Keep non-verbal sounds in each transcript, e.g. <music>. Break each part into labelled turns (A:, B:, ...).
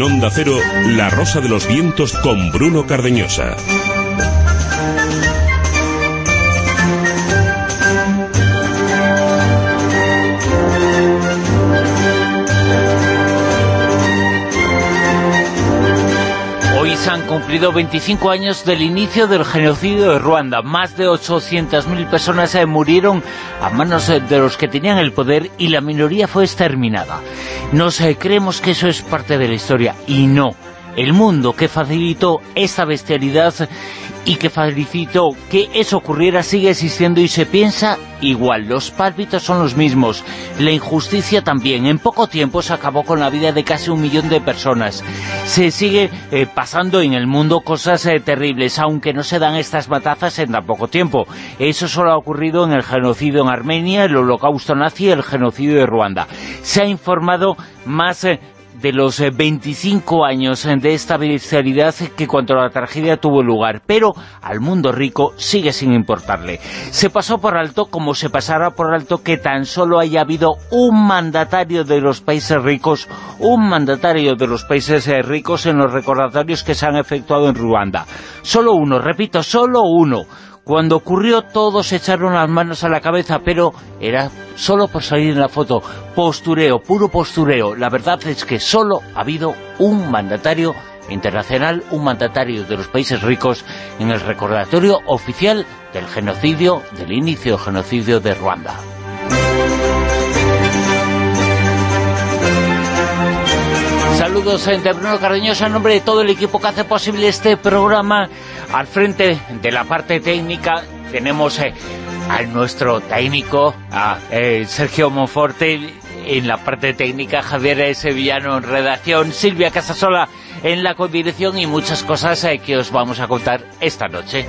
A: En Onda Cero, La Rosa de los Vientos con Bruno Cardeñosa.
B: Hoy se han cumplido 25 años del inicio del genocidio de Ruanda. Más de 800.000 personas eh, murieron a manos eh, de los que tenían el poder y la minoría fue exterminada. Nos eh, creemos que eso es parte de la historia y no. El mundo que facilitó esta bestialidad y que facilitó que eso ocurriera sigue existiendo y se piensa igual. Los pálpitos son los mismos. La injusticia también. En poco tiempo se acabó con la vida de casi un millón de personas. Se sigue eh, pasando en el mundo cosas eh, terribles, aunque no se dan estas matanzas en tan poco tiempo. Eso solo ha ocurrido en el genocidio en Armenia, el holocausto nazi y el genocidio de Ruanda. Se ha informado más... Eh, de los 25 años de esta bestialidad que cuando la tragedia tuvo lugar, pero al mundo rico sigue sin importarle. Se pasó por alto como se pasará por alto que tan solo haya habido un mandatario de los países ricos, un mandatario de los países ricos en los recordatorios que se han efectuado en Ruanda. Solo uno, repito, solo uno cuando ocurrió todos echaron las manos a la cabeza, pero era solo por salir en la foto. Postureo, puro postureo. La verdad es que solo ha habido un mandatario internacional, un mandatario de los países ricos en el recordatorio oficial del genocidio, del inicio del genocidio de Ruanda. Saludos eh, de Bruno Cardeñosa en nombre de todo el equipo que hace posible este programa. Al frente de la parte técnica tenemos eh, a nuestro técnico, a eh, Sergio Monforte, en la parte técnica, Javier Sevillano en redacción, Silvia Casasola en la codirección y muchas cosas que os vamos a contar esta noche.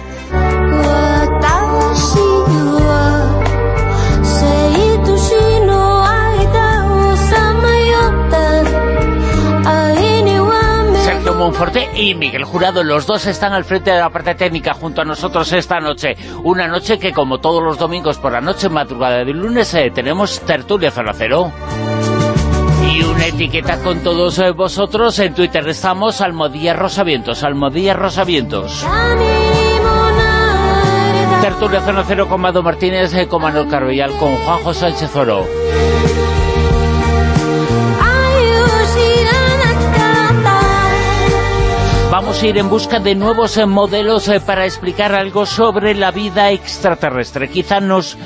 B: Monforte y Miguel Jurado. Los dos están al frente de la parte técnica junto a nosotros esta noche. Una noche que, como todos los domingos por la noche, madrugada de lunes, eh, tenemos tertulia Cero Y una etiqueta con todos eh, vosotros. En Twitter estamos Almodía Rosavientos. Almodía Rosavientos. Tertulia Zona Cero con Mado Martínez, eh, con Manuel Carvellal, con Juanjo Sánchez Oro. Vamos a ir en busca de nuevos eh, modelos eh, para explicar algo sobre la vida extraterrestre. Quizá nos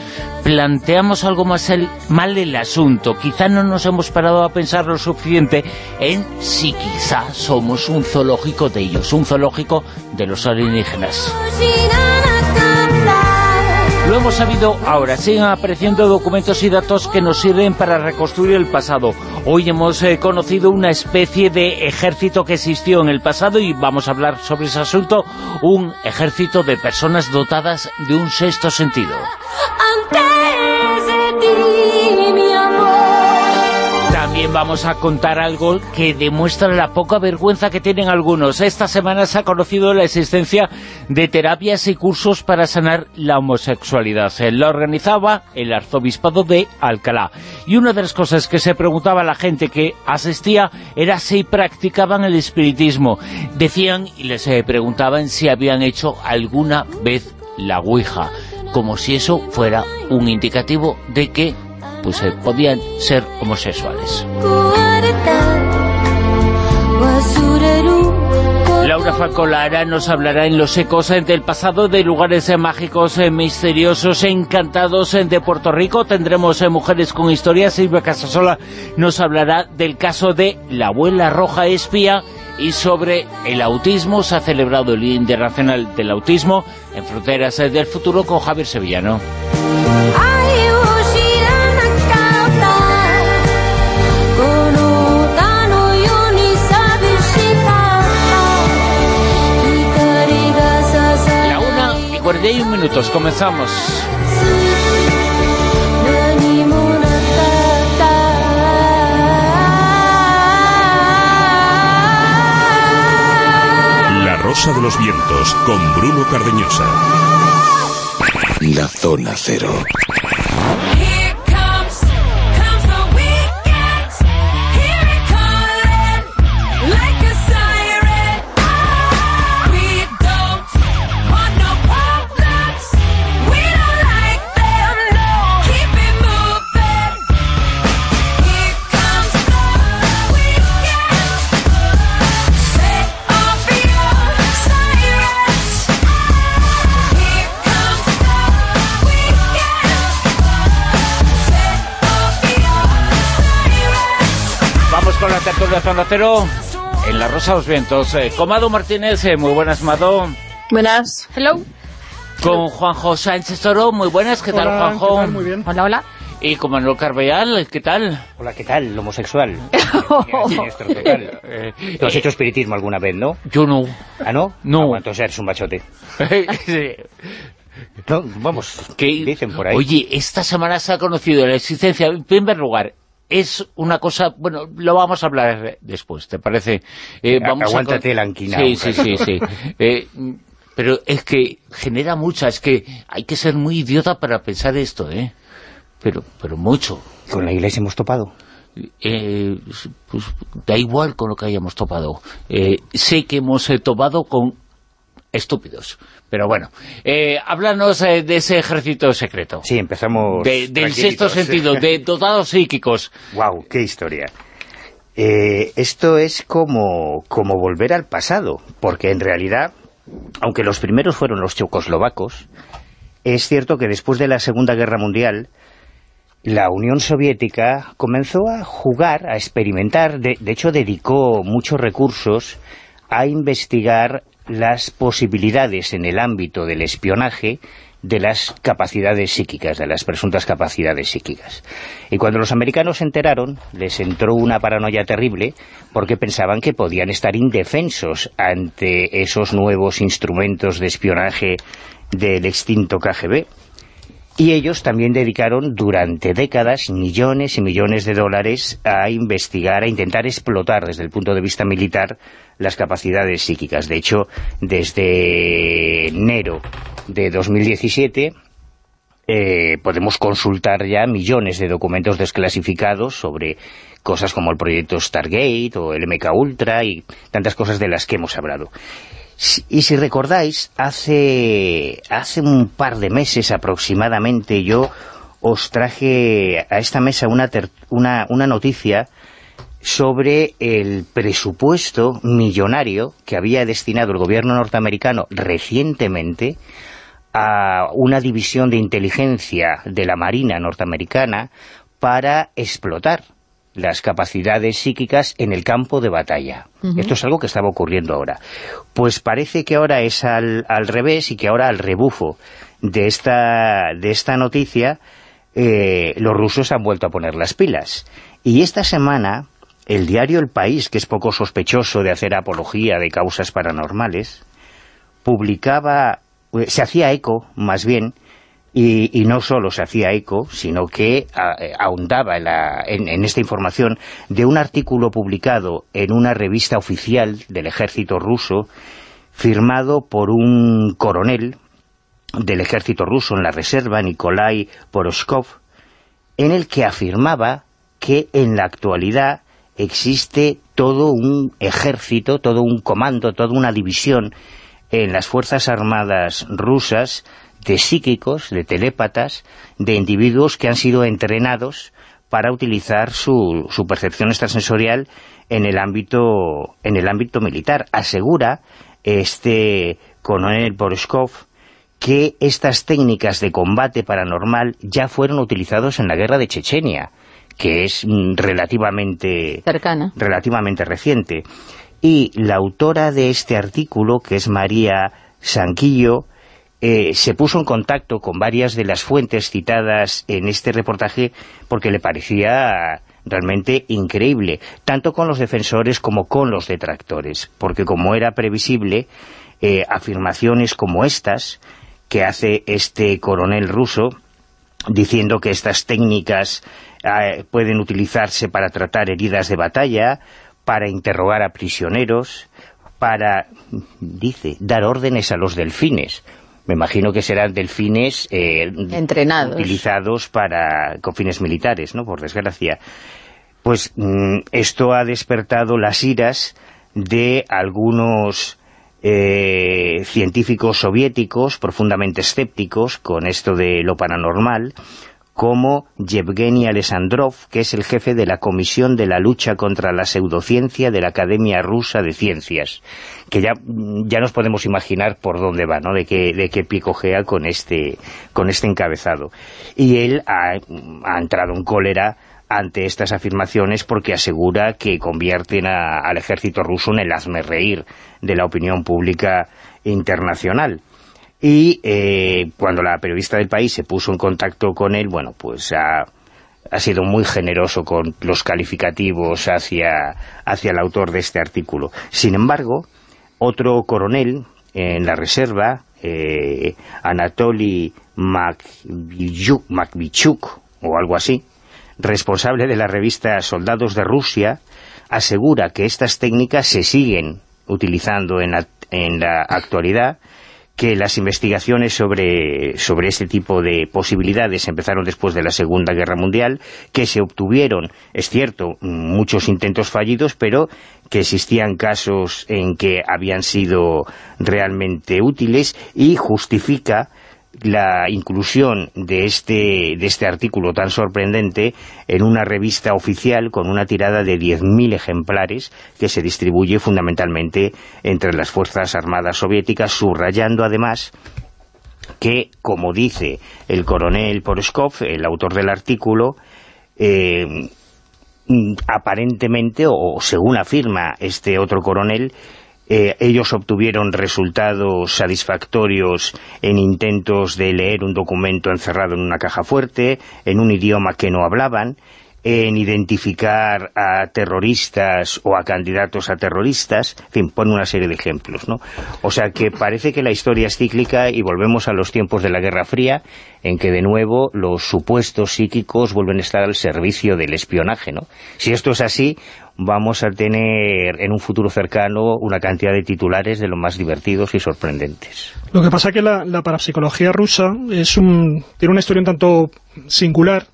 B: planteamos algo más mal el asunto, quizá no nos hemos parado a pensar lo suficiente en si quizá somos un zoológico de ellos, un zoológico de los alienígenas. Lo hemos sabido ahora, siguen apareciendo documentos y datos que nos sirven para reconstruir el pasado. Hoy hemos eh, conocido una especie de ejército que existió en el pasado y vamos a hablar sobre ese asunto, un ejército de personas dotadas de un sexto sentido. También vamos a contar algo que demuestra la poca vergüenza que tienen algunos. Esta semana se ha conocido la existencia de terapias y cursos para sanar la homosexualidad. La organizaba el arzobispado de Alcalá. Y una de las cosas que se preguntaba a la gente que asistía era si practicaban el espiritismo. Decían y les eh, preguntaban si habían hecho alguna vez la Ouija, como si eso fuera un indicativo de que pues eh, podían ser homosexuales. Laura Facolara nos hablará en los ecos eh, del pasado de lugares eh, mágicos, misteriosos, encantados de Puerto Rico. Tendremos mujeres con historias. Silvia Casasola nos hablará del caso de la abuela roja espía y sobre el autismo. Se ha celebrado el Día Internacional del Autismo en Fronteras del Futuro con Javier Sevillano. Un minutos, comenzamos.
A: La Rosa de los Vientos, con Bruno Cardeñosa.
C: La Zona Cero.
B: Zona Cero en La Rosa de los Vientos. Eh, con Mado Martínez, eh, muy buenas, Mado.
C: Buenas. Hello.
B: Con Juanjo Sánchez Toro, muy buenas, ¿qué tal, Juanjo?
C: Muy bien. Hola, hola.
B: Y con Manuel Carvellal, ¿qué tal?
D: Hola, ¿qué tal? El homosexual. <laughs> Siniestro, ¿qué tal?
B: Eh,
D: ¿Tú has hecho espiritismo alguna vez, no?
B: Yo no.
D: ¿Ah, no?
B: No.
D: Ah, bueno, entonces eres un. <laughs>
B: Sí.
D: No, vamos,
B: Que-
D: dicen por ahí.
B: Oye, esta semana se ha conocido la existencia, en primer lugar, es una cosa, bueno, lo vamos a hablar después, ¿te parece? Eh,
D: A-
B: vamos a
D: aguántate
B: con-
D: la anquina,
B: Sí, sí, sí, sí. <laughs> Eh, pero es que genera mucha, es que hay que ser muy idiota para pensar esto, ¿eh? Pero, pero mucho.
D: Con la iglesia hemos topado.
B: Eh, pues da igual con lo que hayamos topado. Eh, sé que hemos eh, topado con estúpidos. Pero bueno, eh, háblanos eh, de ese ejército secreto.
D: Sí, empezamos...
B: De- del sexto sentido, de <laughs> dotados psíquicos.
D: Wow, qué historia. Eh, esto es como, como volver al pasado, porque en realidad, aunque los primeros fueron los checoslovacos, es cierto que después de la Segunda Guerra Mundial, la Unión Soviética comenzó a jugar, a experimentar, de, de hecho dedicó muchos recursos a investigar las posibilidades en el ámbito del espionaje de las capacidades psíquicas, de las presuntas capacidades psíquicas. Y cuando los americanos se enteraron, les entró una paranoia terrible porque pensaban que podían estar indefensos ante esos nuevos instrumentos de espionaje del extinto KGB. Y ellos también dedicaron durante décadas millones y millones de dólares a investigar, a intentar explotar desde el punto de vista militar las capacidades psíquicas. De hecho, desde enero de 2017 eh, podemos consultar ya millones de documentos desclasificados sobre cosas como el proyecto Stargate o el MK Ultra y tantas cosas de las que hemos hablado. Y si recordáis, hace, hace un par de meses aproximadamente yo os traje a esta mesa una, ter- una, una noticia sobre el presupuesto millonario que había destinado el gobierno norteamericano recientemente a una división de inteligencia de la Marina norteamericana para explotar las capacidades psíquicas en el campo de batalla. Esto es algo que estaba ocurriendo ahora. Pues parece que ahora es al, al revés y que ahora al rebufo de esta, de esta noticia eh, los rusos han vuelto a poner las pilas. Y esta semana el diario El País, que es poco sospechoso de hacer apología de causas paranormales, publicaba, eh, se hacía eco, más bien, y, no solo se hacía eco, sino que eh, ahondaba en, la- en- en esta información de un artículo publicado en una revista oficial del ejército ruso, firmado por un coronel del ejército ruso en la reserva, Nikolai Poroshkov, en el que afirmaba que en la actualidad existe todo un ejército, todo un comando, toda una división en las Fuerzas Armadas rusas de psíquicos, de telépatas, de individuos que han sido entrenados para utilizar su, su percepción extrasensorial en el ámbito en el ámbito militar. Asegura este coronel Poroshkov que estas técnicas de combate paranormal ya fueron utilizados en la guerra de Chechenia, que es mm, relativamente
C: Cercana.
D: relativamente reciente. Y la autora de este artículo, que es María Sanquillo, eh, se puso en contacto con varias de las fuentes citadas en este reportaje porque le parecía realmente increíble, tanto con los defensores como con los detractores, porque como era previsible, eh, afirmaciones como estas que hace este coronel ruso, diciendo que estas técnicas eh, pueden utilizarse para tratar heridas de batalla, para interrogar a prisioneros, para, dice, dar órdenes a los delfines. Me imagino que serán delfines eh,
C: Entrenados.
D: utilizados para con fines militares, ¿no? Por desgracia. Pues mm, esto ha despertado las iras de algunos eh, científicos soviéticos profundamente escépticos con esto de lo paranormal, como Yevgeny Alessandrov, que es el jefe de la Comisión de la Lucha contra la Pseudociencia de la Academia Rusa de Ciencias, que ya, ya nos podemos imaginar por dónde va, ¿no? de qué, de qué pie cojea con este, con este encabezado. Y él ha, ha entrado en cólera ante estas afirmaciones porque asegura que convierten al ejército ruso en el reír de la opinión pública internacional. Y eh, cuando la periodista del país se puso en contacto con él, bueno, pues ha, sido muy generoso con los calificativos hacia, hacia el autor de este artículo. Sin embargo, otro coronel en la reserva, eh, Anatoly Makvichuk, o algo así, responsable de la revista Soldados de Rusia, asegura que estas técnicas se siguen utilizando en la actualidad que las investigaciones sobre, sobre este tipo de posibilidades empezaron después de la Segunda Guerra Mundial, que se obtuvieron, es cierto, muchos intentos fallidos, pero que existían casos en que habían sido realmente útiles y justifica la inclusión de este, de este artículo tan sorprendente en una revista oficial con una tirada de 10.000 ejemplares que se distribuye fundamentalmente entre las Fuerzas Armadas Soviéticas, subrayando además que, como dice el coronel Poroskov, el autor del artículo, eh, aparentemente, o según afirma este otro coronel, eh, ellos obtuvieron resultados satisfactorios en intentos de leer un documento encerrado en una caja fuerte, en un idioma que no hablaban, en identificar a terroristas o a candidatos a terroristas, en fin, pone una serie de ejemplos, ¿no? O sea que parece que la historia es cíclica y volvemos a los tiempos de la Guerra Fría, en que de nuevo los supuestos psíquicos vuelven a estar al servicio del espionaje, ¿no? Si esto es así, vamos a tener en un futuro cercano una cantidad de titulares de lo más divertidos y sorprendentes.
E: Lo que pasa es que la, parapsicología rusa es un, tiene una historia un tanto singular,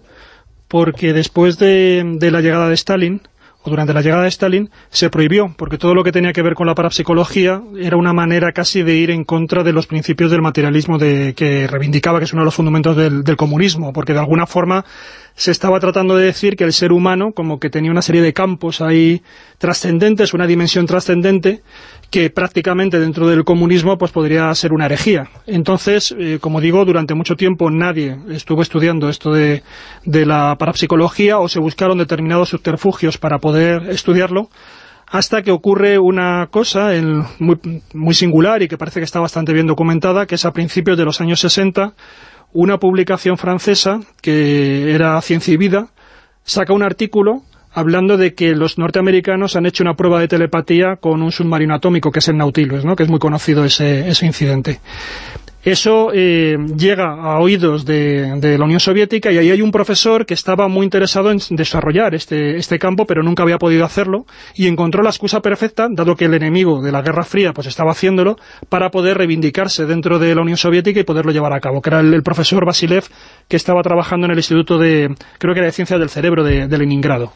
E: porque después de, la llegada de Stalin, o durante la llegada de Stalin, se prohibió, porque todo lo que tenía que ver con la parapsicología era una manera casi de ir en contra de los principios del materialismo de, que reivindicaba, que es uno de los fundamentos del, del comunismo, porque de alguna forma se estaba tratando de decir que el ser humano como que tenía una serie de campos ahí trascendentes, una dimensión trascendente, que prácticamente dentro del comunismo pues podría ser una herejía. Entonces, eh, como digo, durante mucho tiempo nadie estuvo estudiando esto de, de la parapsicología o se buscaron determinados subterfugios para poder estudiarlo, hasta que ocurre una cosa muy, muy, singular y que parece que está bastante bien documentada, que es a principios de los años 60, una publicación francesa, que era Ciencia y Vida, saca un artículo hablando de que los norteamericanos han hecho una prueba de telepatía con un submarino atómico, que es el Nautilus, ¿no? que es muy conocido ese, ese incidente. Eso eh, llega a oídos de, la Unión Soviética y ahí hay un profesor que estaba muy interesado en desarrollar este, este campo, pero nunca había podido hacerlo, y encontró la excusa perfecta, dado que el enemigo de la Guerra Fría pues estaba haciéndolo, para poder reivindicarse dentro de la Unión Soviética y poderlo llevar a cabo, que era el, profesor Basilev, que estaba trabajando en el Instituto de, creo que era de Ciencias del Cerebro de Leningrado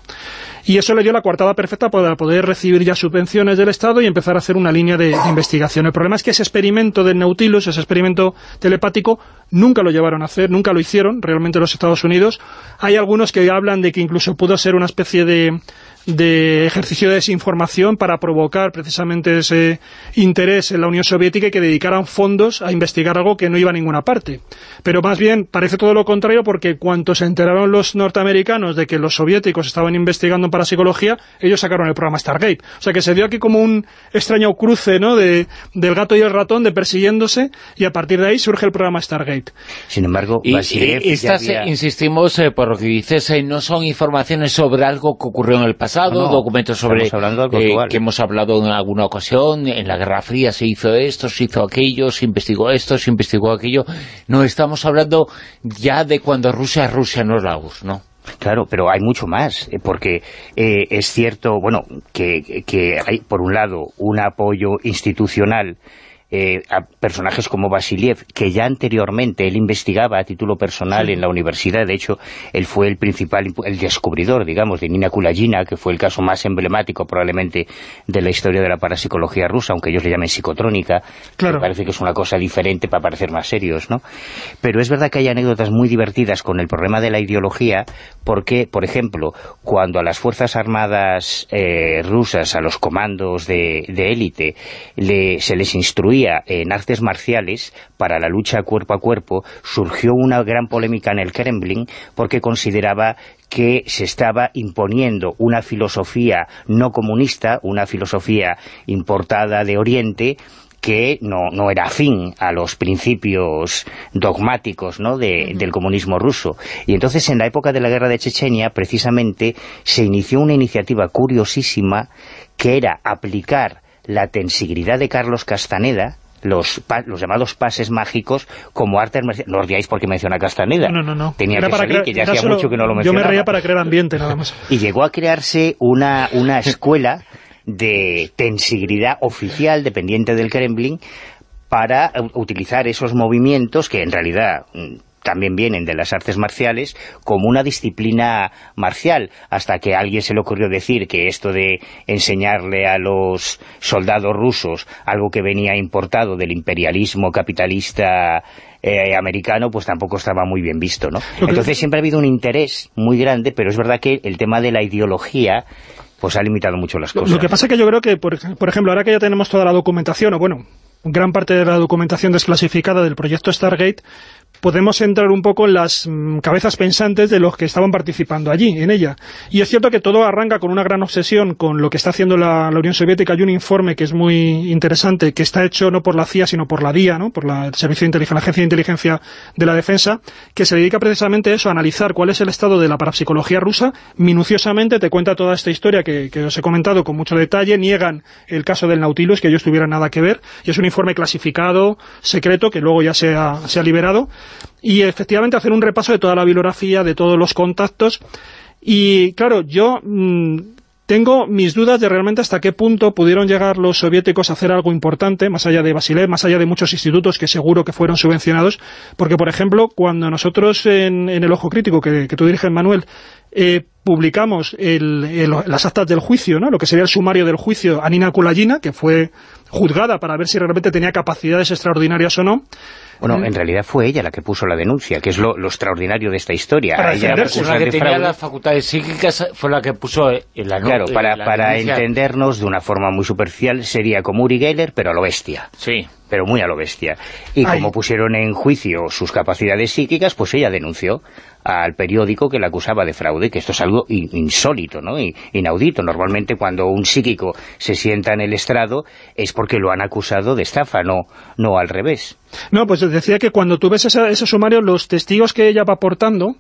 E: y eso le dio la coartada perfecta para poder recibir ya subvenciones del Estado y empezar a hacer una línea de, investigación. El problema es que ese experimento del Nautilus, ese experimento telepático, nunca lo llevaron a hacer, nunca lo hicieron realmente los Estados Unidos. Hay algunos que hablan de que incluso pudo ser una especie de de ejercicio de desinformación para provocar precisamente ese interés en la Unión Soviética y que dedicaran fondos a investigar algo que no iba a ninguna parte. Pero más bien parece todo lo contrario porque cuando se enteraron los norteamericanos de que los soviéticos estaban investigando para psicología, ellos sacaron el programa Stargate. O sea que se dio aquí como un extraño cruce ¿no? de, del gato y el ratón de persiguiéndose y a partir de ahí surge el programa Stargate.
D: Sin embargo,
B: y, estas, insistimos eh, por lo que dices, eh, no son informaciones sobre algo que ocurrió en el pasado documentos sobre eh, que hemos hablado en alguna ocasión, en la Guerra Fría se hizo esto, se hizo aquello, se investigó esto, se investigó aquello. No, estamos hablando ya de cuando Rusia es Rusia, no es la URSS, ¿no?
D: Claro, pero hay mucho más, eh, porque eh, es cierto, bueno, que, que hay, por un lado, un apoyo institucional eh, a personajes como Vasiliev, que ya anteriormente él investigaba a título personal en la universidad, de hecho, él fue el principal, el descubridor, digamos, de Nina Kulagina, que fue el caso más emblemático probablemente de la historia de la parapsicología rusa, aunque ellos le llamen psicotrónica, claro. parece que es una cosa diferente para parecer más serios, ¿no? Pero es verdad que hay anécdotas muy divertidas con el problema de la ideología, porque, por ejemplo, cuando a las Fuerzas Armadas eh, rusas, a los comandos de élite, se les instruía en artes marciales para la lucha cuerpo a cuerpo, surgió una gran polémica en el Kremlin porque consideraba que se estaba imponiendo una filosofía no comunista, una filosofía importada de Oriente, que no, no, era afín a los principios dogmáticos ¿no? del comunismo ruso. Y entonces en la época de la guerra de Chechenia, precisamente, se inició una iniciativa curiosísima que era aplicar la tensigridad de Carlos Castaneda, los, los llamados pases mágicos como arte No os diáis porque menciona Castaneda.
E: No, no, no.
D: Tenía que salir, que ya hacía mucho que no lo mencionaba.
E: Yo me reía para crear ambiente, nada más.
D: Y llegó a crearse una, una escuela de tensigridad oficial dependiente del Kremlin para utilizar esos movimientos que en realidad mm, también vienen de las artes marciales como una disciplina marcial, hasta que a alguien se le ocurrió decir que esto de enseñarle a los soldados rusos algo que venía importado del imperialismo capitalista eh, americano, pues tampoco estaba muy bien visto, ¿no? Entonces siempre ha habido un interés muy grande, pero es verdad que el tema de la ideología pues ha limitado mucho las cosas.
E: Lo que pasa es que yo creo que, por, ejemplo, ahora que ya tenemos toda la documentación, o bueno, gran parte de la documentación desclasificada del proyecto Stargate, podemos entrar un poco en las mm, cabezas pensantes de los que estaban participando allí, en ella. Y es cierto que todo arranca con una gran obsesión con lo que está haciendo la, Unión Soviética. Hay un informe que es muy interesante, que está hecho no por la CIA, sino por la DIA, ¿no? por la Servicio de Inteligencia, la Agencia de Inteligencia de la Defensa, que se dedica precisamente a eso, a analizar cuál es el estado de la parapsicología rusa. Minuciosamente te cuenta toda esta historia que, os he comentado con mucho detalle. Niegan el caso del Nautilus, que ellos tuvieran nada que ver. Y es un informe clasificado, secreto, que luego ya se ha liberado y efectivamente hacer un repaso de toda la bibliografía, de todos los contactos, y claro, yo mm, tengo mis dudas de realmente hasta qué punto pudieron llegar los soviéticos a hacer algo importante, más allá de Basilev, más allá de muchos institutos que seguro que fueron subvencionados, porque por ejemplo, cuando nosotros en, El Ojo Crítico, que, tú diriges Manuel, eh, publicamos las actas del juicio, ¿no? lo que sería el sumario del juicio a Nina Kulayina, que fue juzgada para ver si realmente tenía capacidades extraordinarias o no,
D: bueno, en realidad fue ella la que puso la denuncia, que es lo, extraordinario de esta historia.
B: Para ella la que tenía las facultades psíquicas fue la que puso la
D: Claro, para, para entendernos de una forma muy superficial, sería como Uri Geller, pero a lo bestia.
B: Sí
D: pero muy a lo bestia. Y como pusieron en juicio sus capacidades psíquicas, pues ella denunció al periódico que la acusaba de fraude, que esto es algo insólito, ¿no? inaudito. Normalmente cuando un psíquico se sienta en el estrado es porque lo han acusado de estafa, no, no al revés.
E: No, pues decía que cuando tú ves ese, ese sumario, los testigos que ella va aportando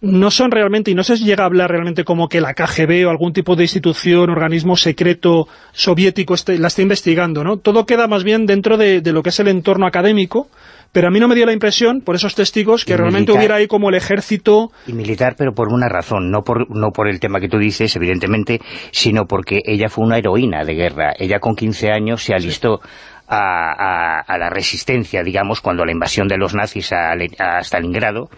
E: no son realmente, y no se llega a hablar realmente como que la KGB o algún tipo de institución, organismo secreto soviético la está investigando, ¿no? Todo queda más bien dentro de, lo que es el entorno académico, pero a mí no me dio la impresión, por esos testigos, que realmente hubiera ahí como el ejército...
D: Y militar, pero por una razón, no por, no por el tema que tú dices, evidentemente, sino porque ella fue una heroína de guerra. Ella con 15 años se alistó a, a, la resistencia, digamos, cuando la invasión de los nazis a, a Stalingrado,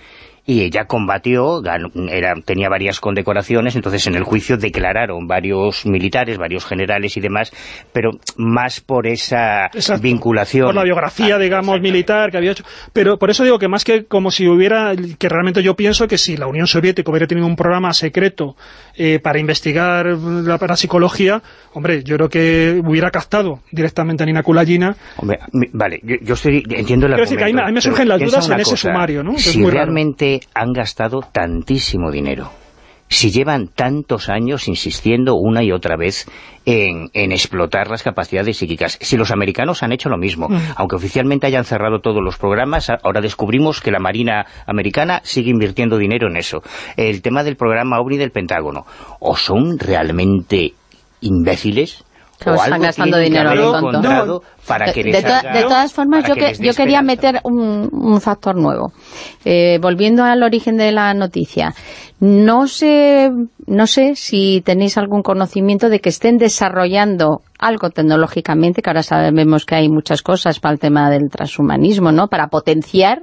D: y ella combatió, era, tenía varias condecoraciones, entonces en el juicio declararon varios militares, varios generales y demás, pero más por esa vinculación.
E: Por la biografía, digamos, militar que había hecho. Pero por eso digo que más que como si hubiera, que realmente yo pienso que si la Unión Soviética hubiera tenido un programa secreto eh, para investigar la parapsicología, hombre, yo creo que hubiera captado directamente a Nina Kulayina.
D: Hombre, vale, yo, estoy, entiendo la
E: Quiero decir que ahí me surgen las dudas en ese sumario, ¿no?
D: si realmente han gastado tantísimo dinero? Si llevan tantos años insistiendo una y otra vez en, explotar las capacidades psíquicas. Si los americanos han hecho lo mismo, mm. aunque oficialmente hayan cerrado todos los programas, ahora descubrimos que la Marina americana sigue invirtiendo dinero en eso. El tema del programa OVNI del Pentágono. ¿O son realmente imbéciles?
C: Están gastando dinero
D: para que
C: de, todas formas, yo, que, yo quería meter un, factor nuevo. Eh, volviendo al origen de la noticia, no sé, no sé si tenéis algún conocimiento de que estén desarrollando algo tecnológicamente, que ahora sabemos que hay muchas cosas para el tema del transhumanismo, ¿no? Para potenciar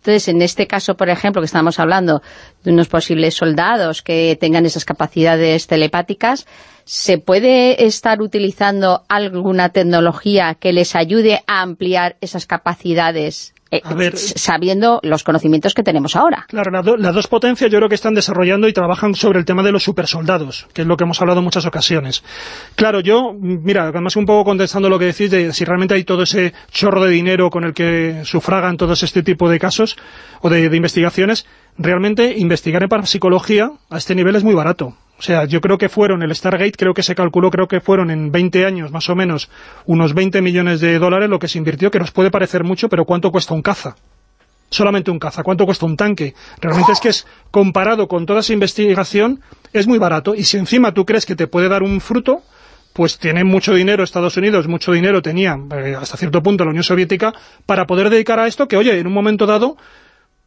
C: entonces, en este caso, por ejemplo, que estamos hablando de unos posibles soldados que tengan esas capacidades telepáticas, ¿se puede estar utilizando alguna tecnología que les ayude a ampliar esas capacidades eh, sabiendo los conocimientos que tenemos ahora.
E: Claro, las, dos potencias yo creo que están desarrollando y trabajan sobre el tema de los supersoldados, que es lo que hemos hablado en muchas ocasiones. Claro, yo, mira, además un poco contestando lo que decís, de si realmente hay todo ese chorro de dinero con el que sufragan todos este tipo de casos o de investigaciones, realmente investigar en parapsicología a este nivel es muy barato. O sea, yo creo que fueron, el Stargate creo que se calculó, creo que fueron en 20 años más o menos unos 20 millones de dólares lo que se invirtió, que nos puede parecer mucho, pero ¿cuánto cuesta un caza? Solamente un caza, ¿cuánto cuesta un tanque? Realmente es que es, comparado con toda esa investigación, es muy barato. Y si encima tú crees que te puede dar un fruto, pues tiene mucho dinero Estados Unidos, mucho dinero tenía eh, hasta cierto punto la Unión Soviética para poder dedicar a esto que, oye, en un momento dado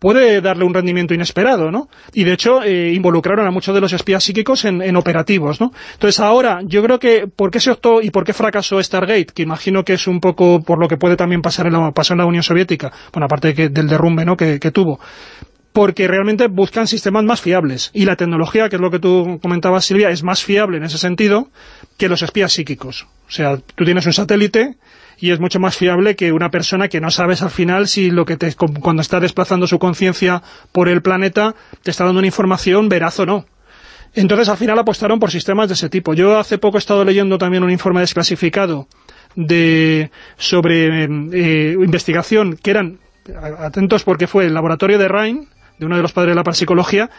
E: puede darle un rendimiento inesperado, ¿no? Y de hecho eh, involucraron a muchos de los espías psíquicos en, operativos, ¿no? Entonces ahora, yo creo que, ¿por qué se optó y por qué fracasó Stargate? Que imagino que es un poco por lo que puede también pasar en la, pasó en la Unión Soviética, bueno, aparte del derrumbe, ¿no?, que, tuvo porque realmente buscan sistemas más fiables. Y la tecnología, que es lo que tú comentabas, Silvia, es más fiable en ese sentido que los espías psíquicos. O sea, tú tienes un satélite y es mucho más fiable que una persona que no sabes al final si lo que te, cuando está desplazando su conciencia por el planeta te está dando una información veraz o no. Entonces al final apostaron por sistemas de ese tipo. Yo hace poco he estado leyendo también un informe desclasificado de sobre eh, investigación que eran, atentos porque fue el laboratorio de Rhein, de uno de los padres de la parapsicología,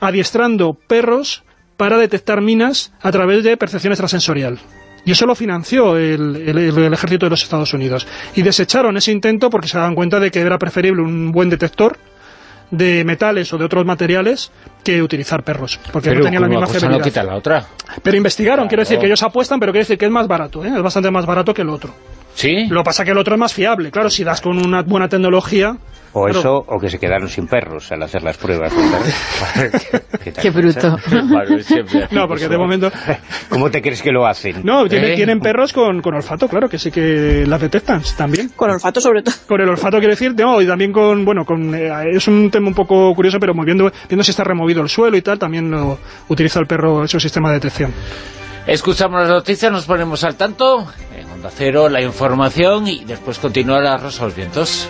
E: adiestrando perros para detectar minas a través de percepción extrasensorial. Y eso lo financió el, el, ejército de los Estados Unidos. Y desecharon ese intento porque se daban cuenta de que era preferible un buen detector de metales o de otros materiales que utilizar perros, porque no tenía la misma
B: cosa no quita la otra.
E: Pero investigaron, quiero decir que ellos apuestan, pero quiere decir que es más barato, ¿eh? es bastante más barato que el otro.
B: ¿Sí?
E: Lo pasa que el otro es más fiable, claro, si das con una buena tecnología,
D: o eso, o que se quedaron sin perros al hacer las pruebas. <laughs> <laughs>
C: Qué bruto. <laughs>
E: no, porque de momento...
D: ¿Cómo te crees que lo hacen?
E: No, ¿Eh? tienen, perros con, con, olfato, claro, que sí que las detectan también.
F: Con olfato sobre todo.
E: Con el olfato quiero decir, no, y también con, bueno, con eh, es un tema un poco curioso, pero moviendo, viendo si está removido el suelo y tal, también lo utiliza el perro, su sistema de detección.
B: Escuchamos las noticias, nos ponemos al tanto, Onda Cero, la información, y después continúa la Rosa los Vientos.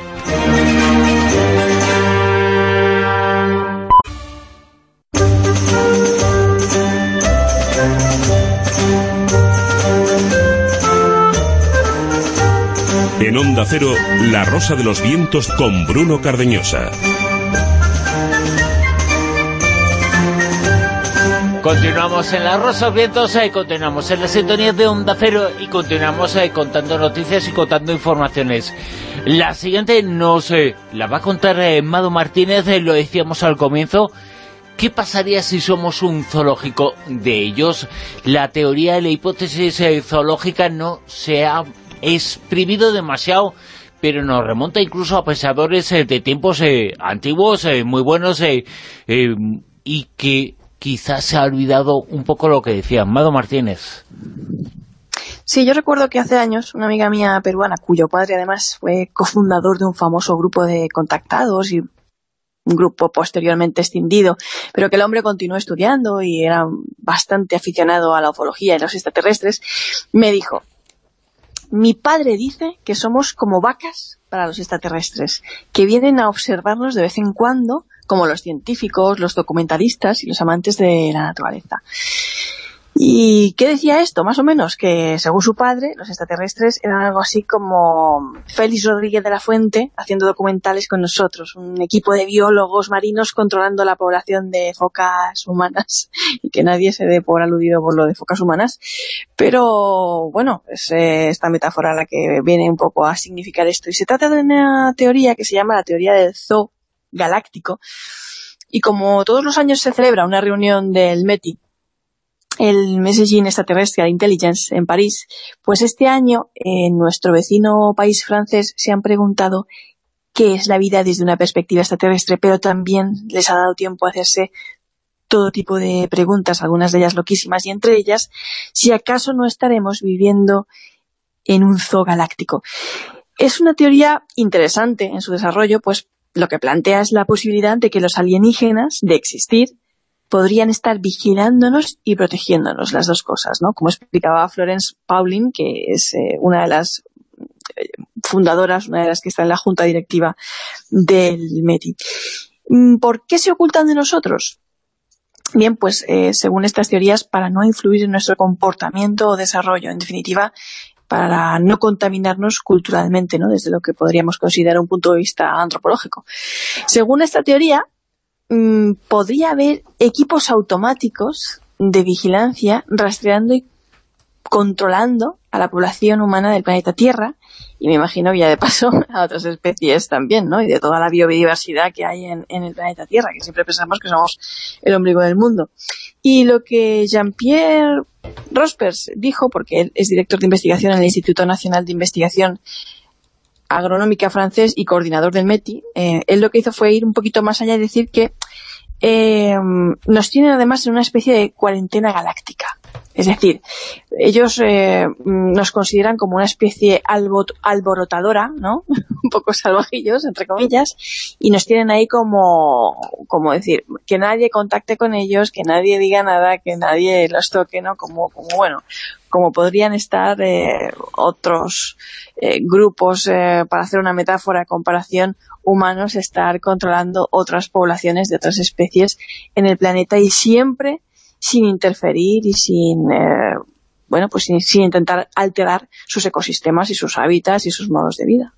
A: En Onda Cero, La Rosa de los Vientos con Bruno Cardeñosa.
B: Continuamos en La Rosa de los Vientos, y eh, continuamos en la sintonía de Onda Cero y continuamos eh, contando noticias y contando informaciones. La siguiente nos eh, la va a contar Mado Martínez, lo decíamos al comienzo, ¿Qué pasaría si somos un zoológico de ellos? La teoría y la hipótesis zoológica no se ha exprimido demasiado, pero nos remonta incluso a pensadores eh, de tiempos eh, antiguos, eh, muy buenos, y que quizás se ha olvidado un poco lo que decía Mado Martínez.
F: Sí, yo recuerdo que hace años una amiga mía peruana, cuyo padre además fue cofundador de un famoso grupo de contactados y un grupo posteriormente extendido, pero que el hombre continuó estudiando y era bastante aficionado a la ufología y los extraterrestres, me dijo, mi padre dice que somos como vacas para los extraterrestres, que vienen a observarnos de vez en cuando, como los científicos, los documentalistas y los amantes de la naturaleza. ¿Y qué decía esto? Más o menos que, según su padre, los extraterrestres eran algo así como Félix Rodríguez de la Fuente haciendo documentales con nosotros, un equipo de biólogos marinos controlando la población de focas humanas, <laughs> y que nadie se dé por aludido por lo de focas humanas. Pero, bueno, es eh, esta metáfora la que viene un poco a significar esto. Y se trata de una teoría que se llama la teoría del zoo galáctico, y como todos los años se celebra una reunión del METI, el Messaging Extraterrestre Intelligence en París, pues este año en nuestro vecino país francés se han preguntado qué es la vida desde una perspectiva extraterrestre, pero también les ha dado tiempo a hacerse todo tipo de preguntas, algunas de ellas loquísimas, y entre ellas, si acaso no estaremos viviendo en un zoo galáctico. Es una teoría interesante en su desarrollo, pues lo que plantea es la posibilidad de que los alienígenas, de existir, podrían estar vigilándonos y protegiéndonos, las dos cosas, ¿no? Como explicaba Florence Pauling, que es eh, una de las fundadoras, una de las que está en la junta directiva del METI. Mm, ¿Por qué se ocultan de nosotros? Bien, pues eh, según estas teorías, para no influir en nuestro comportamiento o desarrollo, en definitiva, para no contaminarnos culturalmente, ¿no? desde lo que podríamos considerar un punto de vista antropológico. Según esta teoría, mm, podría haber equipos automáticos de vigilancia rastreando y controlando a la población humana del planeta Tierra y me imagino ya de paso <laughs> a otras especies también, ¿no? Y de toda la biodiversidad que hay en, el planeta Tierra, que siempre pensamos que somos el ombligo del mundo. Y lo que Jean-Pierre Rospers dijo, porque él es director de investigación en el Instituto Nacional de Investigación Agronómica francés y coordinador del METI, eh, él lo que hizo fue ir un poquito más allá y decir que eh, nos tienen además en una especie de cuarentena galáctica. Es decir, ellos eh, nos consideran como una especie alborotadora, ¿no? <laughs> Un poco salvajillos, entre comillas, y nos tienen ahí como, como decir, que nadie contacte con ellos, que nadie diga nada, que nadie los toque, ¿no? Como, como bueno, como podrían estar eh, otros eh, grupos, para hacer una metáfora de comparación, humanos, estar controlando otras poblaciones de otras especies en el planeta y siempre sin interferir y sin, eh, bueno, pues sin, intentar alterar sus ecosistemas y sus hábitats y sus modos de vida.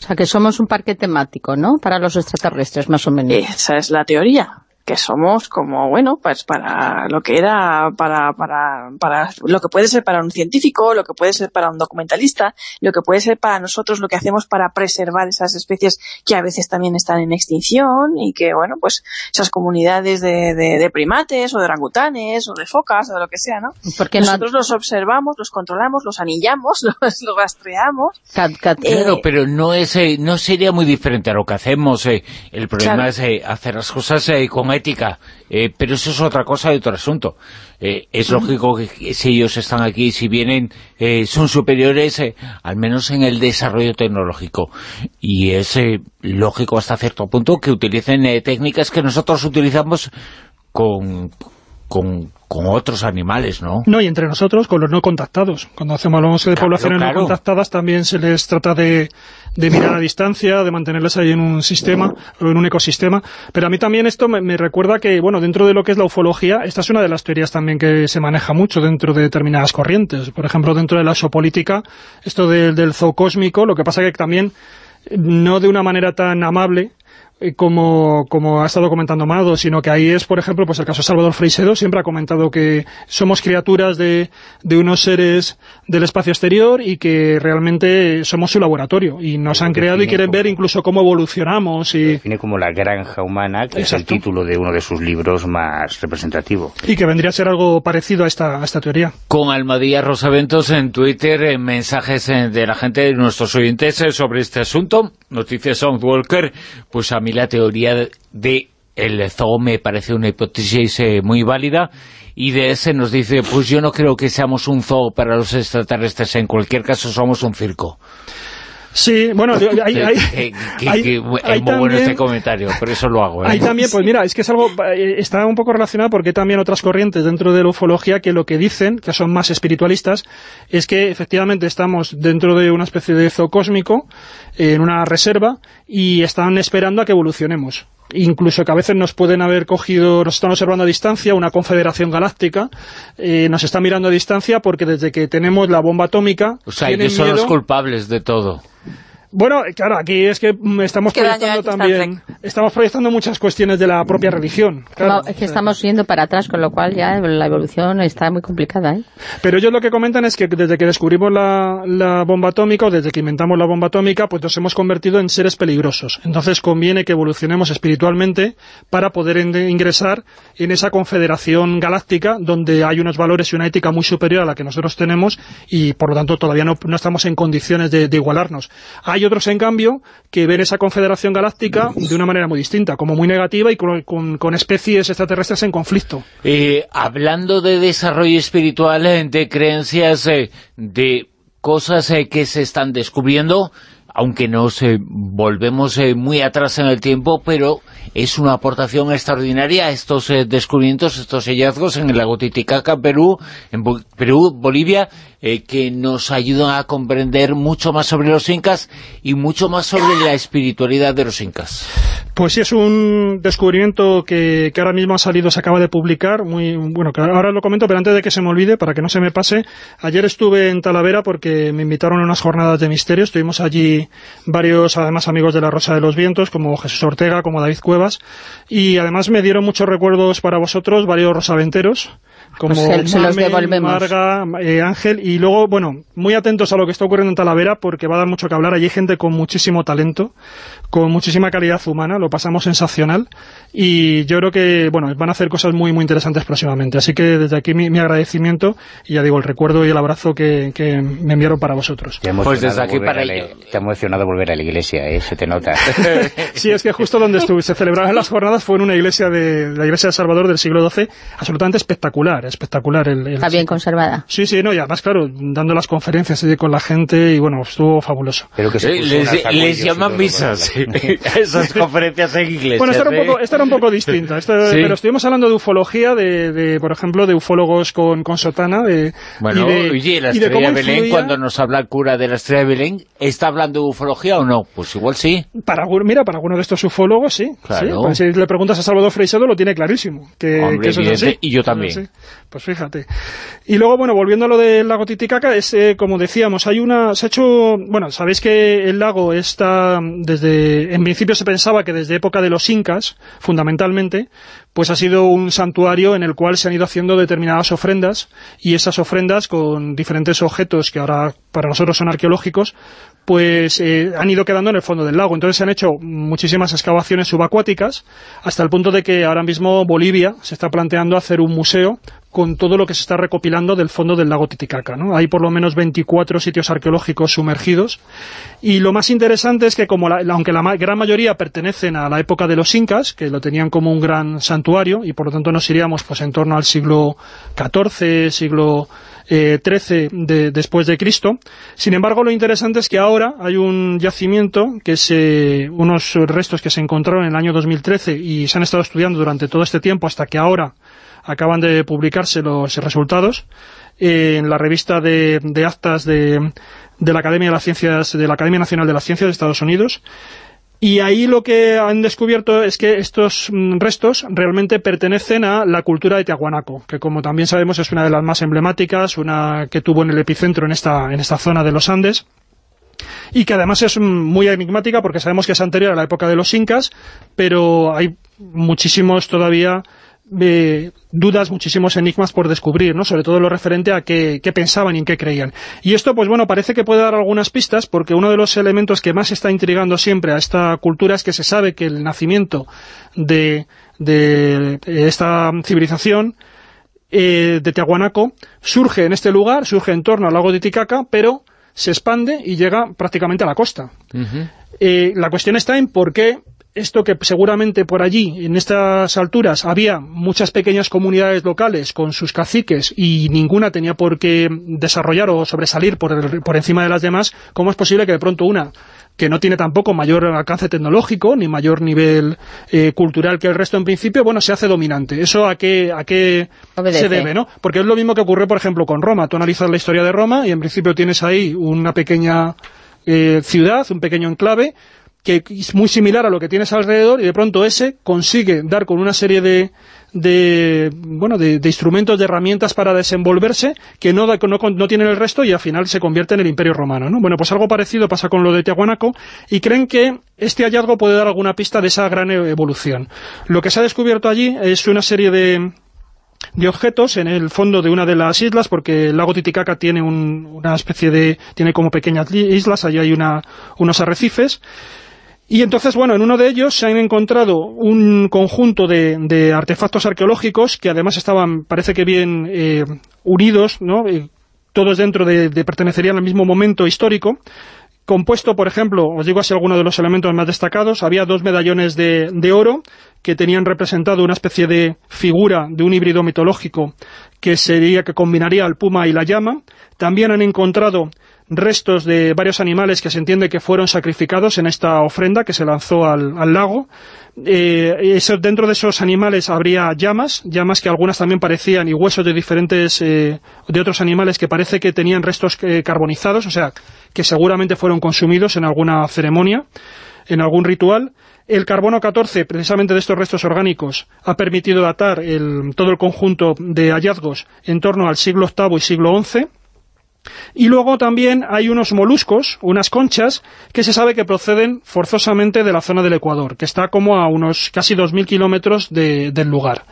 C: O sea, que somos un parque temático, ¿no?, para los extraterrestres, más o menos.
F: Esa es la teoría que somos como, bueno, pues para lo que era, para, para, para lo que puede ser para un científico, lo que puede ser para un documentalista, lo que puede ser para nosotros lo que hacemos para preservar esas especies que a veces también están en extinción y que, bueno, pues esas comunidades de, de, primates o de orangutanes o de focas o de lo que sea, ¿no? Porque nosotros los observamos, los controlamos, los anillamos, <laughs> los, rastreamos.
B: claro, eh, pero no es eh, no sería muy diferente a lo que hacemos. Eh. El problema es hacer las cosas con ética, eh, pero eso es otra cosa y otro asunto. Eh, es lógico que si ellos están aquí, si vienen, eh, son superiores, al menos en el desarrollo tecnológico. Y es lógico hasta cierto punto que utilicen técnicas que nosotros utilizamos con, con, otros animales, ¿no?
E: No, y entre nosotros, con los no contactados. Cuando hacemos hablamos de poblaciones no contactadas, también se les trata de, de, mirar a distancia, de mantenerlas ahí en un sistema, o en un ecosistema. Pero a mí también esto me, recuerda que, bueno, dentro de lo que es la ufología, esta es una de las teorías también que se maneja mucho dentro de determinadas corrientes. Por ejemplo, dentro de la exopolítica, esto del zoo cósmico, lo que pasa que también no de una manera tan amable, como, como ha estado comentando Mado, sino que ahí es, por ejemplo, pues el caso de Salvador Freixedo, siempre ha comentado que somos criaturas de, de unos seres del espacio exterior y que realmente somos su laboratorio y nos han creado y quieren ver incluso cómo evolucionamos. y
D: Define como la granja humana, que es el título de uno de sus libros más representativo.
E: Y que vendría a ser algo parecido a esta, a esta teoría.
B: Con Almadía Rosaventos en Twitter, en mensajes eh, de la gente, de nuestros oyentes eh, sobre este asunto, Noticias Soundwalker, pues a mí la teoría de el zoo me parece una hipótesis eh, muy válida y de ese nos dice, pues yo no creo que seamos un zoo para los extraterrestres, en cualquier caso somos un circo.
E: Sí, bueno, hay,
B: hay, <laughs> muy bueno este comentario, por eso lo hago.
E: ¿eh? también, pues mira, es que es algo, eh, está un poco relacionado porque hay también otras corrientes dentro de la ufología que lo que dicen, que son más espiritualistas, es que efectivamente estamos dentro de una especie de zoo cósmico, en una reserva, y están esperando a que evolucionemos incluso que a veces nos pueden haber cogido, nos están observando a distancia, una confederación galáctica, eh, nos está mirando a distancia porque desde que tenemos la bomba atómica...
B: O sea, ellos son los culpables de todo.
E: Bueno, claro, aquí es que estamos proyectando también, estamos proyectando muchas cuestiones de la propia religión.
C: es que estamos yendo para atrás, con lo cual ya la evolución está muy complicada. ¿eh?
E: Pero ellos lo que comentan es que desde que descubrimos la, bomba atómica, o desde que inventamos la bomba atómica, pues nos hemos convertido en seres peligrosos. Entonces conviene que evolucionemos espiritualmente para poder ingresar en esa confederación galáctica donde hay unos valores y una ética muy superior a la que nosotros tenemos y por lo tanto todavía no, estamos en condiciones de, de igualarnos. Hay hay otros, en cambio, que ven esa confederación galáctica de una manera muy distinta, como muy negativa y con, especies extraterrestres en conflicto.
B: Eh, hablando de desarrollo espiritual, eh, de creencias, eh, de cosas que se están descubriendo, aunque nos eh, volvemos eh, muy atrás en el tiempo, pero es una aportación extraordinaria a estos eh, descubrimientos, estos hallazgos en el lago Titicaca, Perú, en Perú, Bolivia, que nos ayudan a comprender mucho más sobre los incas y mucho más sobre la espiritualidad de los incas.
E: Pues sí, es un descubrimiento que, ahora mismo ha salido, se acaba de publicar, muy bueno, que ahora lo comento, pero antes de que se me olvide, para que no se me pase, ayer estuve en Talavera porque me invitaron a unas jornadas de misterio, estuvimos allí varios, además, amigos de la Rosa de los Vientos, como Jesús Ortega, como David Cuevas, y además me dieron muchos recuerdos para vosotros, varios rosaventeros, como
C: pues
E: Marga, eh, Ángel, y luego, bueno, muy atentos a lo que está ocurriendo en Talavera, porque va a dar mucho que hablar, allí hay gente con muchísimo talento, con muchísima calidad humana, lo pasamos sensacional, y yo creo que, bueno, van a hacer cosas muy, muy interesantes próximamente, así que desde aquí mi, agradecimiento, y ya digo, el recuerdo y el abrazo que, me enviaron para vosotros.
D: Pues desde aquí para... te ha emocionado volver a la iglesia, ¿eh? se te nota. <laughs>
E: sí, es que justo donde estuve, se celebraban las jornadas fue en una iglesia de la iglesia de Salvador del siglo XII, absolutamente espectacular, espectacular. El,
C: Está bien conservada.
E: Sí, sí, no, y además, claro, dando las conferencias con la gente, y bueno, estuvo fabuloso.
B: Pero que les, llaman misas, <laughs> esas conferencias en inglés.
E: Bueno, esta era, un poco, esta era un poco distinta, pero estuvimos hablando de ufología, de, por ejemplo, de ufólogos con, con sotana. De,
B: bueno, y de, oye, la estrella de, Belén, cuando nos habla el cura de la estrella de Belén, ¿está hablando de ufología o no? Pues igual sí.
E: Para, mira, para alguno de estos ufólogos, sí. Claro. Pues si le preguntas a Salvador Freixedo, lo tiene clarísimo. Que, que eso es así.
B: Y yo también.
E: Pues fíjate. Y luego, bueno, volviendo a lo del lago Titicaca, es, eh, como decíamos, hay una... Se ha hecho... Bueno, sabéis que el lago está desde... En principio se pensaba que desde época de los incas, fundamentalmente, pues ha sido un santuario en el cual se han ido haciendo determinadas ofrendas y esas ofrendas con diferentes objetos que ahora para nosotros son arqueológicos, pues eh, han ido quedando en el fondo del lago. Entonces se han hecho muchísimas excavaciones subacuáticas hasta el punto de que ahora mismo Bolivia se está planteando hacer un museo con todo lo que se está recopilando del fondo del lago Titicaca. ¿no? Hay por lo menos 24 sitios arqueológicos sumergidos y lo más interesante es que como aunque la gran mayoría pertenecen a la época de los incas, que lo tenían como un gran santuario y por lo tanto nos iríamos pues en torno al siglo XIV, siglo XIII de, después de Cristo. Sin embargo, lo interesante es que ahora hay un yacimiento, que es eh, unos restos que se encontraron en el año 2013 y se han estado estudiando durante todo este tiempo hasta que ahora acaban de publicarse los resultados en la revista de, actas de, la Academia de las Ciencias de la Academia Nacional de las Ciencias de Estados Unidos y ahí lo que han descubierto es que estos mm, restos realmente pertenecen a la cultura de Tiahuanaco, que como también sabemos es una de las más emblemáticas, una que tuvo en el epicentro en esta, en esta zona de los Andes, y que además es muy enigmática porque sabemos que es anterior a la época de los incas, pero hay muchísimos todavía dudas, muchísimos enigmas por descubrir, ¿no? sobre todo lo referente a qué, pensaban y en qué creían. Y esto, pues bueno, parece que puede dar algunas pistas, porque uno de los elementos que más está intrigando siempre a esta cultura es que se sabe que el nacimiento de, esta civilización eh, de Tiahuanaco surge en este lugar, surge en torno al lago de Titicaca, pero se expande y llega prácticamente a la costa. Eh, la cuestión está en por qué esto que seguramente por allí, en estas alturas, había muchas pequeñas comunidades locales con sus caciques y ninguna tenía por qué desarrollar o sobresalir por, por encima de las demás, ¿cómo es posible que de pronto una que no tiene tampoco mayor alcance tecnológico ni mayor nivel eh, cultural que el resto en principio, bueno, se hace dominante. ¿Eso a qué, a qué se debe, no? Porque es lo mismo que ocurre, por ejemplo, con Roma. Tú analizas la historia de Roma y en principio tienes ahí una pequeña eh, ciudad, un pequeño enclave, que es muy similar a lo que tienes alrededor y de pronto ese consigue dar con una serie de, de bueno de, instrumentos, de herramientas para desenvolverse que no, no, no, tienen el resto y al final se convierte en el Imperio Romano. ¿no? Bueno, pues algo parecido pasa con lo de Tiahuanaco y creen que este hallazgo puede dar alguna pista de esa gran evolución. Lo que se ha descubierto allí es una serie de, de objetos en el fondo de una de las islas, porque el lago Titicaca tiene una especie de... tiene como pequeñas islas, allí hay una, unos arrecifes, y entonces, bueno, en uno de ellos se han encontrado un conjunto de, artefactos arqueológicos que además estaban, parece que bien eh, unidos, ¿no? todos dentro de, pertenecerían al mismo momento histórico, compuesto, por ejemplo, os digo así algunos de los elementos más destacados, había dos medallones de, de, oro que tenían representado una especie de figura de un híbrido mitológico que sería que combinaría el puma y la llama. También han encontrado restos de varios animales que se entiende que fueron sacrificados en esta ofrenda que se lanzó al, lago. Eh, dentro de esos animales habría llamas, llamas que algunas también parecían, y huesos de diferentes, eh, de otros animales que parece que tenían restos eh, carbonizados, o sea, que seguramente fueron consumidos en alguna ceremonia, en algún ritual. El carbono 14, precisamente de estos restos orgánicos, ha permitido datar todo el conjunto de hallazgos en torno al siglo VIII y siglo XI, y luego también hay unos moluscos, unas conchas, que se sabe que proceden forzosamente de la zona del Ecuador, que está como a unos casi 2.000 kilómetros del lugar.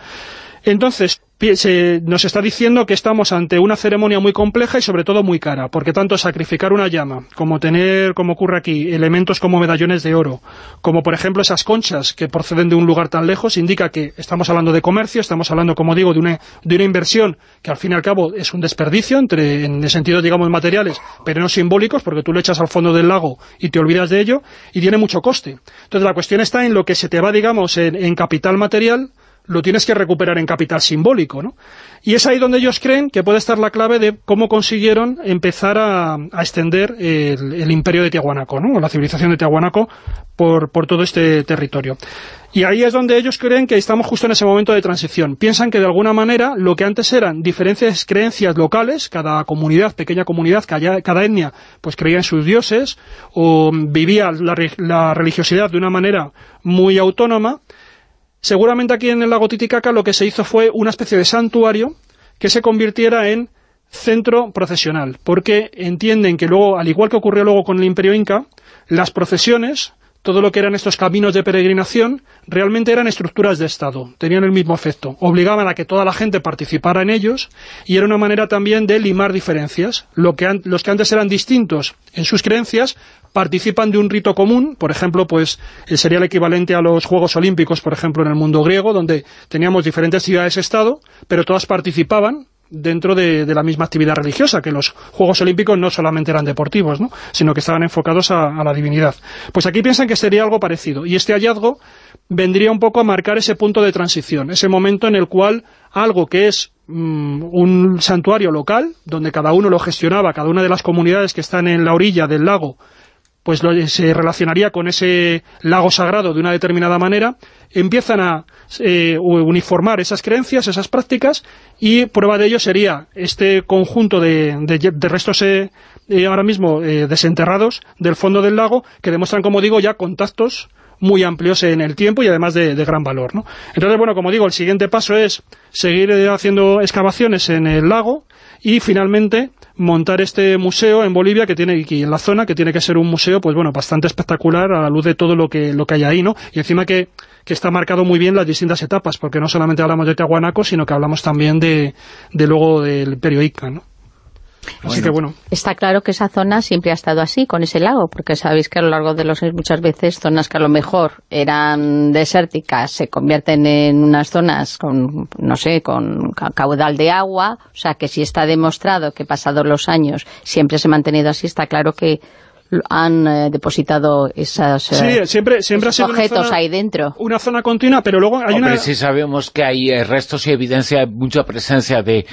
E: Entonces, nos está diciendo que estamos ante una ceremonia muy compleja y sobre todo muy cara, porque tanto sacrificar una llama, como tener, como ocurre aquí, elementos como medallones de oro, como por ejemplo esas conchas que proceden de un lugar tan lejos, indica que estamos hablando de comercio, estamos hablando, como digo, de una, de una inversión que al fin y al cabo es un desperdicio, entre, en el sentido, digamos, materiales, pero no simbólicos, porque tú lo echas al fondo del lago y te olvidas de ello, y tiene mucho coste. Entonces la cuestión está en lo que se te va, digamos, en capital material, lo tienes que recuperar en capital simbólico, ¿no? Y es ahí donde ellos creen que puede estar la clave de cómo consiguieron empezar a, extender el, imperio de Tiahuanaco, ¿no? la civilización de Tiahuanaco por, todo este territorio. Y ahí es donde ellos creen que estamos justo en ese momento de transición. Piensan que de alguna manera lo que antes eran diferentes creencias locales, cada comunidad, pequeña comunidad, cada etnia, pues creía en sus dioses o vivía la religiosidad de una manera muy autónoma, Seguramente aquí en el lago Titicaca lo que se hizo fue una especie de santuario que se convirtiera en centro procesional, porque entienden que luego, al igual que ocurrió luego con el Imperio Inca, las procesiones, todo lo que eran estos caminos de peregrinación, realmente eran estructuras de Estado, tenían el mismo efecto, obligaban a que toda la gente participara en ellos, y era una manera también de limar diferencias. Lo que los que antes eran distintos en sus creencias, participan de un rito común, por ejemplo, pues eh, sería el equivalente a los Juegos Olímpicos, por ejemplo, en el mundo griego, donde teníamos diferentes ciudades-estado, pero todas participaban dentro de, la misma actividad religiosa, que los Juegos Olímpicos no solamente eran deportivos, ¿no? sino que estaban enfocados a, la divinidad. Pues aquí piensan que sería algo parecido, y este hallazgo vendría un poco a marcar ese punto de transición, ese momento en el cual algo que es mm, un santuario local, donde cada uno lo gestionaba, cada una de las comunidades que están en la orilla del lago pues se relacionaría con ese lago sagrado de una determinada manera, empiezan a eh, uniformar esas creencias, esas prácticas, y prueba de ello sería este conjunto de, restos eh, eh, ahora mismo desenterrados del fondo del lago, que demuestran, como digo, ya contactos muy amplios en el tiempo y además de, de, gran valor. ¿no? Entonces, bueno, como digo, el siguiente paso es seguir haciendo excavaciones en el lago y finalmente montar este museo en Bolivia que tiene aquí en la zona que tiene que ser un museo pues bueno bastante espectacular a la luz de todo lo que lo que hay ahí no y encima que, que está marcado muy bien las distintas etapas porque no solamente hablamos de Tiahuanaco sino que hablamos también de, de luego del Imperio Ica ¿no? Así que bueno.
C: Está claro que esa zona siempre ha estado así, con ese lago, porque sabéis que a lo largo de los años muchas veces zonas que a lo mejor eran desérticas se convierten en unas zonas con, no sé, con caudal de agua, o sea que si está demostrado que pasados los años siempre se ha mantenido así, está claro que han eh, depositado esas,
E: eh, siempre, siempre
C: objetos ahí dentro.
E: Una zona continua, pero luego hay
B: Hombre,
E: una...
B: sí sabemos que hay eh, restos y evidencia, mucha presencia de,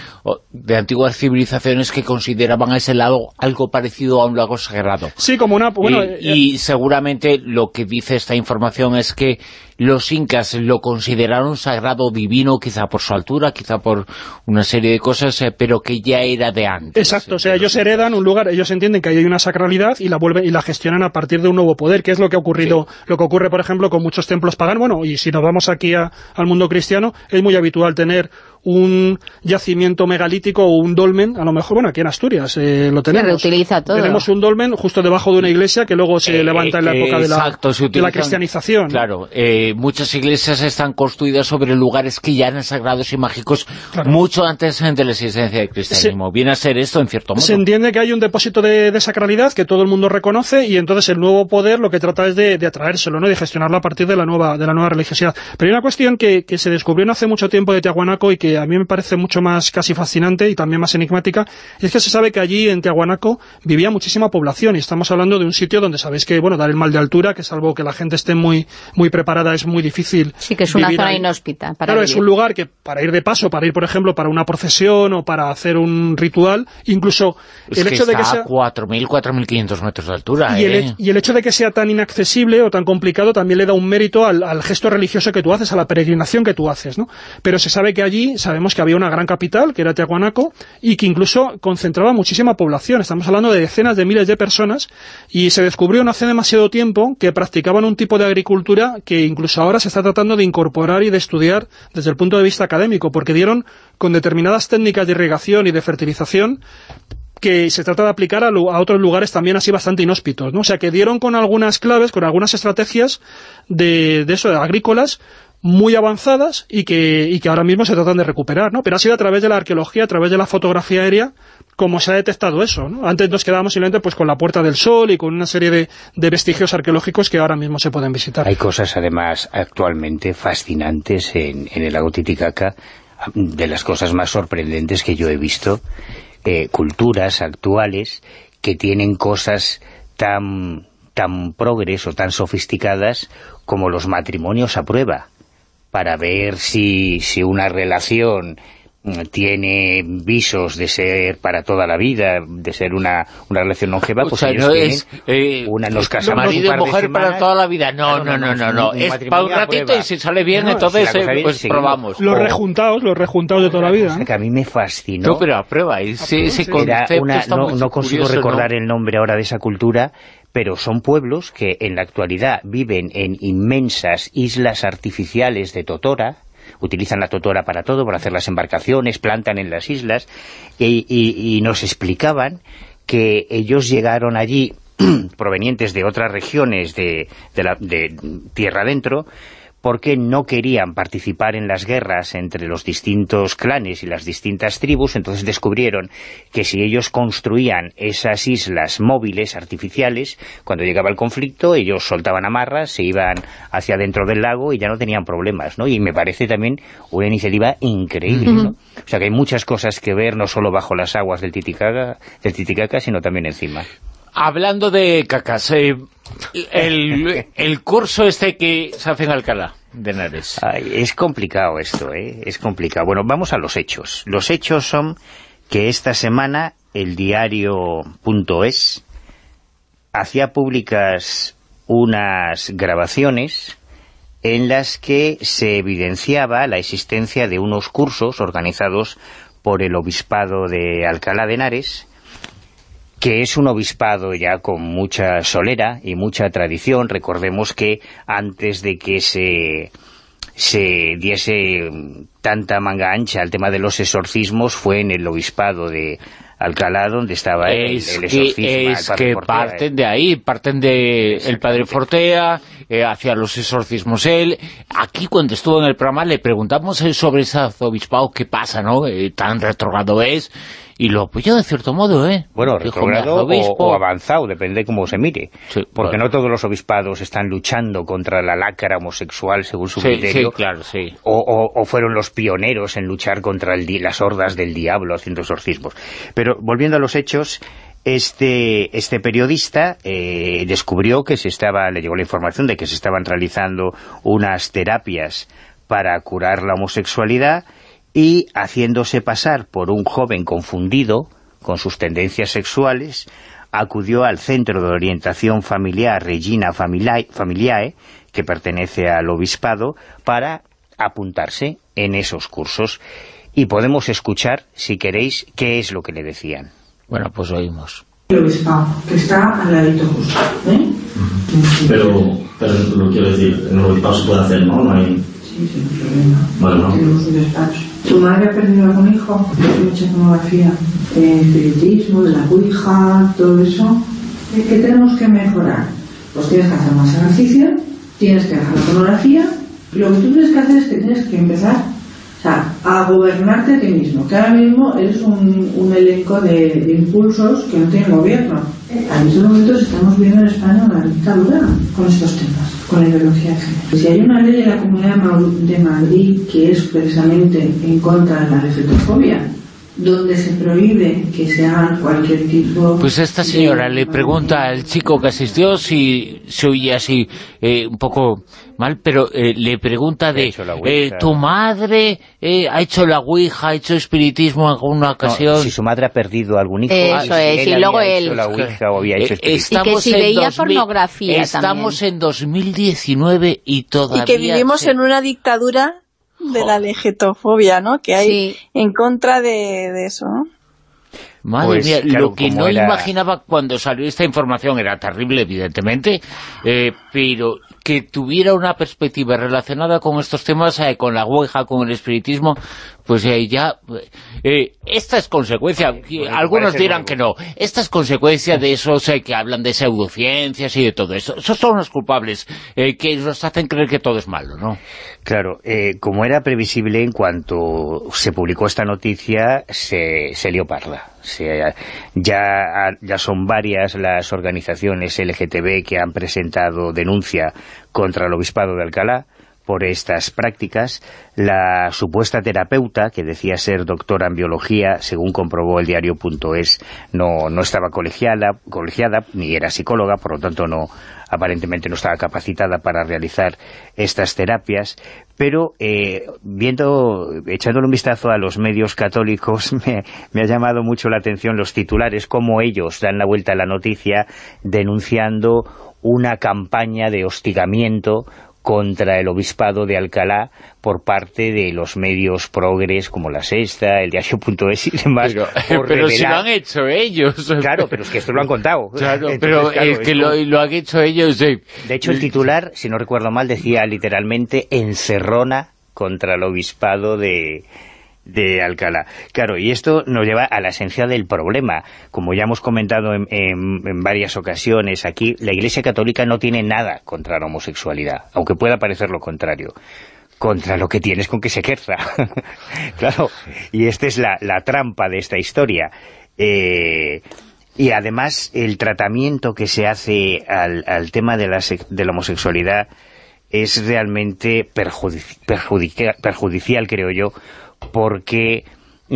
B: de antiguas civilizaciones que consideraban a ese lado algo parecido a un lago sagrado.
E: Sí, como una... Bueno,
B: y seguramente lo que dice esta información es que los incas lo consideraron sagrado divino, quizá por su altura, quizá por una serie de cosas, eh, pero que ya era de antes.
E: Exacto, o sea, ellos heredan un lugar, ellos entienden que hay una sacralidad y la vuelven y la gestionan a partir de un nuevo poder, que es lo que ha ocurrido, lo que ocurre, por ejemplo, con muchos templos paganos, bueno, y si nos vamos aquí al mundo cristiano, es muy habitual tener un yacimiento megalítico o un dolmen, a lo mejor, bueno, aquí en Asturias eh, lo tenemos. Tenemos un dolmen justo debajo de una iglesia que luego se eh, levanta en la época de la, de la cristianización.
B: Claro, eh, muchas iglesias están construidas sobre lugares que ya eran sagrados y mágicos mucho antes de la existencia del cristianismo. Viene a ser esto en cierto modo.
E: Se entiende que hay un depósito de, sacralidad que todo el mundo reconoce y entonces el nuevo poder lo que trata es de, atraérselo, ¿no? de gestionarlo a partir de la nueva de la nueva religiosidad. Pero hay una cuestión que, que se descubrió no hace mucho tiempo de Tiahuanaco y que a mí me parece mucho más casi fascinante y también más enigmática, es que se sabe que allí en Tiahuanaco vivía muchísima población y estamos hablando de un sitio donde sabéis que, bueno, dar el mal de altura, que salvo que la gente esté muy, muy preparada es muy difícil
C: Sí, que es una zona inhóspita para
E: Claro, es un lugar que para ir de paso, para ir, por ejemplo, para una procesión o para hacer un ritual, incluso
B: el hecho de que sea... 4.000, 4.500 metros de altura,
E: y,
B: el,
E: ¿eh? y el hecho de que sea tan inaccesible o tan complicado también le da un mérito al, al, gesto religioso que tú haces, a la peregrinación que tú haces, ¿no? Pero se sabe que allí, sabemos que había una gran capital, que era Tiahuanaco, y que incluso concentraba muchísima población, estamos hablando de decenas de miles de personas, y se descubrió no hace demasiado tiempo que practicaban un tipo de agricultura que incluso ahora se está tratando de incorporar y de estudiar desde el punto de vista académico, porque dieron con determinadas técnicas de irrigación y de fertilización que se trata de aplicar a, a, otros lugares también así bastante inhóspitos, ¿no? O sea, que dieron con algunas claves, con algunas estrategias de, de eso, de agrícolas, muy avanzadas y que, y que ahora mismo se tratan de recuperar, ¿no? Pero ha sido a través de la arqueología, a través de la fotografía aérea, como se ha detectado eso, ¿no? Antes nos quedábamos simplemente pues con la Puerta del Sol y con una serie de, de vestigios arqueológicos que ahora mismo se pueden visitar.
D: Hay cosas, además, actualmente fascinantes en, el lago Titicaca, de las cosas más sorprendentes que yo he visto, eh, culturas actuales que tienen cosas tan, tan progres tan sofisticadas como los matrimonios a prueba para ver si, si una relación tiene visos de ser para toda la vida, de ser una, una relación longeva, pues
B: o sea, no es
D: eh, una, nos casamos
B: marido y mujer para toda la vida, no, no, no, no, no, es para un ratito y si sale bien, entonces si eh, pues probamos.
E: Los rejuntados, los rejuntados de toda la vida.
D: que a mí me fascinó.
B: No, pero a prueba, ese, ese
D: concepto una, no, no consigo curioso, recordar ¿no? el nombre ahora de esa cultura, pero son pueblos que en la actualidad viven en inmensas islas artificiales de totora, utilizan la totora para todo, para hacer las embarcaciones, plantan en las islas, y, nos explicaban que ellos llegaron allí <clears throat> provenientes de otras regiones de, de, la, de tierra adentro, porque no querían participar en las guerras entre los distintos clanes y las distintas tribus, entonces descubrieron que si ellos construían esas islas móviles, artificiales, cuando llegaba el conflicto, ellos soltaban amarras, se iban hacia dentro del lago y ya no tenían problemas, ¿no? Y me parece también una iniciativa increíble, ¿no? O sea que hay muchas cosas que ver, no solo bajo las aguas del Titicaca, del Titicaca sino también encima.
B: Hablando de cacas, eh, el, el, curso este que se hace en Alcalá de Henares.
D: Es complicado esto, ¿eh? Es complicado. Bueno, vamos a los hechos. Los hechos son que esta semana el diario.es hacía públicas unas grabaciones en las que se evidenciaba la existencia de unos cursos organizados por el Obispado de Alcalá de Henares que es un obispado ya con mucha solera y mucha tradición. Recordemos que antes de que se, se diese tanta manga ancha al tema de los exorcismos fue en el obispado de Alcalá donde estaba el,
B: es
D: el.
B: Que, es que Fortea, parten eh. de ahí, parten de el padre Fortea, eh, hacia los exorcismos él. Aquí cuando estuvo en el programa le preguntamos sobre ese obispado, qué pasa, ¿no? Eh, tan retrogrado es y lo apoyó de cierto modo, ¿eh?
D: Bueno, retrogrado o, o, avanzado, depende de cómo se mire.
B: Sí,
D: porque
B: bueno.
D: no todos los obispados están luchando contra la lacra homosexual, según su
B: sí,
D: criterio.
B: Sí, claro, sí.
D: O, o, o, fueron los pioneros en luchar contra el, las hordas del diablo haciendo exorcismos. Pero volviendo a los hechos, este, este periodista eh, descubrió que se estaba, le llegó la información de que se estaban realizando unas terapias para curar la homosexualidad y haciéndose pasar por un joven confundido con sus tendencias sexuales, acudió al Centro de Orientación Familiar Regina Familiae, que pertenece al Obispado, para apuntarse en esos cursos. Y podemos escuchar, si queréis, qué es lo que le decían.
B: Bueno, pues oímos.
G: El Obispado, que está al ladito justo, ¿eh?
H: Pero, pero lo quiero decir, en el Obispado se puede hacer, ¿no? No hay...
G: Sí, sin problema.
H: Bueno, ¿no?
G: Tenemos un despacho. ¿Tu madre ha perdido algún hijo? mucha pornografía, eh, espiritismo, de la ouija, todo eso. ¿Qué tenemos que mejorar? Pues tienes que hacer más ejercicio, tienes que dejar la pornografía, lo que tú tienes que hacer es que tienes que empezar sea, a gobernarte a ti mismo, que ahora mismo eres un, un elenco de, de, impulsos que no tiene gobierno. En estos momentos estamos viendo en España una dictadura con estos temas, con la ideología de. Si hay una ley de la Comunidad de Madrid que es precisamente en contra de la reflectofobia, donde se prohíbe que se hagan cualquier tipo...
B: Pues esta señora le pregunta al chico que asistió si se oía así eh, un poco mal, pero eh, le pregunta de, eh, ¿tu madre ha hecho la ouija, ha hecho espiritismo en alguna ocasión?
D: si su madre ha perdido algún hijo.
C: Eso es, y luego él...
D: Hecho la ouija, o había hecho
C: y que si veía pornografía
B: Estamos en 2019 y todavía...
F: Y que vivimos en una dictadura de la legetofobia, ¿no? Que hay en contra de, eso, ¿no?
B: Madre pues, mía, lo que no imaginaba cuando salió esta información era terrible, evidentemente, eh, pero que tuviera una perspectiva relacionada con estos temas, eh, con la Ouija, con el espiritismo, pues eh, ya... Eh, esta es consecuencia, algunos dirán que no, esta es consecuencia de esos que hablan de pseudociencias y de todo eso. Esos son los culpables que nos hacen creer que todo es malo, ¿no?
D: Claro, como era previsible, en cuanto se publicó esta noticia, se, se lió parda. ya, ya son varias las organizaciones LGTB que han presentado denuncia contra el Obispado de Alcalá por estas prácticas. La supuesta terapeuta, que decía ser doctora en biología, según comprobó el diario.es, no, no estaba colegiada, colegiada, ni era psicóloga, por lo tanto no aparentemente no estaba capacitada para realizar estas terapias, pero eh, viendo, echándole un vistazo a los medios católicos, <laughs> me, me, ha llamado mucho la atención los titulares, cómo ellos dan la vuelta a la noticia denunciando una campaña de hostigamiento contra el obispado de Alcalá por parte de los medios progres como La Sexta, el Diario.es y demás.
B: Pero, si lo han hecho ellos.
D: Claro, pero es que esto lo han contado.
B: Claro, pero es que lo, lo, han hecho ellos.
D: De hecho, el titular, si no recuerdo mal, decía literalmente encerrona contra el obispado de, de Alcalá. Claro, y esto nos lleva a la esencia del problema. Como ya hemos comentado en, varias ocasiones aquí, la Iglesia Católica no tiene nada contra la homosexualidad, aunque pueda parecer lo contrario contra lo que tienes con que se ejerza. <laughs> claro, y esta es la, trampa de esta historia. Eh, y además el tratamiento que se hace al, tema de la, de la homosexualidad es realmente perjudicial, creo yo, porque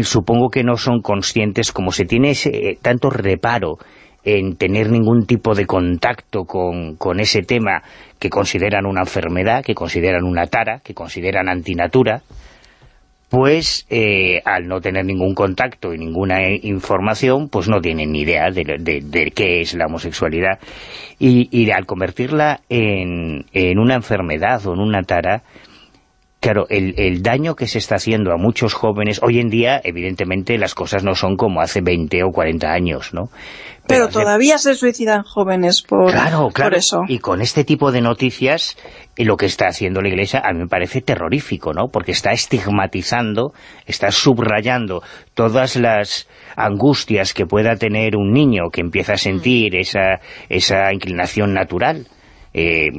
D: supongo que no son conscientes, como se tiene ese, tanto reparo en tener ningún tipo de contacto con, ese tema que consideran una enfermedad, que consideran una tara, que consideran antinatura, pues eh, al no tener ningún contacto y ninguna información, pues no tienen ni idea de, qué es la homosexualidad. Y, y al convertirla en, en, una enfermedad o en una tara, Claro, el, el, daño que se está haciendo a muchos jóvenes, hoy en día, evidentemente, las cosas no son como hace 20 o 40 años, ¿no?
F: Pero, todavía se suicidan jóvenes por,
D: claro, claro.
F: eso.
D: Y con este tipo de noticias, lo que está haciendo la Iglesia a mí me parece terrorífico, ¿no? Porque está estigmatizando, está subrayando todas las angustias que pueda tener un niño que empieza a sentir esa, esa inclinación natural. Eh,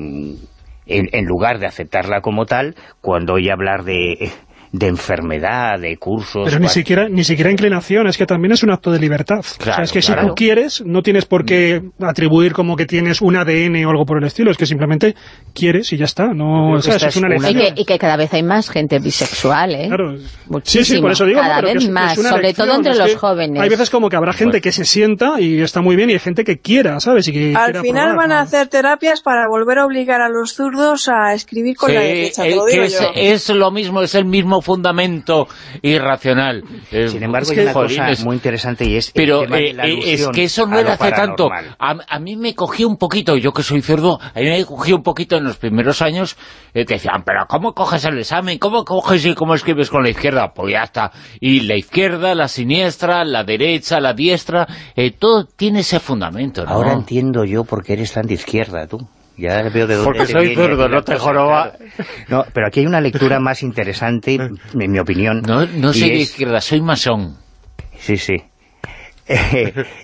D: en, lugar de aceptarla como tal, cuando oye hablar de de enfermedad, de cursos...
E: Pero ni siquiera, ni siquiera inclinación, es que también es un acto de libertad. o sea, es que si tú quieres, no tienes por qué atribuir como que tienes un ADN o algo por el estilo, es que simplemente quieres y ya está. No, es una
C: y, que, cada vez hay más gente bisexual, ¿eh?
E: Claro. Sí, sí, por eso digo.
C: Cada vez más, sobre todo entre los jóvenes.
E: Hay veces como que habrá gente que se sienta y está muy bien y hay gente que quiera, ¿sabes? Y que
F: Al final van a hacer terapias para volver a obligar a los zurdos a escribir con la derecha,
B: eh, es lo mismo, es el mismo fundamento irracional.
D: Eh, Sin embargo, hay una cosa muy interesante y es
B: Pero eh, es que eso no era hace tanto. A, mí me cogió un poquito, yo que soy cerdo, a mí me cogió un poquito en los primeros años, eh, te decían, pero ¿cómo coges el examen? ¿Cómo coges y cómo escribes con la izquierda? Pues ya está. Y la izquierda, la siniestra, la derecha, la diestra, todo tiene ese fundamento,
D: Ahora entiendo yo por qué eres tan de izquierda, tú. Ya veo de dónde
B: Porque soy zurdo, no te joroba.
D: No, pero aquí hay una lectura más interesante, en mi opinión.
B: No, no soy de izquierda, soy masón.
D: Sí, sí.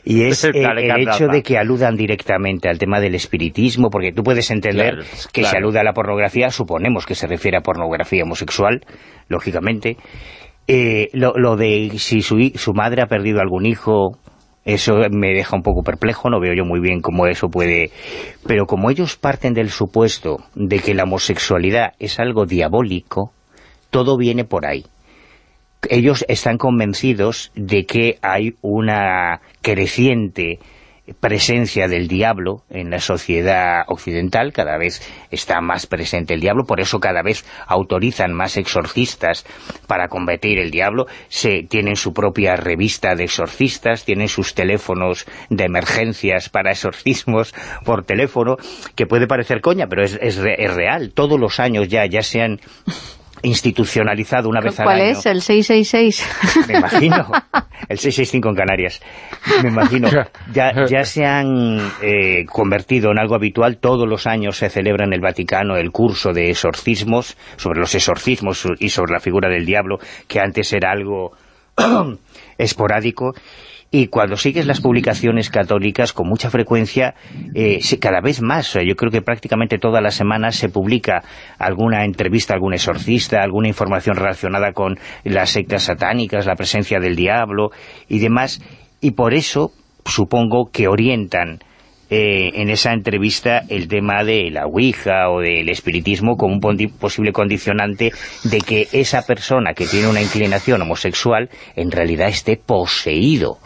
D: y <laughs> es el, hecho de que aludan directamente al tema del espiritismo, porque tú puedes entender que se aluda a la pornografía, suponemos que se refiere a pornografía homosexual, lógicamente. Eh, lo, lo, de si su, su madre ha perdido algún hijo, eso me deja un poco perplejo, no veo yo muy bien cómo eso puede... Pero como ellos parten del supuesto de que la homosexualidad es algo diabólico, todo viene por ahí. ellos están convencidos de que hay una creciente presencia del diablo en la sociedad occidental, cada vez está más presente el diablo, por eso cada vez autorizan más exorcistas para combatir el diablo, se tienen su propia revista de exorcistas, tienen sus teléfonos de emergencias para exorcismos por teléfono, que puede parecer coña, pero es, es, es real, todos los años ya, ya se han institucionalizado una vez al
C: año.
D: ¿Cuál
C: es? ¿El 666?
D: Me imagino. <laughs> El 665 en Canarias. Me imagino. Ya, ya <laughs> se han eh, convertido en algo habitual. Todos los años se celebra en el Vaticano el curso de exorcismos, sobre los exorcismos y sobre la figura del diablo, que antes era algo <clears throat> esporádico y cuando sigues las publicaciones católicas con mucha frecuencia, eh, cada vez más, yo creo que prácticamente todas las semanas se publica alguna entrevista algún exorcista, alguna información relacionada con las sectas satánicas, la presencia del diablo y demás, y por eso supongo que orientan eh, en esa entrevista el tema de la Ouija o del espiritismo como un posible condicionante de que esa persona que tiene una inclinación homosexual en realidad esté poseído.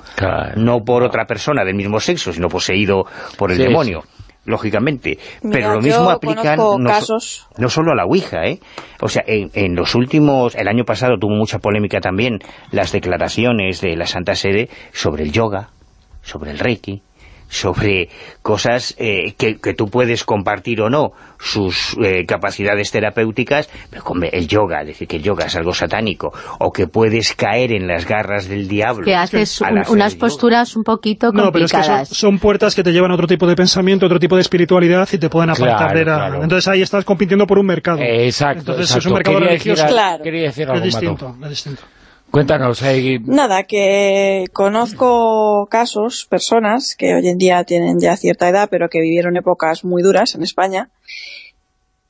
D: No por otra persona del mismo sexo, sino poseído por el
F: Sí,
D: demonio. Lógicamente,
F: Mira,
D: pero lo mismo aplican
F: casos-
D: no solo a la Ouija, ¿eh? O sea, en, en los últimos, el año pasado tuvo mucha polémica también las declaraciones de la Santa Sede sobre el yoga, sobre el Reiki, sobre cosas eh, que, que tú puedes compartir o no sus eh, capacidades terapéuticas, pero con el yoga, decir que el yoga es algo satánico, o que puedes caer en las garras del diablo.
C: que haces un- unas posturas un poquito
E: No, pero es que son,
C: complicadas.
E: son puertas que te llevan a otro tipo de pensamiento, otro tipo de espiritualidad y te pueden apartar
I: Claro,
E: de la...
I: claro.
E: Entonces ahí estás compitiendo por un mercado.
I: Eh, exacto,
E: Entonces es un mercado
I: Quería
E: religioso.
F: Claro.
I: quería decir algo,
E: es distinto, es distinto.
I: Cuéntanos, eh,
F: Nada, que conozco casos, personas que hoy en día tienen ya cierta edad, pero que vivieron épocas muy duras en España,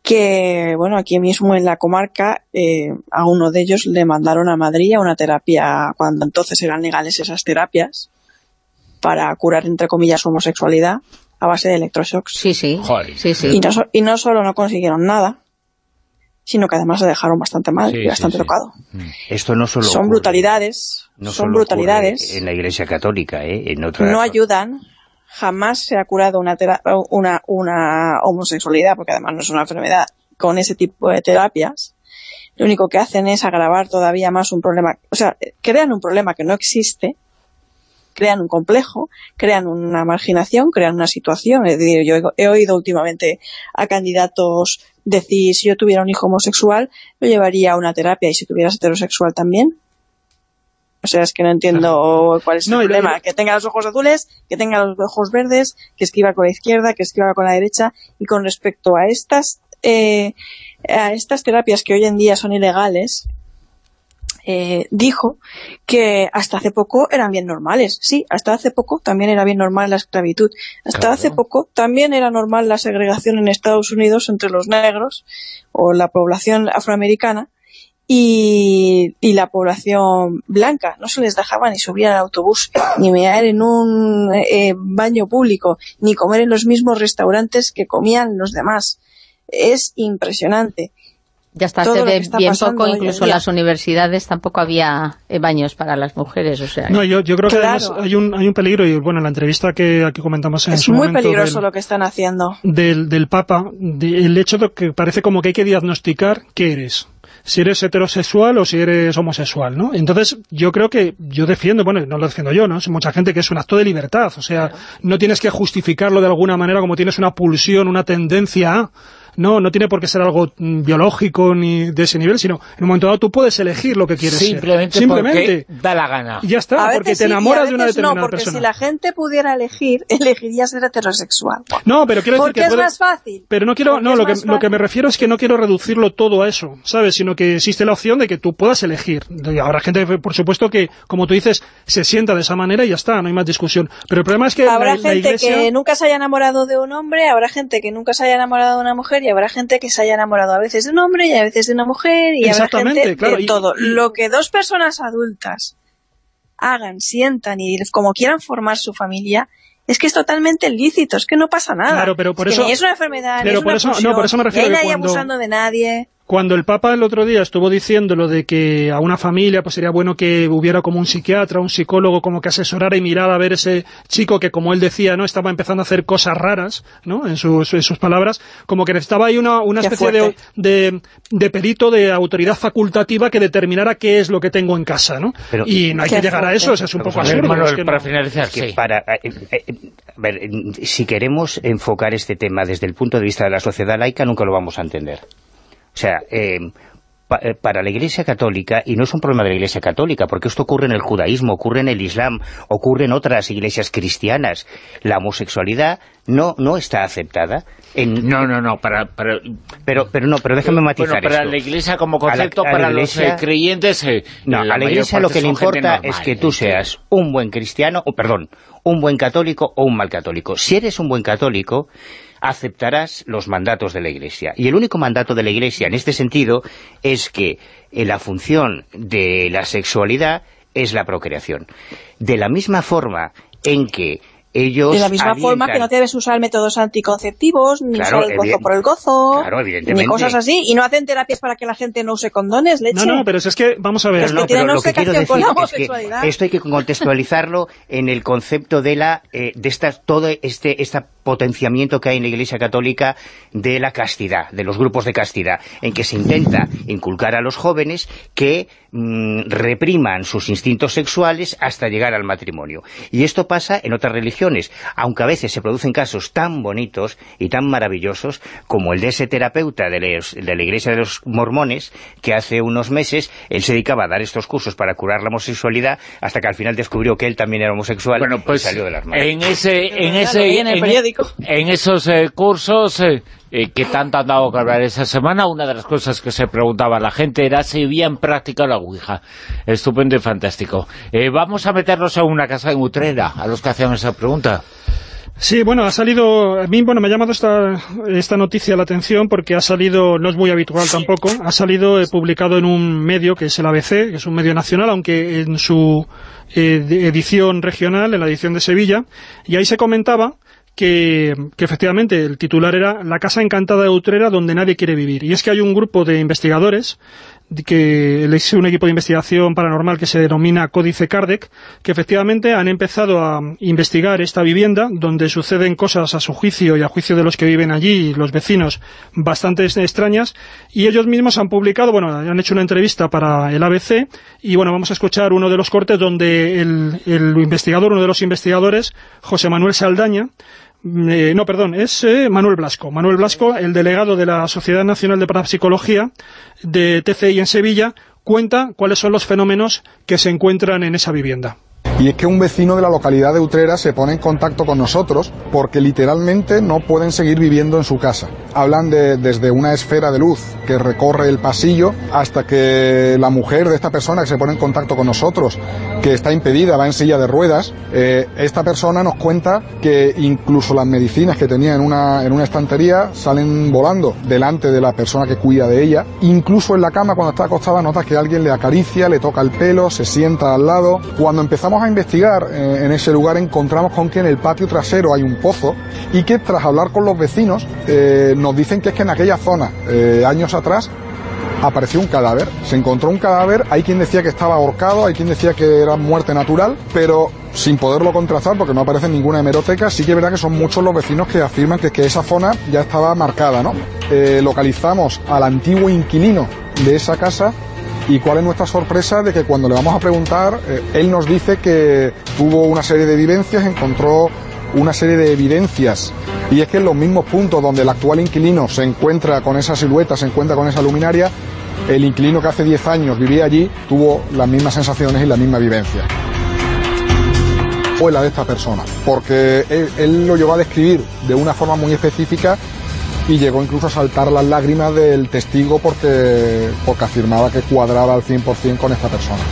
F: que, bueno, aquí mismo en la comarca, eh, a uno de ellos le mandaron a Madrid a una terapia, cuando entonces eran legales esas terapias, para curar, entre comillas, su homosexualidad a base de electroshocks.
C: Sí, sí.
I: Joder.
C: Sí, sí.
F: Y no, so- y no solo no consiguieron nada, sino que además se dejaron bastante mal
I: Sí,
F: y bastante
I: sí, sí.
F: tocado.
D: Esto no solo
F: Son
D: ocurre-
F: brutalidades,
D: no
F: son brutalidades.
D: en la Iglesia Católica, ¿eh? En
F: no ayudan, jamás se ha curado una, una, una homosexualidad, porque además no es una enfermedad, con ese tipo de terapias. Lo único que hacen es agravar todavía más un problema, o sea, crean un problema que no existe, crean un complejo, crean una marginación, crean una situación. Es decir, yo he, he oído últimamente a candidatos decir, si yo tuviera un hijo homosexual, lo llevaría a una terapia, y si tuvieras heterosexual también. O sea, es que no entiendo <laughs> cuál es el
E: No,
F: problema. Que tenga los ojos azules, que tenga los ojos verdes, que escriba con la izquierda, que escriba con la derecha. Y con respecto a estas, eh, a estas terapias que hoy en día son ilegales, eh, dijo que hasta hace poco eran bien normales. Sí, hasta hace poco también era bien normal la esclavitud. Hasta
I: Claro.
F: hace poco también era normal la segregación en Estados Unidos entre los negros o la población afroamericana y, y la población blanca. No se les dejaba ni subir al autobús, ni mear en un eh, baño público, ni comer en los mismos restaurantes que comían los demás. Es impresionante.
C: Ya
F: todo
C: hace de
F: está
C: bien poco, incluso en las universidades tampoco había eh, baños para las mujeres, o sea...
E: No, yo, yo creo que
F: Claro.
E: además hay un, hay un peligro, y bueno, en la entrevista que aquí comentamos en
F: Es
E: su
F: muy
E: momento
F: peligroso
E: del-
F: lo que están haciendo.
E: del, del Papa, de- el hecho de que parece como que hay que diagnosticar qué eres. Si eres heterosexual o si eres homosexual, ¿no? Entonces, yo creo que yo defiendo, bueno, no lo defiendo yo, ¿no? Es mucha gente que es un acto de libertad, o sea, no tienes que justificarlo de alguna manera como tienes una pulsión, una tendencia a... No, no tiene por qué ser algo mm, biológico ni de ese nivel, sino en un momento dado tú puedes elegir lo que quieres ser.
I: simplemente,
E: Simplemente.
I: porque da la gana.
E: Y ya está,
F: A
E: porque te
F: sí,
E: enamoras de una determinada
F: no, porque
E: persona.
F: si la gente pudiera elegir, <laughs> elegiría ser heterosexual.
E: No, pero quiero decir
F: Porque
E: que
F: es
E: puede-
F: más fácil.
E: Pero no quiero,
F: Porque
E: no, lo que,
F: más
E: lo que me
F: fácil.
E: refiero es que no quiero reducirlo todo a eso, ¿sabes? Sino que existe la opción de que tú puedas elegir. Y habrá gente, por supuesto, que, como tú dices, se sienta de esa manera y ya está, no hay más discusión. Pero el problema es que
F: Habrá
E: la, la
F: gente
E: iglesia...
F: que nunca se haya enamorado de un hombre, habrá gente que nunca se haya enamorado de una mujer y habrá gente que se haya enamorado a veces de un hombre y a veces de una mujer y habrá gente
E: claro,
F: de
E: y-
F: todo.
E: y-
F: Lo que dos personas adultas hagan, sientan y como quieran formar su familia es que es totalmente lícito, es que no pasa nada.
E: Claro, pero por
F: Es que
E: eso-
F: ni es una enfermedad, ni
E: pero
F: es
E: por
F: una
E: eso- no, por eso me refiero
F: ni
E: que cuando-
F: abusando de nadie.
E: Cuando el Papa el otro día estuvo diciendo lo de que a una familia pues sería bueno que hubiera como un psiquiatra, un psicólogo, como que asesorara y mirara a ver ese chico que, como él decía, no estaba empezando a hacer cosas raras, ¿no? En sus, sus palabras, como que necesitaba ahí una, una especie de, de, de, perito, de autoridad facultativa que determinara qué es lo que tengo en casa, ¿no? y no hay que llegar a eso, eso es un poco absurdo.
B: para finalizar, sí.
D: para, eh, eh, eh, a ver, si queremos enfocar este tema desde el punto de vista de la sociedad laica, nunca lo vamos a entender. O sea, eh, para la Iglesia Católica, y no es un problema de la Iglesia Católica, porque esto ocurre en el judaísmo, ocurre en el Islam, ocurre en otras iglesias cristianas, la homosexualidad no no está aceptada. En,
B: no, no, no, para,
D: pero pero no, pero déjame matizar
B: bueno, para la Iglesia como concepto, para los eh, creyentes... Eh,
D: no, a la Iglesia lo que le importa es que tú seas un buen cristiano, o perdón, un buen católico o un mal católico. Si eres un buen católico aceptarás los mandatos de la Iglesia. Y el único mandato de la Iglesia en este sentido es que eh, la función de la sexualidad es la procreación. De la misma forma en que ellos
F: de la misma forma que no debes usar métodos anticonceptivos, ni usar el gozo por el gozo, ni cosas así, y no hacen terapias para que la gente no use condones, leche.
E: No, no, pero es que, vamos a ver...
D: no, pero lo que quiero decir es que esto hay que contextualizarlo en el concepto de la eh, de esta, todo este, esta potenciamiento que hay en la Iglesia Católica de la castidad, de los grupos de castidad, en que se intenta inculcar a los jóvenes que mm, repriman sus instintos sexuales hasta llegar al matrimonio. Y esto pasa en otras religiones, aunque a veces se producen casos tan bonitos y tan maravillosos como el de ese terapeuta de, de la Iglesia de los Mormones, que hace unos meses él se dedicaba a dar estos cursos para curar la homosexualidad, hasta que al final descubrió que él también era homosexual
B: pues
D: y salió de las manos.
B: En ese, en ese, en, en esos eh, cursos eh, eh, que tanto han dado que hablar esa semana, una de las cosas que se preguntaba la gente era si habían practicado la Ouija. Estupendo y fantástico. vamos a meternos en una casa de Utrera, a los que hacían esa pregunta.
E: Sí, bueno, ha salido, a mí, bueno, me ha llamado esta, esta noticia la atención porque ha salido, no es muy habitual tampoco, ha salido publicado en un medio que es el ABC, que es un medio nacional, aunque en su edición regional, en la edición de Sevilla, y ahí se comentaba que, efectivamente el titular era La casa encantada de Utrera donde nadie quiere vivir. Y es que hay un grupo de investigadores que es un equipo de investigación paranormal que se denomina Códice Kardec, que efectivamente han empezado a investigar esta vivienda, donde suceden cosas a su juicio y a juicio de los que viven allí, los vecinos, bastante extrañas, y ellos mismos han publicado, bueno, han hecho una entrevista para el ABC, y bueno, vamos a escuchar uno de los cortes donde el, el investigador, uno de los investigadores, José Manuel Saldaña, eh, no, perdón, es eh, Manuel Blasco. Manuel Blasco, el delegado de la Sociedad Nacional de Parapsicología de TCI en Sevilla, cuenta cuáles son los fenómenos que se encuentran en esa vivienda.
I: Y es que un vecino de la localidad de Utrera se pone en contacto con nosotros porque literalmente no pueden seguir viviendo en su casa. Hablan de, desde una esfera de luz que recorre el pasillo hasta que la mujer de esta persona que se pone en contacto con nosotros, que está impedida, va en silla de ruedas, eh, esta persona nos cuenta que incluso las medicinas que tenía en una, en una estantería salen volando delante de la persona que cuida de ella. Incluso en la cama cuando está acostada notas que alguien le acaricia, le toca el pelo, se sienta al lado. Cuando empezamos a investigar eh, en ese lugar encontramos con que en el patio trasero hay un pozo y que tras hablar con los vecinos eh, nos dicen que es que en aquella zona, eh, años atrás, apareció un cadáver. Se encontró un cadáver, hay quien decía que estaba ahorcado, hay quien decía que era muerte natural, pero sin poderlo contrastar porque no aparece ninguna hemeroteca, sí que es verdad que son muchos los vecinos que afirman que, que esa zona ya estaba marcada, ¿no? localizamos al antiguo inquilino de esa casa y cuál es nuestra sorpresa de que cuando le vamos a preguntar, eh, él nos dice que tuvo una serie de vivencias, encontró una serie de evidencias y es que en los mismos puntos donde el actual inquilino se encuentra con esa silueta, se encuentra con esa luminaria, el inquilino que hace 10 años vivía allí tuvo las mismas sensaciones y la misma vivencia. Fue la de esta persona, porque él, él lo llevó a describir de una forma muy específica y llegó incluso a saltar las lágrimas del testigo porque, porque afirmaba que cuadraba al 100% con esta persona.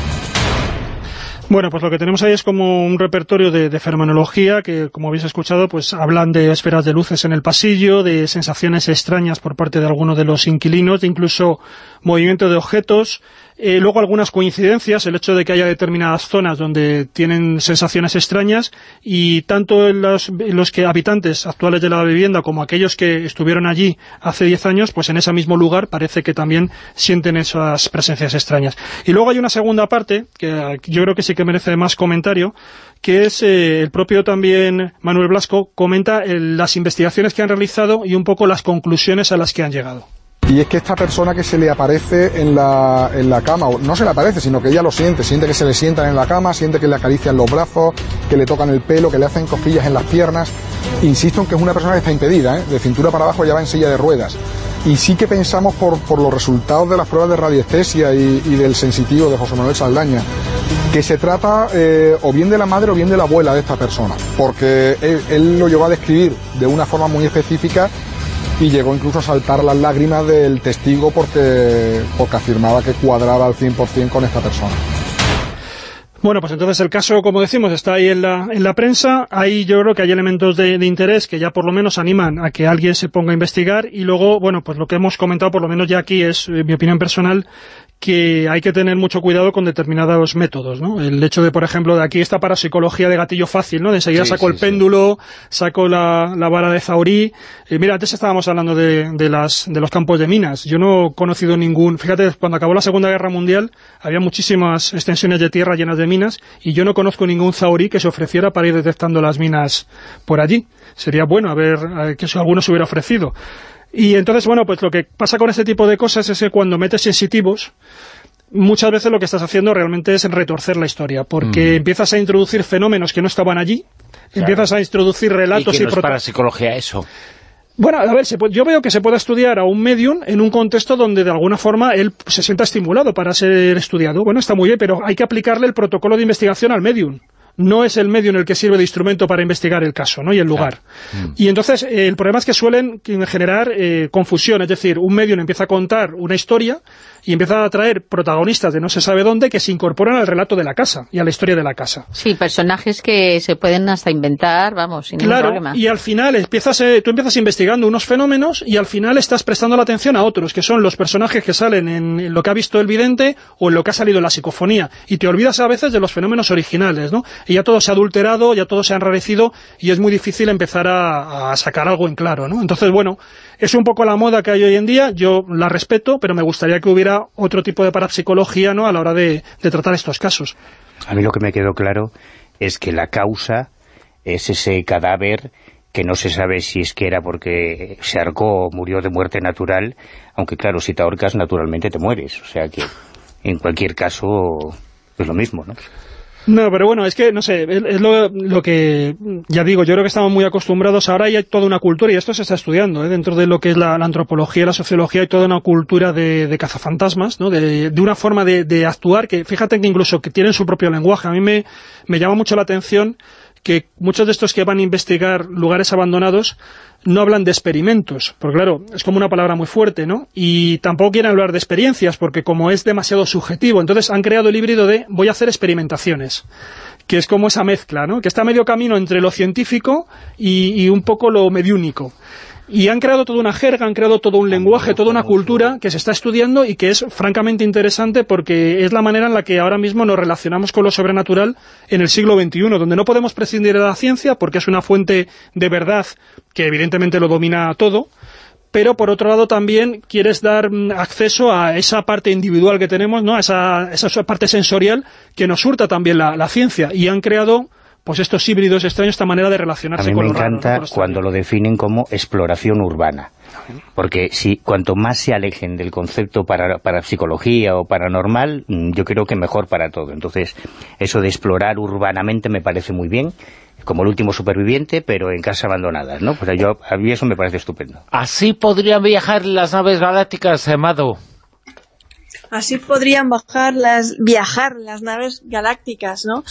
E: Bueno, pues lo que tenemos ahí es como un repertorio de, de, fenomenología que, como habéis escuchado, pues hablan de esferas de luces en el pasillo, de sensaciones extrañas por parte de algunos de los inquilinos, de incluso movimiento de objetos, Eh, luego algunas coincidencias, el hecho de que haya determinadas zonas donde tienen sensaciones extrañas y tanto los, que habitantes actuales de la vivienda como aquellos que estuvieron allí hace 10 años, pues en ese mismo lugar parece que también sienten esas presencias extrañas. Y luego hay una segunda parte, que yo creo que sí que merece más comentario, que es eh, el propio también Manuel Blasco, comenta las investigaciones que han realizado y un poco las conclusiones a las que han llegado.
I: Y es que esta persona que se le aparece en la, en la cama, no se le aparece, sino que ella lo siente, siente que se le sientan en la cama, siente que le acarician los brazos, que le tocan el pelo, que le hacen cosquillas en las piernas. Insisto en que es una persona que está impedida, ¿eh? de cintura para abajo ya va en silla de ruedas. Y sí que pensamos por, por los resultados de las pruebas de radiestesia y, del sensitivo de José Manuel Saldaña, que se trata eh, o bien de la madre o bien de la abuela de esta persona, porque él, él lo llevó a describir de una forma muy específica y llegó incluso a saltar las lágrimas del testigo porque, porque afirmaba que cuadraba al 100% con esta persona.
E: Bueno, pues entonces el caso, como decimos, está ahí en la, en la prensa. Ahí yo creo que hay elementos de, interés que ya por lo menos animan a que alguien se ponga a investigar. Y luego, bueno, pues lo que hemos comentado, por lo menos ya aquí es eh, mi opinión personal, que hay que tener mucho cuidado con determinados métodos, ¿no? El hecho de, por ejemplo, de aquí está para psicología de gatillo fácil, ¿no? De enseguida saco el péndulo, saco la, la, vara de Zaurí. Eh, mira, antes estábamos hablando de, de, las, de los campos de minas. Yo no he conocido ningún... Fíjate, cuando acabó la Segunda Guerra Mundial había muchísimas extensiones de tierra llenas de minas y yo no conozco ningún Zaurí que se ofreciera para ir detectando las minas por allí. Sería bueno a ver que si alguno se hubiera ofrecido. Y entonces, bueno, pues lo que pasa con este tipo de cosas es que cuando metes sensitivos, muchas veces lo que estás haciendo realmente es retorcer la historia, porque mm. empiezas a introducir fenómenos que no estaban allí, empiezas a introducir relatos
B: y...
E: y
B: no es para psicología eso?
E: Bueno, a ver, yo veo que se puede estudiar a un medium en un contexto donde de alguna forma él se sienta estimulado para ser estudiado. Bueno, está muy bien, pero hay que aplicarle el protocolo de investigación al medium no es el medio en el que sirve de instrumento para investigar el caso ¿no? y el lugar. Mm. Y entonces eh, el problema es que suelen generar eh, confusión, es decir, un medio empieza a contar una historia y empieza a traer protagonistas de no se sabe dónde que se incorporan al relato de la casa y a la historia de la casa.
C: Sí, personajes que se pueden hasta inventar, vamos, sin
E: claro,
C: ningún problema.
E: y al final empiezas, eh, tú empiezas investigando unos fenómenos y al final estás prestando la atención a otros, que son los personajes que salen en lo que ha visto el vidente o en lo que ha salido en la psicofonía, y te olvidas a veces de los fenómenos originales, ¿no? Y ya todo se ha adulterado, ya todo se ha enrarecido y es muy difícil empezar a, a sacar algo en claro, ¿no? Entonces, bueno, es un poco la moda que hay hoy en día, yo la respeto, pero me gustaría que hubiera otro tipo de parapsicología ¿no? a la hora de, tratar estos casos.
D: A mí lo que me quedó claro es que la causa es ese cadáver que no se sabe si es que era porque se arcó o murió de muerte natural, aunque claro, si te ahorcas naturalmente te mueres, o sea que en cualquier caso es lo mismo, ¿no?
E: No, pero bueno, es que, no sé, es lo, que, ya digo, yo creo que estamos muy acostumbrados, ahora hay toda una cultura, y esto se está estudiando, ¿eh? dentro de lo que es la, antropología y la sociología, hay toda una cultura de, cazafantasmas, ¿no? de, una forma de, actuar que, fíjate que incluso que tienen su propio lenguaje, a mí me, me llama mucho la atención que muchos de estos que van a investigar lugares abandonados no hablan de experimentos, porque claro, es como una palabra muy fuerte, ¿no? Y tampoco quieren hablar de experiencias, porque como es demasiado subjetivo, entonces han creado el híbrido de voy a hacer experimentaciones, que es como esa mezcla, ¿no? Que está medio camino entre lo científico y, y un poco lo mediúnico. Y han creado toda una jerga, han creado todo un lenguaje, toda una cultura que se está estudiando y que es francamente interesante porque es la manera en la que ahora mismo nos relacionamos con lo sobrenatural en el siglo XXI, donde no podemos prescindir de la ciencia porque es una fuente de verdad que evidentemente lo domina todo, pero por otro lado también quieres dar mm, acceso a esa parte individual que tenemos, ¿no? a esa, esa parte sensorial que nos hurta también la, la ciencia, y han creado pues estos híbridos extraños, esta manera de relacionarse con
D: A mí me encanta cuando lo definen como exploración urbana. Porque si cuanto más se alejen del concepto para, para psicología o paranormal, mm, yo creo que mejor para todo. Entonces, eso de explorar urbanamente me parece muy bien, como el último superviviente, pero en casas abandonadas, ¿no? Pues yo, a mí eso me parece estupendo.
B: Así podrían viajar las naves galácticas, Amado.
F: Así podrían bajar las, viajar las naves galácticas, ¿no?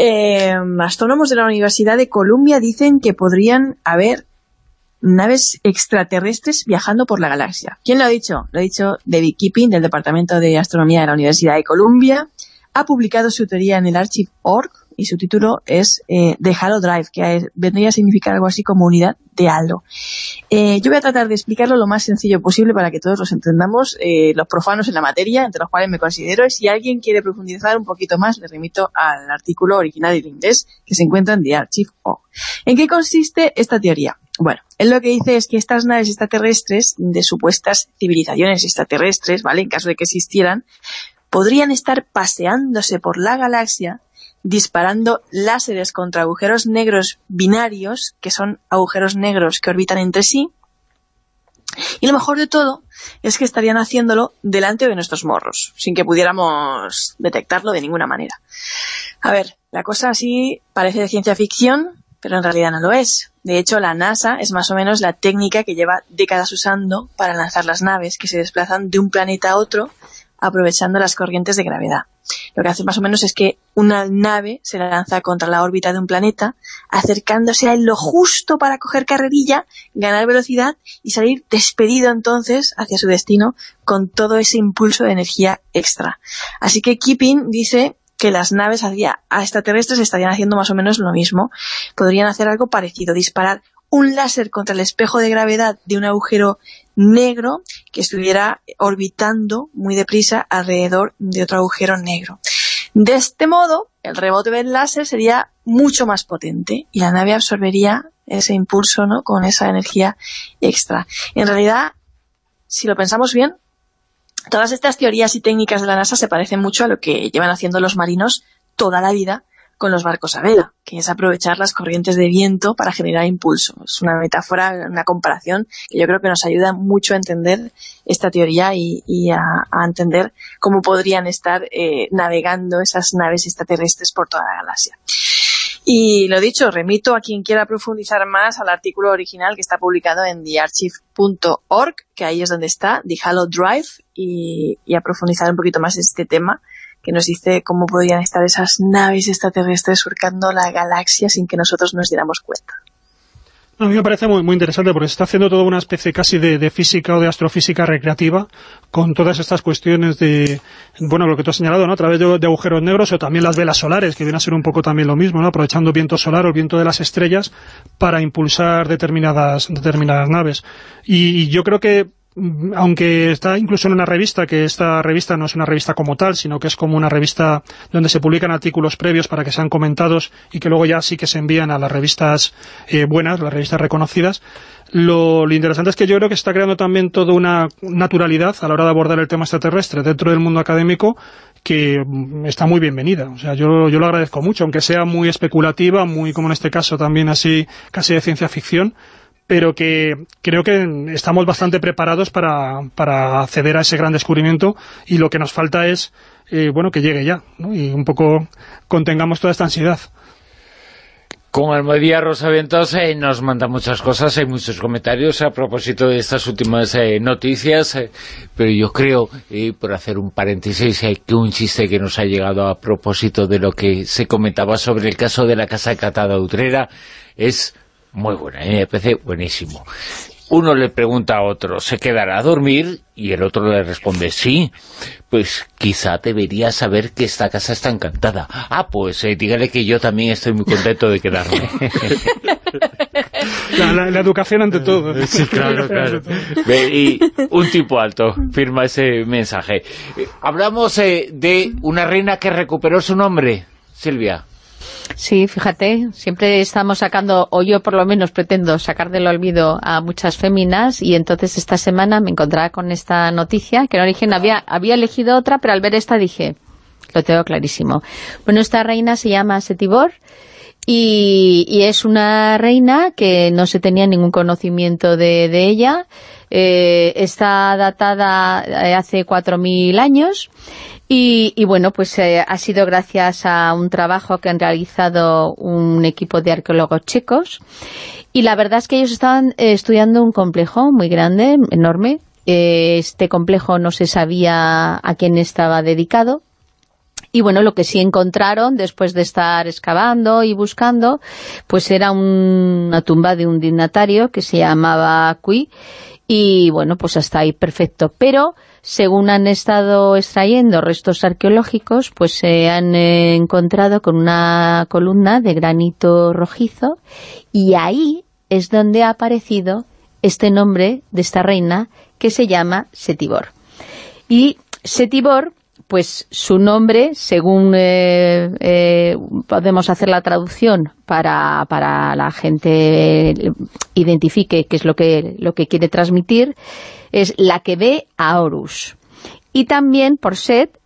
F: Eh, astrónomos de la Universidad de Columbia dicen que podrían haber naves extraterrestres viajando por la galaxia. ¿Quién lo ha dicho? Lo ha dicho David Keeping, del Departamento de Astronomía de la Universidad de Columbia. Ha publicado su teoría en el Archive.org y su título es eh, The Halo Drive, que vendría a significar algo así como unidad de halo. Eh, yo voy a tratar de explicarlo lo más sencillo posible para que todos los entendamos, eh, los profanos en la materia, entre los cuales me considero, y si alguien quiere profundizar un poquito más, le remito al artículo original en inglés que se encuentra en The Archive O. ¿En qué consiste esta teoría? Bueno, él lo que dice es que estas naves extraterrestres, de supuestas civilizaciones extraterrestres, ¿vale?, en caso de que existieran, podrían estar paseándose por la galaxia disparando láseres contra agujeros negros binarios, que son agujeros negros que orbitan entre sí, y lo mejor de todo es que estarían haciéndolo delante de nuestros morros, sin que pudiéramos detectarlo de ninguna manera. A ver, la cosa así parece de ciencia ficción, pero en realidad no lo es. De hecho, la NASA es más o menos la técnica que lleva décadas usando para lanzar las naves que se desplazan de un planeta a otro aprovechando las corrientes de gravedad. Lo que hace más o menos es que una nave se lanza contra la órbita de un planeta, acercándose a lo justo para coger carrerilla, ganar velocidad y salir despedido entonces hacia su destino con todo ese impulso de energía extra. Así que Keeping dice que las naves hacia extraterrestres estarían haciendo más o menos lo mismo. Podrían hacer algo parecido, disparar un láser contra el espejo de gravedad de un agujero negro que estuviera orbitando muy deprisa alrededor de otro agujero negro. De este modo, el rebote del láser sería mucho más potente y la nave absorbería ese impulso ¿no? con esa energía extra. En realidad, si lo pensamos bien, todas estas teorías y técnicas de la NASA se parecen mucho a lo que llevan haciendo los marinos toda la vida con los barcos a vela, que es aprovechar las corrientes de viento para generar impulso. Es una metáfora, una comparación que yo creo que nos ayuda mucho a entender esta teoría y, a, entender cómo podrían estar eh, navegando esas naves extraterrestres por toda la galaxia. Y lo dicho, remito a quien quiera profundizar más al artículo original que está publicado en thearchive.org, que ahí es donde está, The Halo Drive, y, y a profundizar un poquito más este tema que nos dice cómo podrían estar esas naves extraterrestres surcando la galaxia sin que nosotros nos diéramos cuenta.
E: A mí me parece muy, interesante porque se está haciendo toda una especie casi de, física o de astrofísica recreativa con todas estas cuestiones de, bueno, lo que tú has señalado, ¿no? A través de, agujeros negros o también las velas solares, que viene a ser un poco también lo mismo, ¿no? Aprovechando viento solar o viento de las estrellas para impulsar determinadas, determinadas naves. y yo creo que aunque está incluso en una revista, que esta revista no es una revista como tal, sino que es como una revista donde se publican artículos previos para que sean comentados y que luego ya sí que se envían a las revistas eh, buenas, las revistas reconocidas, lo, interesante es que yo creo que está creando también toda una naturalidad a la hora de abordar el tema extraterrestre dentro del mundo académico que mm, está muy bienvenida. O sea, yo, yo lo agradezco mucho, aunque sea muy especulativa, muy como en este caso también así casi de ciencia ficción, pero que creo que estamos bastante preparados para, para acceder a ese gran descubrimiento y lo que nos falta es eh, bueno que llegue ya y un poco contengamos toda esta ansiedad.
B: Con Almodía Rosavientos eh, nos manda muchas cosas, hay muchos comentarios a propósito de estas últimas eh, noticias, pero yo creo, por hacer un paréntesis, que un chiste que nos ha llegado a propósito de lo que se comentaba sobre el caso de la Casa Catada Utrera es muy buena, ¿eh? me parece buenísimo. Uno le pregunta a otro, ¿se quedará a dormir? Y el otro le responde, sí, pues quizá debería saber que esta casa está encantada. Ah, pues eh, dígale que yo también estoy muy contento de quedarme. <laughs>
E: La, educación ante todo.
B: Sí, claro, <laughs> claro. Y un tipo alto firma ese mensaje. Hablamos eh, de una reina que recuperó su nombre, Silvia.
C: Sí, fíjate, siempre estamos sacando, o yo por lo menos pretendo sacar del olvido a muchas féminas y entonces esta semana me encontraba con esta noticia, que en origen había, había elegido otra, pero al ver esta dije, lo tengo clarísimo. Bueno, esta reina se llama Setibor y, es una reina que no se tenía ningún conocimiento de, de ella, eh, está datada eh, hace 4.000 años y, bueno, pues eh, ha sido gracias a un trabajo que han realizado un equipo de arqueólogos checos. Y la verdad es que ellos estaban eh, estudiando un complejo muy grande, enorme. Eh, este complejo no se sabía a quién estaba dedicado. Y bueno, lo que sí encontraron después de estar excavando y buscando, pues era una tumba de un dignatario que se llamaba Cui. Y bueno, pues hasta ahí perfecto. Pero según han estado extrayendo restos arqueológicos, pues se han eh, encontrado con una columna de granito rojizo y ahí es donde ha aparecido este nombre de esta reina que se llama Setibor. Y Setibor pues su nombre, según eh, eh, podemos hacer la traducción para, para la gente identifique qué es lo que, lo que quiere transmitir, es la que ve a Horus. Y también por Set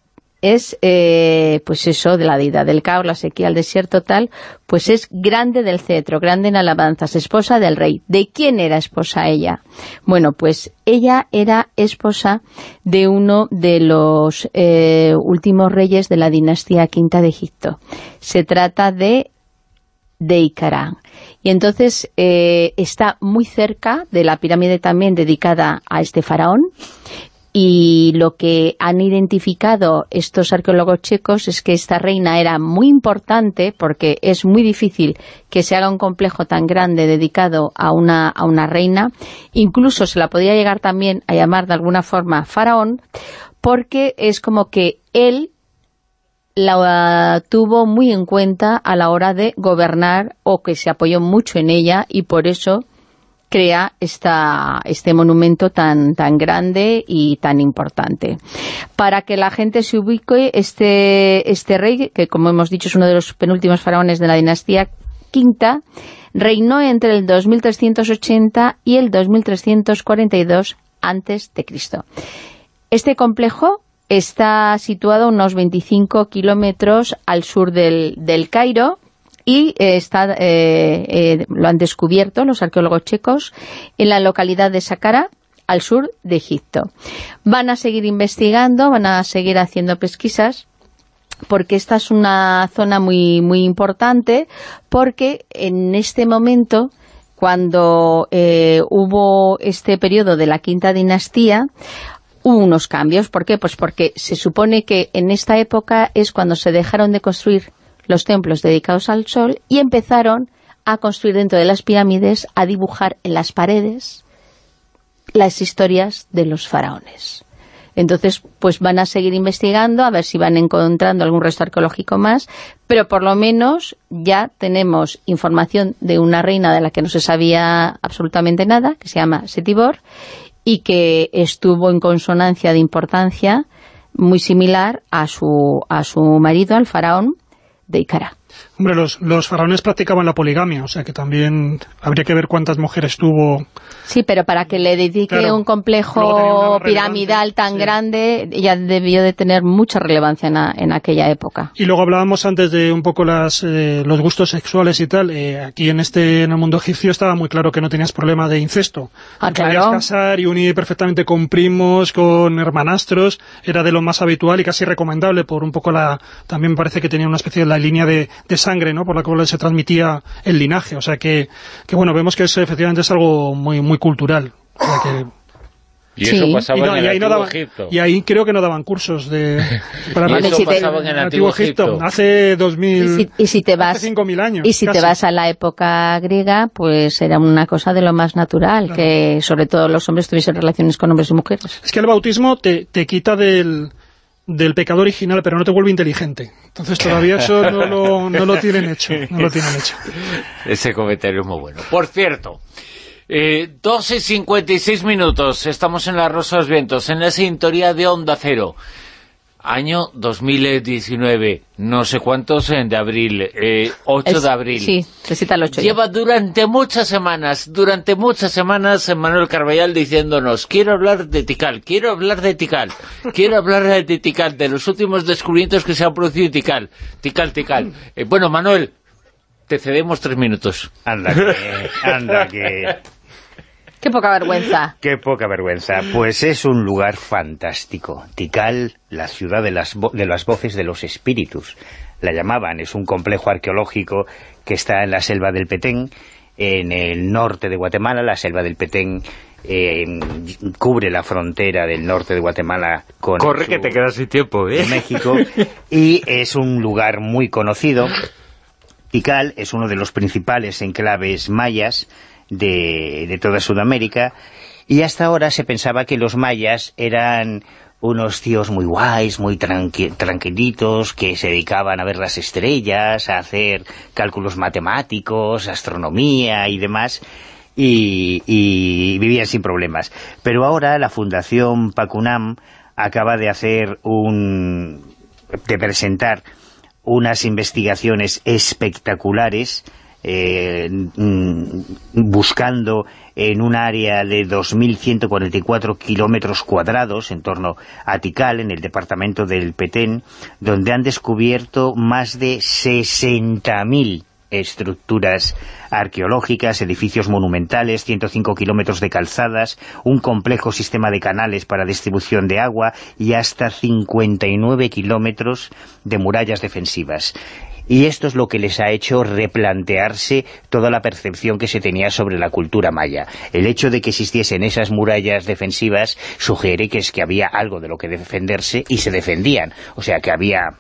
C: es, eh, pues eso, de la deidad del caos, la sequía, el desierto, tal, pues es grande del cetro, grande en alabanzas, esposa del rey. ¿De quién era esposa ella? Bueno, pues ella era esposa de uno de los eh, últimos reyes de la dinastía quinta de Egipto. Se trata de Deikarán. Y entonces eh, está muy cerca de la pirámide también dedicada a este faraón y lo que han identificado estos arqueólogos checos es que esta reina era muy importante porque es muy difícil que se haga un complejo tan grande dedicado a una, a una reina, incluso se la podía llegar también a llamar de alguna forma faraón, porque es como que él la tuvo muy en cuenta a la hora de gobernar o que se apoyó mucho en ella y por eso crea este monumento tan, tan grande y tan importante. Para que la gente se ubique, este, este rey, que como hemos dicho es uno de los penúltimos faraones de la dinastía quinta, reinó entre el 2380 y el 2342 antes de Cristo. Este complejo está situado unos 25 kilómetros al sur del, del Cairo, y eh, está, eh, eh, lo han descubierto los arqueólogos checos en la localidad de Saqqara, al sur de Egipto. Van a seguir investigando, van a seguir haciendo pesquisas, porque esta es una zona muy, muy importante, porque en este momento, cuando hubo este periodo de la quinta dinastía, hubo unos cambios. ¿Por qué? Pues porque se supone que en esta época es cuando se dejaron de construir los templos dedicados al sol y empezaron a construir dentro de las pirámides, a dibujar en las paredes las historias de los faraones. Entonces, pues van a seguir investigando, a ver si van encontrando algún resto arqueológico más, pero por lo menos ya tenemos información de una reina de la que no se sabía absolutamente nada, que se llama Setibor, y que estuvo en consonancia de importancia muy similar a su, a su marido, al faraón, de Icara.
E: Hombre, los, los faraones practicaban la poligamia, o sea que también habría que ver cuántas mujeres tuvo.
C: Sí, pero para que le dedique un complejo piramidal tan grande, ya debió de tener mucha relevancia en, aquella época.
E: Y luego hablábamos antes de un poco las, eh, los gustos sexuales y tal. Eh, aquí en este en el mundo egipcio estaba muy claro que no tenías problema de incesto.
C: Ah,
E: Podías casar y unir perfectamente con primos, con hermanastros, era de lo más habitual y casi recomendable por un poco la... También parece que tenía una especie de la línea de sangre, ¿no? Por la cual se transmitía el linaje. O sea que, que bueno, vemos que es, efectivamente es algo muy muy cultural.
B: Y eso pasaba en el Antiguo Egipto.
E: Y ahí creo que no daban cursos de... <laughs>
B: Para y eso pasaba en el Antiguo Egipto.
E: Hace 2000...
C: Y si, te vas,
E: 5.000 años.
C: Y si te vas a la época griega, pues era una cosa de lo más natural, que sobre todo los hombres tuviesen relaciones con hombres y mujeres.
E: Es que el bautismo te, te quita del del pecado original, pero no te vuelve inteligente. Entonces todavía eso no lo, no lo tienen hecho. No lo tienen hecho. <laughs>
B: Ese comentario es muy bueno. Por cierto, eh, 12 y 56 minutos, estamos en la Rosa de los Vientos, en la sintonía de Onda Cero año 2019, no sé cuántos de abril, eh, 8 de abril.
C: Sí, recita el 8.
B: Lleva durante muchas semanas, durante muchas semanas Manuel Carballal diciéndonos, quiero hablar de Tikal, quiero hablar de Tikal, quiero hablar de Tikal, de los últimos descubrimientos que se han producido en Tikal, Tikal, Tikal. Eh, bueno, Manuel, te cedemos tres minutos.
D: Anda que, anda que...
C: Qué poca vergüenza.
D: Qué poca vergüenza. Pues es un lugar fantástico. Tikal, la ciudad de las, de las voces de los espíritus. La llamaban, es un complejo arqueológico que está en la selva del Petén, en el norte de Guatemala. La selva del Petén eh, cubre la frontera del norte de Guatemala con
B: Corre que te quedas sin tiempo, ¿eh?
D: México. <laughs> y es un lugar muy conocido. Tikal es uno de los principales enclaves mayas de, toda Sudamérica Y hasta ahora se pensaba que los mayas eran unos tíos muy guays, muy tranquilitos, que se dedicaban a ver las estrellas, a hacer cálculos matemáticos, astronomía y demás, y, y vivían sin problemas. Pero ahora la Fundación Pacunam acaba de hacer un... de presentar unas investigaciones espectaculares eh, mm, buscando en un área de 2.144 kilómetros cuadrados en torno a Tikal, en el departamento del Petén, donde han descubierto más de 60.000 estructuras arqueológicas, edificios monumentales, 105 kilómetros de calzadas, un complejo sistema de canales para distribución de agua y hasta 59 kilómetros de murallas defensivas. Y esto es lo que les ha hecho replantearse toda la percepción que se tenía sobre la cultura maya. El hecho de que existiesen esas murallas defensivas sugiere que es que había algo de lo que defenderse y se defendían. O sea, que había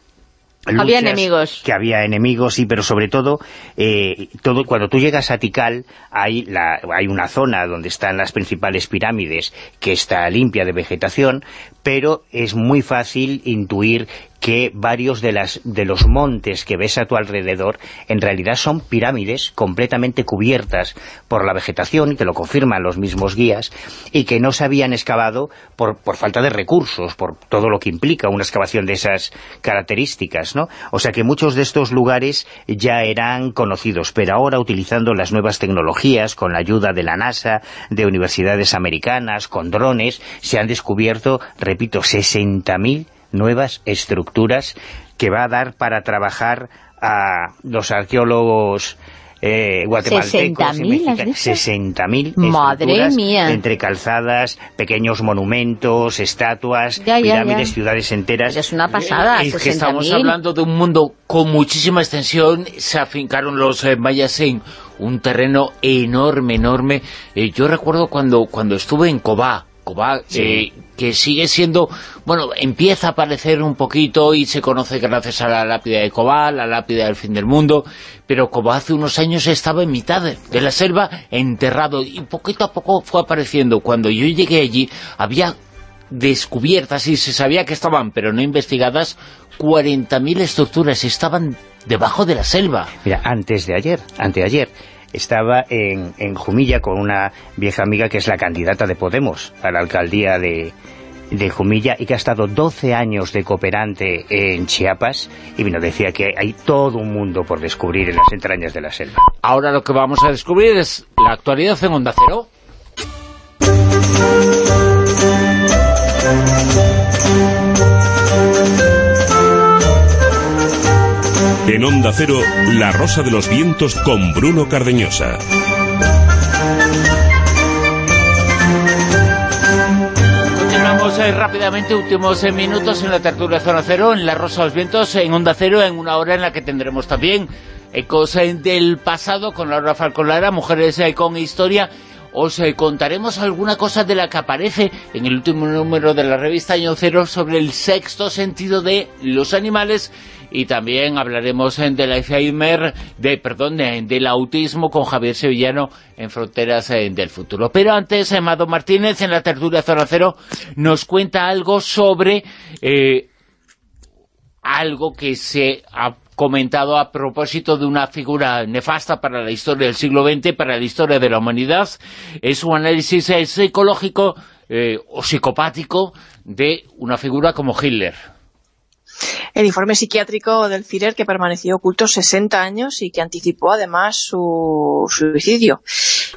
C: había enemigos.
D: Que había enemigos, sí, pero sobre todo, eh, todo cuando tú llegas a Tikal, hay, la, hay una zona donde están las principales pirámides que está limpia de vegetación, pero es muy fácil intuir que varios de, las, de los montes que ves a tu alrededor en realidad son pirámides completamente cubiertas por la vegetación, y te lo confirman los mismos guías, y que no se habían excavado por, por falta de recursos, por todo lo que implica una excavación de esas características, ¿no? O sea que muchos de estos lugares ya eran conocidos, pero ahora utilizando las nuevas tecnologías, con la ayuda de la NASA, de universidades americanas, con drones, se han descubierto, repito, 60.000 nuevas estructuras que va a dar para trabajar a los arqueólogos eh, guatemaltecos 60.000
C: Madre mía.
D: entre calzadas, pequeños monumentos, estatuas, pirámides, ciudades enteras.
C: Es una pasada,
B: Es que estamos hablando de un mundo con muchísima extensión, se afincaron los eh, mayas en un terreno enorme, enorme. Eh, yo recuerdo cuando, cuando estuve en Cobá, Cobá, eh, que sigue siendo, bueno, empieza a aparecer un poquito y se conoce gracias a la lápida de Cobá, la lápida del fin del mundo, pero Cobá hace unos años estaba en mitad de la selva enterrado y poquito a poco fue apareciendo. Cuando yo llegué allí había descubiertas y se sabía que estaban, pero no investigadas, 40.000 estructuras estaban debajo de la selva.
D: Mira, antes de ayer, anteayer, estaba en, en Jumilla con una vieja amiga que es la candidata de Podemos a la alcaldía de, de Jumilla y que ha estado 12 años de cooperante en Chiapas y bueno, decía que hay todo un mundo por descubrir en las entrañas de la selva.
B: Ahora lo que vamos a descubrir es la actualidad en Onda Cero.
A: En Onda Cero, La Rosa de los Vientos con Bruno Cardeñosa.
B: Continuamos eh, rápidamente, últimos eh, minutos en la tertulia Zona Cero, en La Rosa de los Vientos, en Onda Cero, en una hora en la que tendremos también ecos eh, del pasado con Laura Falcolara, Mujeres con Historia, os contaremos alguna cosa de la que aparece en el último número de la revista Año Cero sobre el sexto sentido de los animales y también hablaremos del Alzheimer, de, perdón, del autismo con Javier Sevillano en Fronteras eh, del Futuro. Pero antes, Amado Martínez, en la tertulia Zona Cero, nos cuenta algo sobre eh, algo que se ha comentado a propósito de una figura nefasta para la historia del siglo XX, para la historia de la humanidad. Es un análisis eh, psicológico o psicopático de una figura como Hitler
F: el informe psiquiátrico del Führer que permaneció oculto 60 años y que anticipó además su suicidio.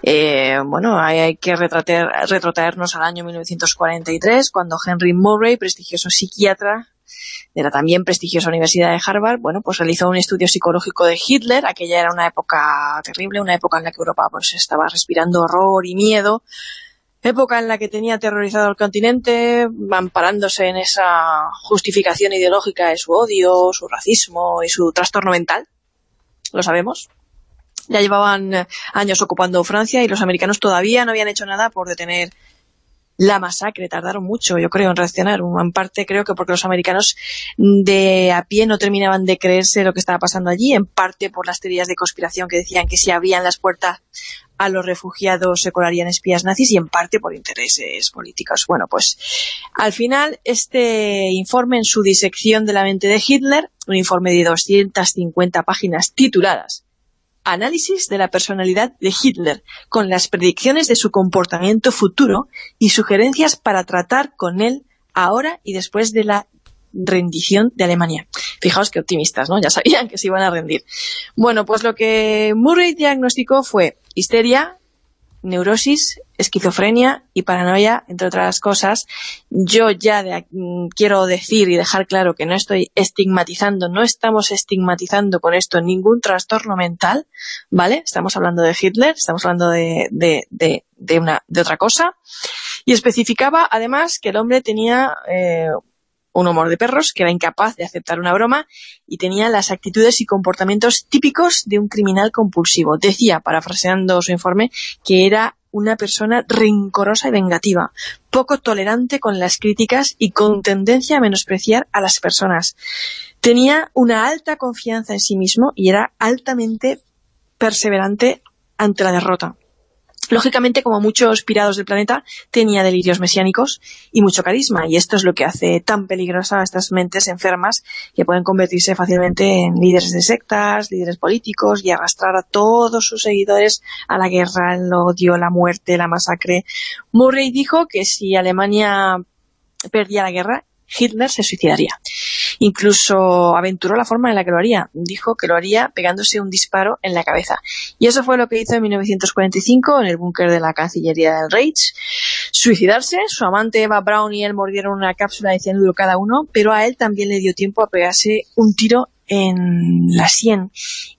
F: Eh, bueno, hay, que retrotraernos al año 1943, cuando Henry Murray, prestigioso psiquiatra de la también prestigiosa Universidad de Harvard, bueno, pues realizó un estudio psicológico de Hitler, aquella era una época terrible, una época en la que Europa pues estaba respirando horror y miedo, época en la que tenía aterrorizado al continente, amparándose en esa justificación ideológica de su odio, su racismo y su trastorno mental, lo sabemos. Ya llevaban años ocupando Francia y los americanos todavía no habían hecho nada por detener la masacre, tardaron mucho, yo creo, en reaccionar. En parte creo que porque los americanos de a pie no terminaban de creerse lo que estaba pasando allí, en parte por las teorías de conspiración que decían que si abrían las puertas a los refugiados se colarían espías nazis y en parte por intereses políticos. Bueno, pues al final este informe en su disección de la mente de Hitler, un informe de 250 páginas tituladas Análisis de la personalidad de Hitler, con las predicciones de su comportamiento futuro y sugerencias para tratar con él ahora y después de la rendición de Alemania. Fijaos qué optimistas, ¿no? Ya sabían que se iban a rendir. Bueno, pues lo que Murray diagnosticó fue histeria, neurosis, esquizofrenia y paranoia, entre otras cosas. Yo ya mm, quiero decir y dejar claro que no estoy estigmatizando, no estamos estigmatizando con esto ningún trastorno mental, ¿vale? Estamos hablando de Hitler, estamos hablando de, de, una, de otra cosa. Y especificaba, además, que el hombre tenía... Eh, un humor de perros, que era incapaz de aceptar una broma y tenía las actitudes y comportamientos típicos de un criminal compulsivo. Decía, parafraseando su informe, que era una persona rencorosa y vengativa, poco tolerante con las críticas y con tendencia a menospreciar a las personas. Tenía una alta confianza en sí mismo y era altamente perseverante ante la derrota. Lógicamente, como muchos pirados del planeta, tenía delirios mesiánicos y mucho carisma, y esto es lo que hace tan peligrosa a estas mentes enfermas que pueden convertirse fácilmente en líderes de sectas, líderes políticos y arrastrar a todos sus seguidores a la guerra, el odio, la muerte, la masacre. Murray dijo que si Alemania perdía la guerra, Hitler se suicidaría. Incluso aventuró la forma en la que lo haría. Dijo que lo haría pegándose un disparo en la cabeza. Y eso fue lo que hizo en 1945 en el búnker de la Cancillería del Reich. Suicidarse, su amante Eva Braun y él mordieron una cápsula de cianuro cada uno, pero a él también le dio tiempo a pegarse un tiro en la sien.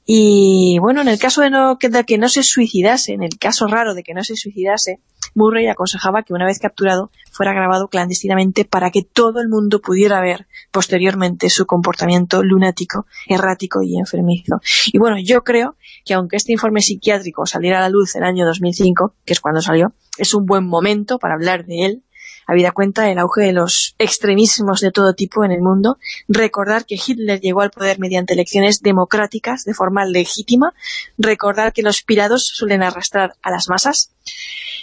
F: Y bueno, en el caso de, no, de que no se suicidase, en el caso raro de que no se suicidase, Murray aconsejaba que una vez capturado fuera grabado clandestinamente para que todo el mundo pudiera ver posteriormente su comportamiento lunático, errático y enfermizo. Y bueno, yo creo que aunque este informe psiquiátrico saliera a la luz el año 2005, que es cuando salió, es un buen momento para hablar de él habida cuenta del auge de los extremismos de todo tipo en el mundo, recordar que Hitler llegó al poder mediante elecciones democráticas de forma legítima, recordar que los pirados suelen arrastrar a las masas.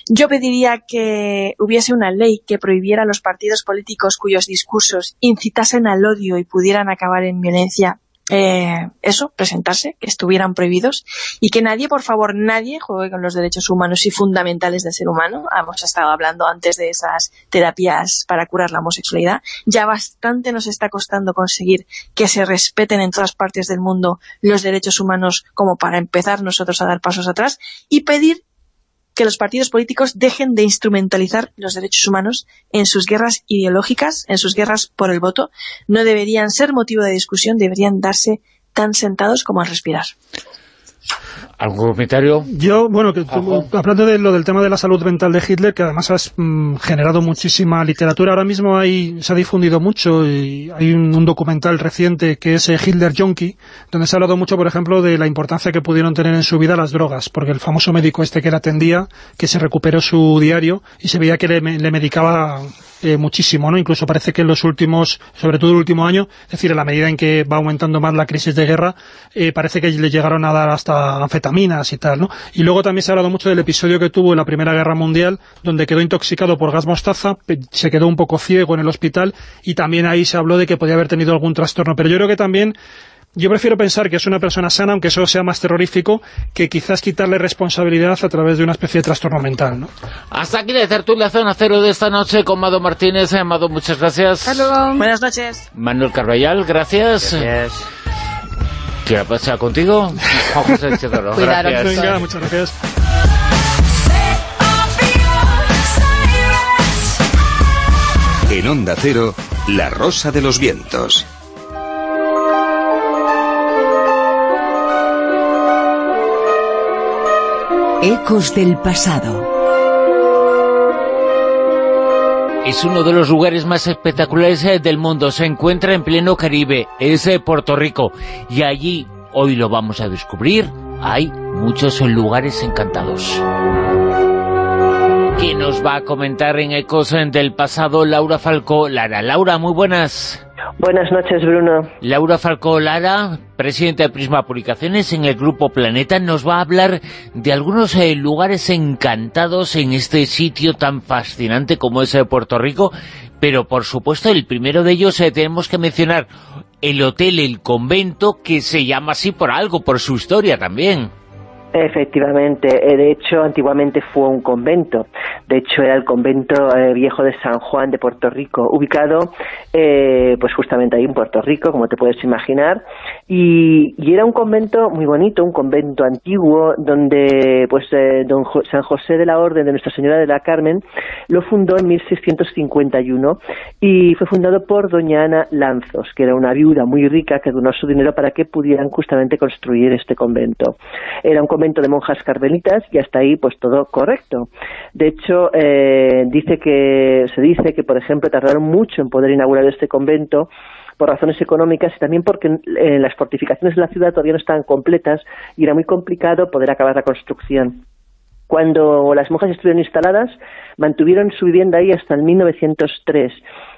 F: Yo pediría que hubiese una ley que prohibiera a los partidos políticos cuyos discursos incitasen al odio y pudieran acabar en violencia eh, eso, presentarse, que estuvieran prohibidos y que nadie, por favor, nadie juegue con los derechos humanos y fundamentales del ser humano. Hemos estado hablando antes de esas terapias para curar la homosexualidad. Ya bastante nos está costando conseguir que se respeten en todas partes del mundo los derechos humanos como para empezar nosotros a dar pasos atrás y pedir que los partidos políticos dejen de instrumentalizar los derechos humanos en sus guerras ideológicas, en sus guerras por el voto. No deberían ser motivo de discusión, deberían darse tan sentados como al respirar.
B: ¿Algún comentario?
E: Yo, bueno, que hablando de lo del tema de la salud mental de Hitler, que además has mm, generado muchísima literatura, ahora mismo hay, se ha difundido mucho y hay un, documental reciente que es eh, Hitler Junkie, donde se ha hablado mucho, por ejemplo, de la importancia que pudieron tener en su vida las drogas, porque el famoso médico este que le atendía, que se recuperó su diario y se veía que le, le medicaba muchísimo, ¿no? Incluso parece que en los últimos, sobre todo el último año, es decir, a la medida en que va aumentando más la crisis de guerra, eh, parece que le llegaron a dar hasta anfetaminas y tal, ¿no? Y luego también se ha hablado mucho del episodio que tuvo en la Primera Guerra Mundial, donde quedó intoxicado por gas mostaza, se quedó un poco ciego en el hospital, y también ahí se habló de que podía haber tenido algún trastorno. Pero yo creo que también yo prefiero pensar que es una persona sana, aunque eso sea más terrorífico, que quizás quitarle responsabilidad a través de una especie de trastorno mental, ¿no?
B: Hasta aquí la tertulia Zona Cero de esta noche con Mado Martínez. Eh, Mado, muchas gracias.
F: Hasta Buenas noches.
B: Manuel Carballal, gracias.
D: Gracias.
B: ¿Qué pasa contigo? Juan José <laughs>
E: gracias. Venga, muchas gracias.
A: En Onda Cero, La Rosa de los Vientos.
J: Ecos del pasado.
B: Es uno de los lugares más espectaculares eh, del mundo. Se encuentra en pleno Caribe. Es eh, Puerto Rico. Y allí, hoy lo vamos a descubrir, hay muchos lugares encantados. Que nos va a comentar en Ecos del pasado Laura Falcó Lara. Laura, muy buenas.
K: Buenas noches, Bruno.
B: Laura Falcó Lara, presidenta de Prisma Publicaciones en el Grupo Planeta, nos va a hablar de algunos eh, lugares encantados en este sitio tan fascinante como es eh, Puerto Rico, pero por supuesto el primero de ellos eh, tenemos que mencionar el hotel El Convento, que se llama así por algo, por su historia también.
K: Efectivamente, eh, de hecho antiguamente fue un convento, de hecho era el convento eh, viejo de San Juan de Puerto Rico, ubicado eh, pues justamente ahí en Puerto Rico, como te puedes imaginar, y, era un convento muy bonito, un convento antiguo, donde pues don San José de la Orden de Nuestra Señora de la Carmen lo fundó en 1651 y fue fundado por doña Ana Lanzos, que era una viuda muy rica que donó su dinero para que pudieran justamente construir este convento. Era un de monjas carmelitas y hasta ahí pues todo correcto. De hecho, eh, dice que se dice que, por ejemplo, tardaron mucho en poder inaugurar este convento por razones económicas y también porque eh, las fortificaciones de la ciudad todavía no estaban completas y era muy complicado poder acabar la construcción. Cuando las monjas estuvieron instaladas, mantuvieron su vivienda ahí hasta el 1903.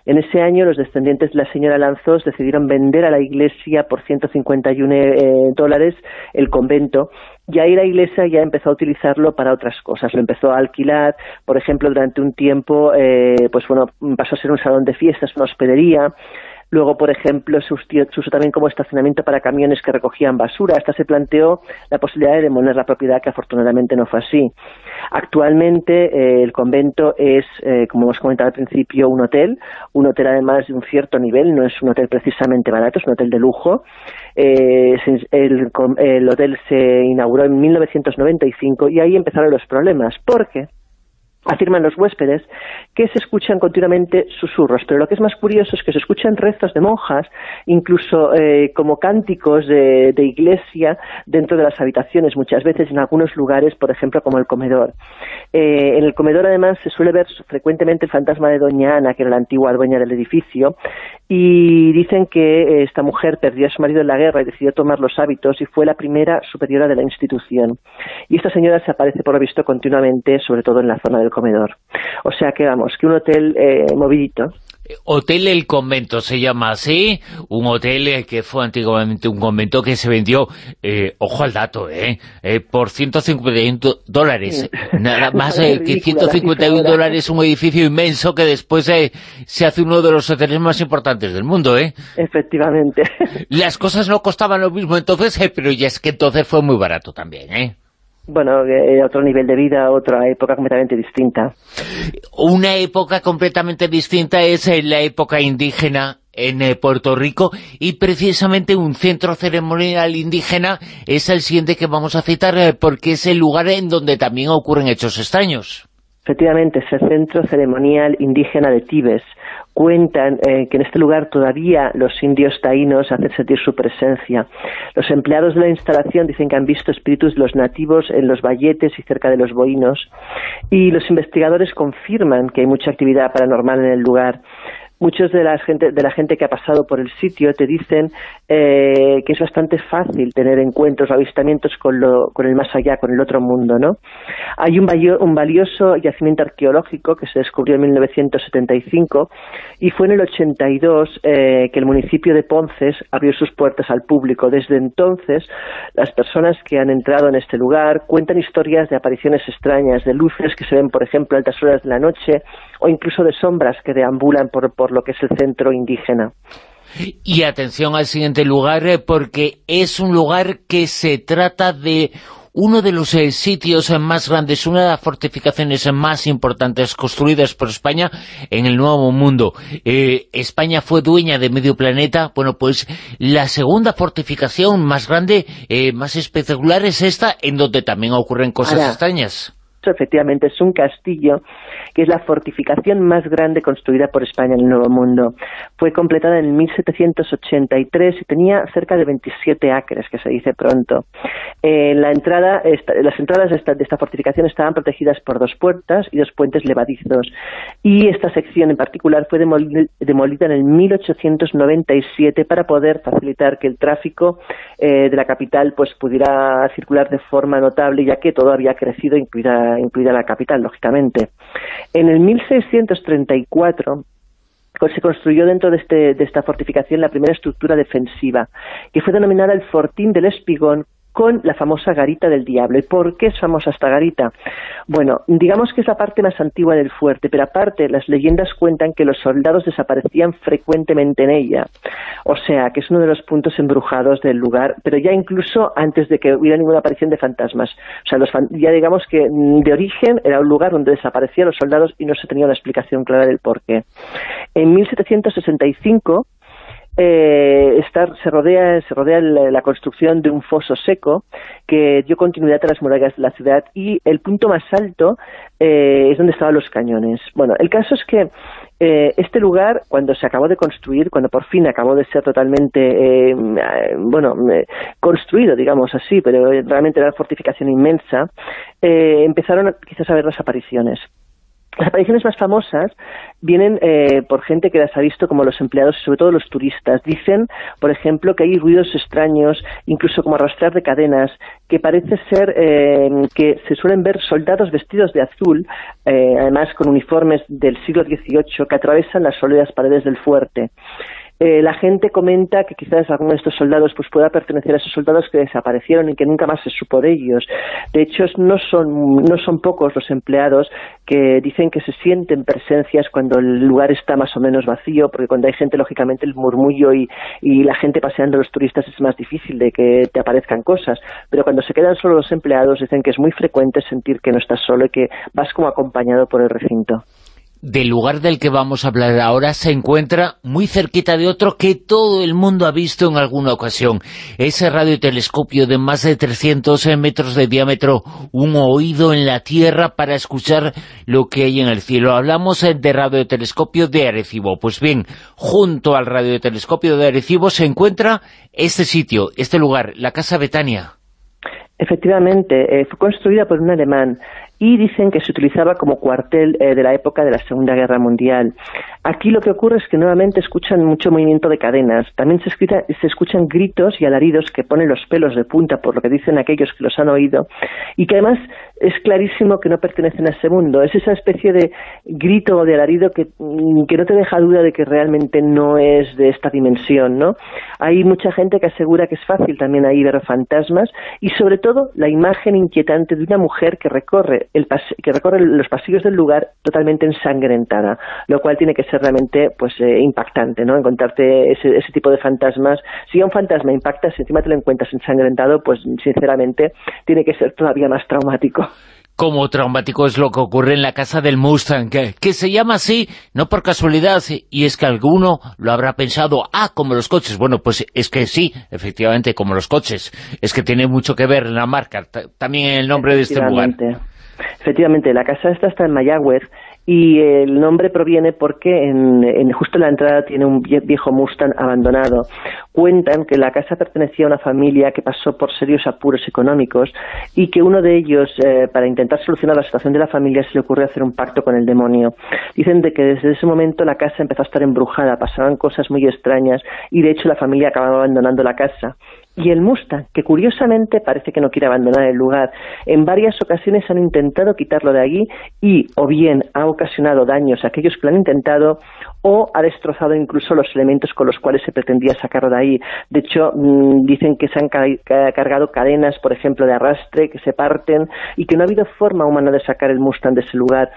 K: En ese año, los descendientes de la señora Lanzos decidieron vender a la iglesia por 151 eh, dólares el convento y ahí la iglesia ya empezó a utilizarlo para otras cosas. Lo empezó a alquilar, por ejemplo, durante un tiempo, eh, pues bueno, pasó a ser un salón de fiestas, una hospedería, Luego, por ejemplo, se usó, también como estacionamiento para camiones que recogían basura. Hasta se planteó la posibilidad de demoler la propiedad, que afortunadamente no fue así. Actualmente eh, el convento es, eh, como hemos comentado al principio, un hotel, un hotel además de un cierto nivel, no es un hotel precisamente barato, es un hotel de lujo. Eh, el, el hotel se inauguró en 1995 y ahí empezaron los problemas, porque afirman los huéspedes que se escuchan continuamente susurros, pero lo que es más curioso es que se escuchan rezos de monjas, incluso eh, como cánticos de, iglesia dentro de las habitaciones, muchas veces en algunos lugares, por ejemplo, como el comedor. Eh, en el comedor, además, se suele ver frecuentemente el fantasma de Doña Ana, que era la antigua dueña del edificio, y dicen que esta mujer perdió a su marido en la guerra y decidió tomar los hábitos y fue la primera superiora de la institución. Y esta señora se aparece, por lo visto, continuamente, sobre todo en la zona del comedor. O sea que, vamos, que un hotel eh, movidito.
B: Hotel El Convento se llama así, un hotel eh, que fue antiguamente un convento que se vendió, eh, ojo al dato, eh, eh por 151 dólares, nada <laughs> más que 151 dólares un edificio inmenso que después se hace uno de los hoteles más importantes del mundo, ¿eh?
K: Efectivamente.
B: Las cosas no costaban lo mismo entonces, pero ya es que entonces fue muy barato también, ¿eh?
K: Bueno, eh, otro nivel de vida, otra época completamente distinta.
B: Una época completamente distinta es eh, la época indígena en eh, Puerto Rico y precisamente un centro ceremonial indígena es el siguiente que vamos a citar porque es el lugar en donde también ocurren hechos extraños.
K: Efectivamente, es el centro ceremonial indígena de Tibes, cuentan eh, que en este lugar todavía los indios taínos hacen sentir su presencia. Los empleados de la instalación dicen que han visto espíritus de los nativos en los valletes y cerca de los boinos y los investigadores confirman que hay mucha actividad paranormal en el lugar muchos de la gente de la gente que ha pasado por el sitio te dicen eh, que es bastante fácil tener encuentros, avistamientos con, lo, con el más allá, con el otro mundo, ¿no? Hay un, un valioso yacimiento arqueológico que se descubrió en 1975 y fue en el 82 eh, que el municipio de Ponces abrió sus puertas al público. Desde entonces, las personas que han entrado en este lugar cuentan historias de apariciones extrañas, de luces que se ven, por ejemplo, a altas horas de la noche o incluso de sombras que deambulan por, por lo que es el centro indígena.
B: Y atención al siguiente lugar, eh, porque es un lugar que se trata de uno de los eh, sitios más grandes, una de las fortificaciones más importantes construidas por España en el Nuevo Mundo. Eh, España fue dueña de medio planeta, bueno, pues la segunda fortificación más grande, más espectacular es esta, en donde también ocurren cosas extrañas
K: efectivamente es un castillo que es la fortificación más grande construida por España en el Nuevo Mundo. Fue completada en 1783 y tenía cerca de 27 acres, que se dice pronto. Eh, la entrada, las entradas de esta, fortificación estaban protegidas por dos puertas y dos puentes levadizos. Y esta sección en particular fue demolida en el 1897 para poder facilitar que el tráfico eh, de la capital pues pudiera circular de forma notable, ya que todo había crecido, incluida, incluida la capital, lógicamente. En el 1634 se construyó dentro de, este, de esta fortificación la primera estructura defensiva, que fue denominada el Fortín del Espigón con la famosa garita del diablo. ¿Y por qué es famosa esta garita? Bueno, digamos que es la parte más antigua del fuerte, pero aparte las leyendas cuentan que los soldados desaparecían frecuentemente en ella. O sea, que es uno de los puntos embrujados del lugar, pero ya incluso antes de que hubiera ninguna aparición de fantasmas. O sea, ya digamos que mm, de origen era un lugar donde desaparecían los soldados y no se tenía una explicación clara del por qué. En 1765 eh, se rodea, se rodea la, construcción de un foso seco que dio continuidad a las murallas de la ciudad y el punto más alto eh, es donde estaban los cañones. Bueno, el caso es que eh, este lugar, cuando se acabó de construir, cuando por fin acabó de ser totalmente, eh, bueno, construido, digamos así, pero realmente era una fortificación inmensa, empezaron quizás a ver las apariciones. Las apariciones más famosas vienen eh, por gente que las ha visto como los empleados, sobre todo los turistas. Dicen, por ejemplo, que hay ruidos extraños, incluso como arrastrar de cadenas, que parece ser eh, que se suelen ver soldados vestidos de azul, eh, además con uniformes del siglo XVIII, que atravesan las sólidas paredes del fuerte. Eh, la gente comenta que quizás alguno de estos soldados pues pueda pertenecer a esos soldados que desaparecieron y que nunca más se supo de ellos. De hecho, no son, no son pocos los empleados que dicen que se sienten presencias cuando el lugar está más o menos vacío, porque cuando hay gente, lógicamente, el murmullo y, y la gente paseando los turistas es más difícil de que te aparezcan cosas. Pero cuando se quedan solo los empleados, dicen que es muy frecuente sentir que no estás solo y que vas como acompañado por el recinto
B: del lugar del que vamos a hablar ahora se encuentra muy cerquita de otro que todo el mundo ha visto en alguna ocasión. Ese radiotelescopio de más de 300 metros de diámetro, un oído en la Tierra para escuchar lo que hay en el cielo. Hablamos de radiotelescopio de Arecibo. Pues bien, junto al radiotelescopio de Arecibo se encuentra este sitio, este lugar, la Casa Betania.
K: Efectivamente, eh, fue construida por un alemán y dicen que se utilizaba como cuartel eh, de la época de la Segunda Guerra Mundial. Aquí lo que ocurre es que nuevamente escuchan mucho movimiento de cadenas, también se, se escuchan gritos y alaridos que ponen los pelos de punta por lo que dicen aquellos que los han oído y que además es clarísimo que no pertenecen a ese mundo, es esa especie de grito o de alarido que, mm, que no te deja duda de que realmente no es de esta dimensión, ¿no? Hay mucha gente que asegura que es fácil también ahí ver fantasmas y sobre todo la imagen inquietante de una mujer que recorre que recorre los pasillos del lugar totalmente ensangrentada, lo cual tiene que ser realmente pues eh, impactante, ¿no? Encontrarte ese, ese tipo de fantasmas. Si un fantasma impacta, si encima te lo encuentras ensangrentado, pues sinceramente tiene que ser todavía más traumático
B: como traumático es lo que ocurre en la casa del Mustang, que, se llama así, no por casualidad, y es que alguno lo habrá pensado, ah, como los coches. Bueno, pues es que sí, efectivamente, como los coches. Es que tiene mucho que ver la marca, también el nombre de este lugar.
K: Efectivamente, la casa esta está en Mayagüez y el nombre proviene porque en, justo en la entrada tiene un viejo Mustang abandonado. Cuentan que la casa pertenecía a una familia que pasó por serios apuros económicos y que uno de ellos, eh, para intentar solucionar la situación de la familia, se le ocurrió hacer un pacto con el demonio. Dicen de que desde ese momento la casa empezó a estar embrujada, pasaban cosas muy extrañas y de hecho la familia acababa abandonando la casa y el Mustang, que curiosamente parece que no quiere abandonar el lugar. En varias ocasiones han intentado quitarlo de allí y o bien ha ocasionado daños a aquellos que lo han intentado o ha destrozado incluso los elementos con los cuales se pretendía sacarlo de ahí. De hecho, mm, dicen que se han cargado cadenas, por ejemplo, de arrastre, que se parten y que no ha habido forma humana de sacar el Mustang de ese lugar.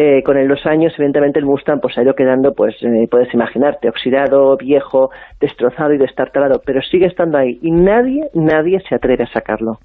K: Eh, con los años, evidentemente, el Mustang pues, ha ido quedando, pues eh, puedes imaginarte, oxidado, viejo, destrozado y destartalado, pero sigue estando ahí y nadie, nadie se atreve a sacarlo.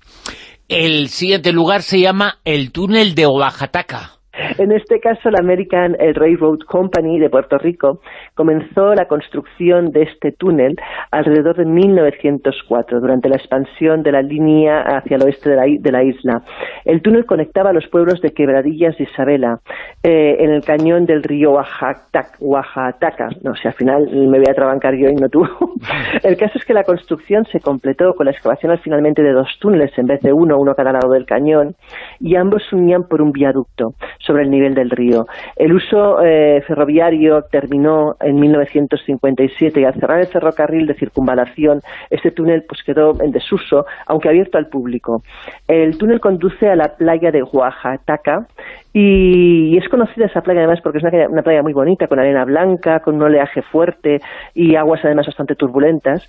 B: El siguiente lugar se llama el túnel de Oaxaca.
K: En este caso, la American Railroad Company de Puerto Rico comenzó la construcción de este túnel alrededor de 1904, durante la expansión de la línea hacia el oeste de la, isla. El túnel conectaba los pueblos de Quebradillas y Isabela eh, en el cañón del río Oaxaca. No sé, al final me voy a trabancar yo y no tú. <laughs> el caso es que la construcción se completó con la excavación finalmente de dos túneles en vez de uno, uno a cada lado del cañón, y ambos se unían por un viaducto sobre el nivel del río. El uso eh, ferroviario terminó en 1957 y al cerrar el ferrocarril de circunvalación, este túnel pues quedó en desuso, aunque abierto al público. El túnel conduce a la playa de Oaxaca y es conocida esa playa además porque es una playa muy bonita, con arena blanca, con un oleaje fuerte y aguas además bastante turbulentas.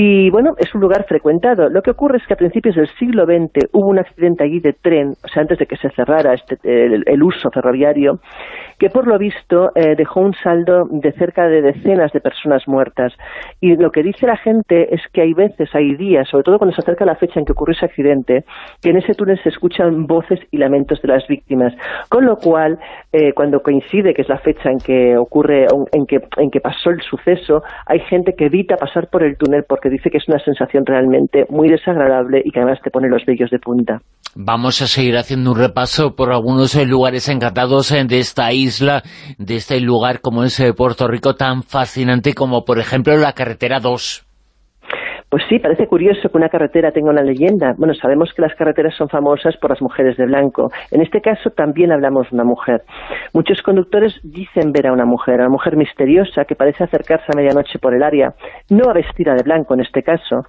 K: Y bueno, es un lugar frecuentado. Lo que ocurre es que a principios del siglo XX hubo un accidente allí de tren, o sea, antes de que se cerrara este, el, uso ferroviario, que por lo visto eh, dejó un saldo de cerca de decenas de personas muertas. Y lo que dice la gente es que hay veces, hay días, sobre todo cuando se acerca la fecha en que ocurrió ese accidente, que en ese túnel se escuchan voces y lamentos de las víctimas. Con lo cual, eh, cuando coincide que es la fecha en que ocurre, en que, en que pasó el suceso, hay gente que evita pasar por el túnel porque dice que es una sensación realmente muy desagradable y que además te pone los vellos de punta.
B: Vamos a seguir haciendo un repaso por algunos eh, lugares encantados eh, de esta isla, de este lugar como es eh, Puerto Rico, tan fascinante como por ejemplo la Carretera 2.
K: Pues sí, parece curioso que una carretera tenga una leyenda. Bueno, sabemos que las carreteras son famosas por las mujeres de blanco. En este caso también hablamos de una mujer. Muchos conductores dicen ver a una mujer, a una mujer misteriosa que parece acercarse a medianoche por el área, no a vestida de blanco en este caso,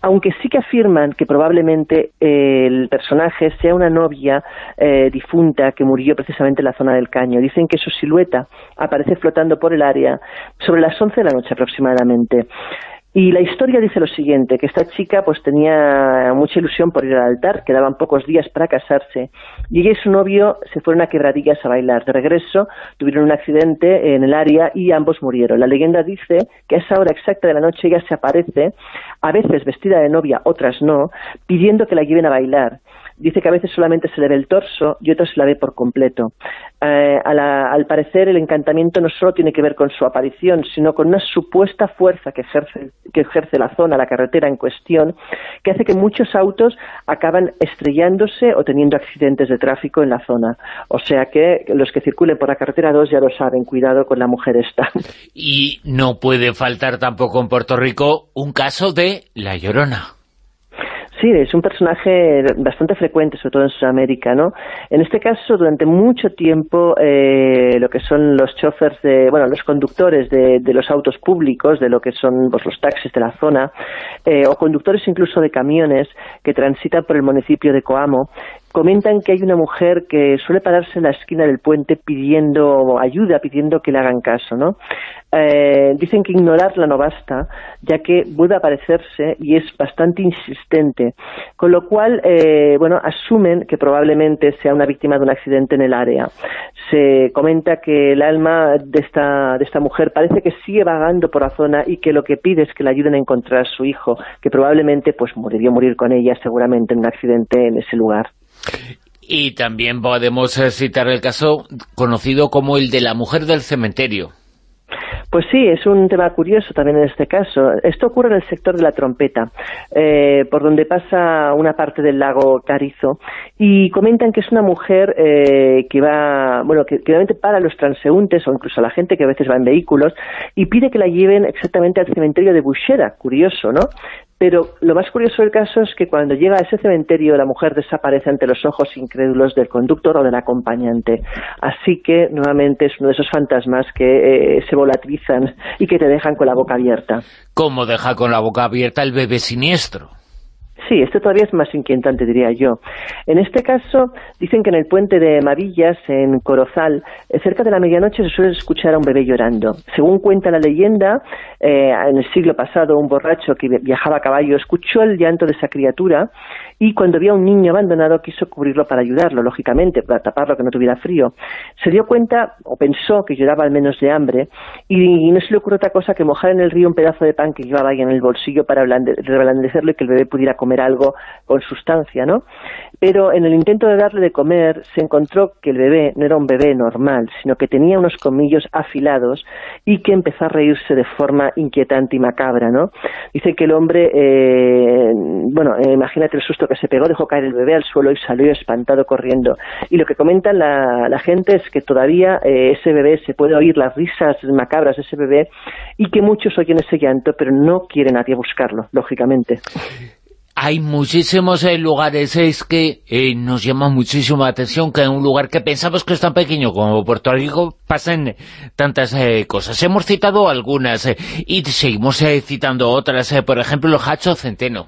K: aunque sí que afirman que probablemente eh, el personaje sea una novia eh, difunta que murió precisamente en la zona del caño. Dicen que su silueta aparece flotando por el área sobre las 11 de la noche aproximadamente. Y la historia dice lo siguiente, que esta chica pues tenía mucha ilusión por ir al altar, quedaban pocos días para casarse, y ella y su novio se fueron a quebradillas a bailar. De regreso tuvieron un accidente en el área y ambos murieron. La leyenda dice que a esa hora exacta de la noche ella se aparece, a veces vestida de novia, otras no, pidiendo que la lleven a bailar dice que a veces solamente se le ve el torso y otras se la ve por completo. Eh, al parecer el encantamiento no solo tiene que ver con su aparición, sino con una supuesta fuerza que ejerce, que ejerce la zona, la carretera en cuestión, que hace que muchos autos acaban estrellándose o teniendo accidentes de tráfico en la zona. O sea que los que circulen por la carretera 2 ya lo saben, cuidado con la mujer esta.
B: Y no puede faltar tampoco en Puerto Rico un caso de La Llorona.
K: Sí, es un personaje bastante frecuente, sobre todo en Sudamérica, ¿no? En este caso, durante mucho tiempo, eh, lo que son los chofers, de, bueno, los conductores de, los autos públicos, de lo que son pues, los taxis de la zona, eh, o conductores incluso de camiones que transitan por el municipio de Coamo, comentan que hay una mujer que suele pararse en la esquina del puente pidiendo ayuda, pidiendo que le hagan caso, ¿no? Eh, dicen que ignorarla no basta, ya que puede aparecerse y es bastante insistente, con lo cual, eh, bueno, asumen que probablemente sea una víctima de un accidente en el área. Se comenta que el alma de esta, de esta mujer parece que sigue vagando por la zona y que lo que pide es que le ayuden a encontrar a su hijo, que probablemente pues debió morir con ella seguramente en un accidente en ese lugar.
B: Y también podemos eh, citar el caso conocido como el de la mujer del cementerio.
K: Pues sí, es un tema curioso también en este caso. Esto ocurre en el sector de la trompeta, eh, por donde pasa una parte del lago Carizo, y comentan que es una mujer eh, que va, bueno, que, realmente para los transeúntes o incluso a la gente que a veces va en vehículos y pide que la lleven exactamente al cementerio de Bushera, curioso, ¿no? Pero lo más curioso del caso es que cuando llega a ese cementerio la mujer desaparece ante los ojos incrédulos del conductor o del acompañante. Así que nuevamente es uno de esos fantasmas que eh, se volatilizan y que te dejan con la boca abierta.
B: ¿Cómo deja con la boca abierta el bebé siniestro?
K: Sí, esto todavía es más inquietante, diría yo. En este caso, dicen que en el puente de Mavillas, en Corozal, eh, cerca de la medianoche se suele escuchar a un bebé llorando. Según cuenta la leyenda, eh, en el siglo pasado un borracho que viajaba a caballo escuchó el llanto de esa criatura y cuando vio a un niño abandonado quiso cubrirlo para ayudarlo, lógicamente, para taparlo que no tuviera frío. Se dio cuenta, o pensó que lloraba al menos de hambre, y, no se le ocurrió otra cosa que mojar en el río un pedazo de pan que llevaba ahí en el bolsillo para reblandecerlo y que el bebé pudiera comer algo con sustancia, ¿no? Pero en el intento de darle de comer se encontró que el bebé no era un bebé normal, sino que tenía unos comillos afilados y que empezó a reírse de forma inquietante y macabra, ¿no? Dice que el hombre, eh, bueno, eh, imagínate el susto que se pegó, dejó caer el bebé al suelo y salió espantado corriendo. Y lo que comenta la, gente es que todavía eh, ese bebé se puede oír las risas macabras de ese bebé y que muchos oyen ese llanto, pero no quiere nadie buscarlo, lógicamente.
B: hay muchísimos eh, lugares, es que eh, nos llama muchísimo la atención que en un lugar que pensamos que es tan pequeño como Puerto Rico pasen tantas cosas. Hemos citado algunas y seguimos citando otras, por ejemplo, Hacho Centeno.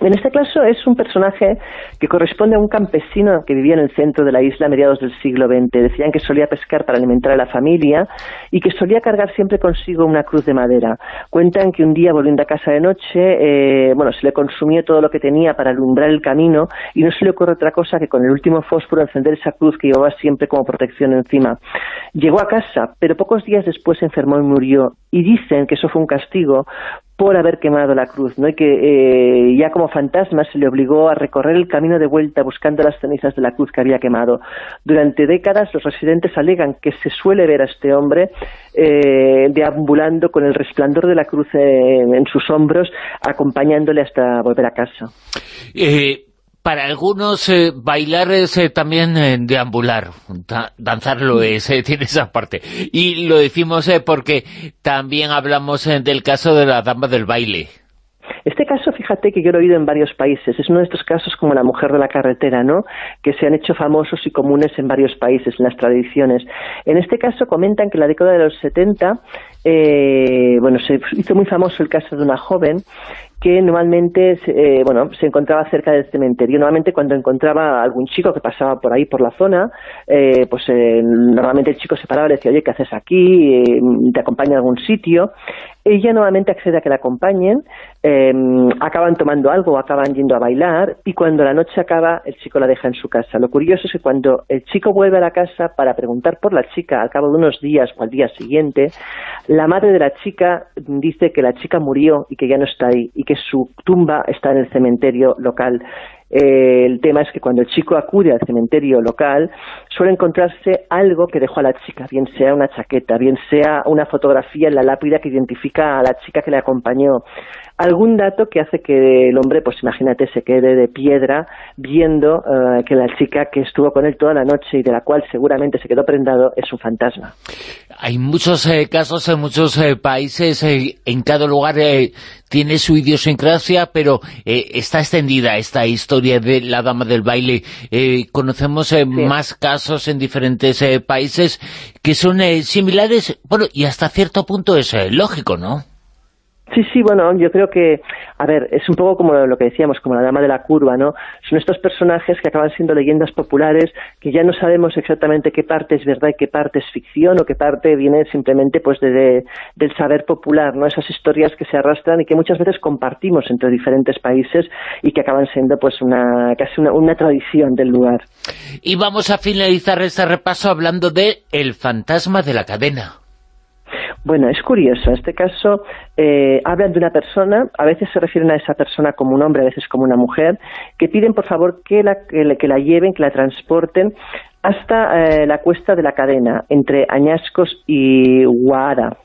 K: En este caso es un personaje que corresponde a un campesino que vivía en el centro de la isla a mediados del siglo XX. Decían que solía pescar para alimentar a la familia y que solía cargar siempre consigo una cruz de madera. Cuentan que un día volviendo a casa de noche, eh, bueno, se le consumió todo lo que tenía para alumbrar el camino y no se le ocurre otra cosa que con el último fósforo encender esa cruz que llevaba siempre como protección encima. Llegó a casa, pero pocos días después se enfermó y murió. Y dicen que eso fue un castigo por haber quemado la cruz, ¿no? Y que eh, ya como fantasma se le obligó a recorrer el camino de vuelta buscando las cenizas de la cruz que había quemado. Durante décadas los residentes alegan que se suele ver a este hombre eh, deambulando con el resplandor de la cruz eh, en sus hombros, acompañándole hasta volver a casa
B: para algunos eh, bailar es eh, también eh, deambular, danzar lo es, <laughs> tiene esa parte. Y lo decimos porque también hablamos del caso de la dama del baile.
K: Este caso, fíjate que yo lo he oído en varios países. Es uno de estos casos como la mujer de la carretera, ¿no? Que se han hecho famosos y comunes en varios países, en las tradiciones. En este caso comentan que en la década de los 70, bueno, se hizo muy famoso el caso de una joven que normalmente eh, bueno, se encontraba cerca del cementerio. Normalmente cuando encontraba algún chico que pasaba por ahí, por la zona, eh, pues eh, normalmente el chico se paraba y le decía, oye, ¿qué haces aquí? ¿Te acompaña a algún sitio? Ella nuevamente accede a que la acompañen, em, acaban tomando algo, acaban yendo a bailar y cuando la noche acaba el chico la deja en su casa. Lo curioso es que cuando el chico vuelve a la casa para preguntar por la chica al cabo de unos días o al día siguiente, la madre de la chica dice que la chica murió y que ya no está ahí y que su tumba está en el cementerio local. Eh, el tema es que cuando el chico acude al cementerio local suele encontrarse algo que dejó a la chica, bien sea una chaqueta, bien sea una fotografía en la lápida que identifica a la chica que le acompañó algún dato que hace que el hombre, pues imagínate, se quede de piedra viendo eh, que la chica que estuvo con él toda la noche y de la cual seguramente se quedó prendado es un fantasma.
B: Hay muchos eh, casos en muchos eh, países, en cada lugar tiene su idiosincrasia, pero está extendida esta historia de la dama del baile. conocemos más casos en diferentes países que son similares, bueno, y hasta cierto punto es lógico, ¿no?
K: Sí, sí, bueno, yo creo que, a ver, es un poco como lo que decíamos, como la dama de la curva, ¿no? Son estos personajes que acaban siendo leyendas populares que ya no sabemos exactamente qué parte es verdad y qué parte es ficción o qué parte viene simplemente pues de, del saber popular, ¿no? Esas historias que se arrastran y que muchas veces compartimos entre diferentes países y que acaban siendo pues una casi una, una tradición del lugar.
B: Y vamos a finalizar este repaso hablando de El fantasma de la cadena.
K: Bueno, es curioso. En este caso eh, hablan de una persona, a veces se refieren a esa persona como un hombre, a veces como una mujer, que piden por favor que la, que la lleven, que la transporten hasta eh, la cuesta de la cadena, entre Añascos y Guara.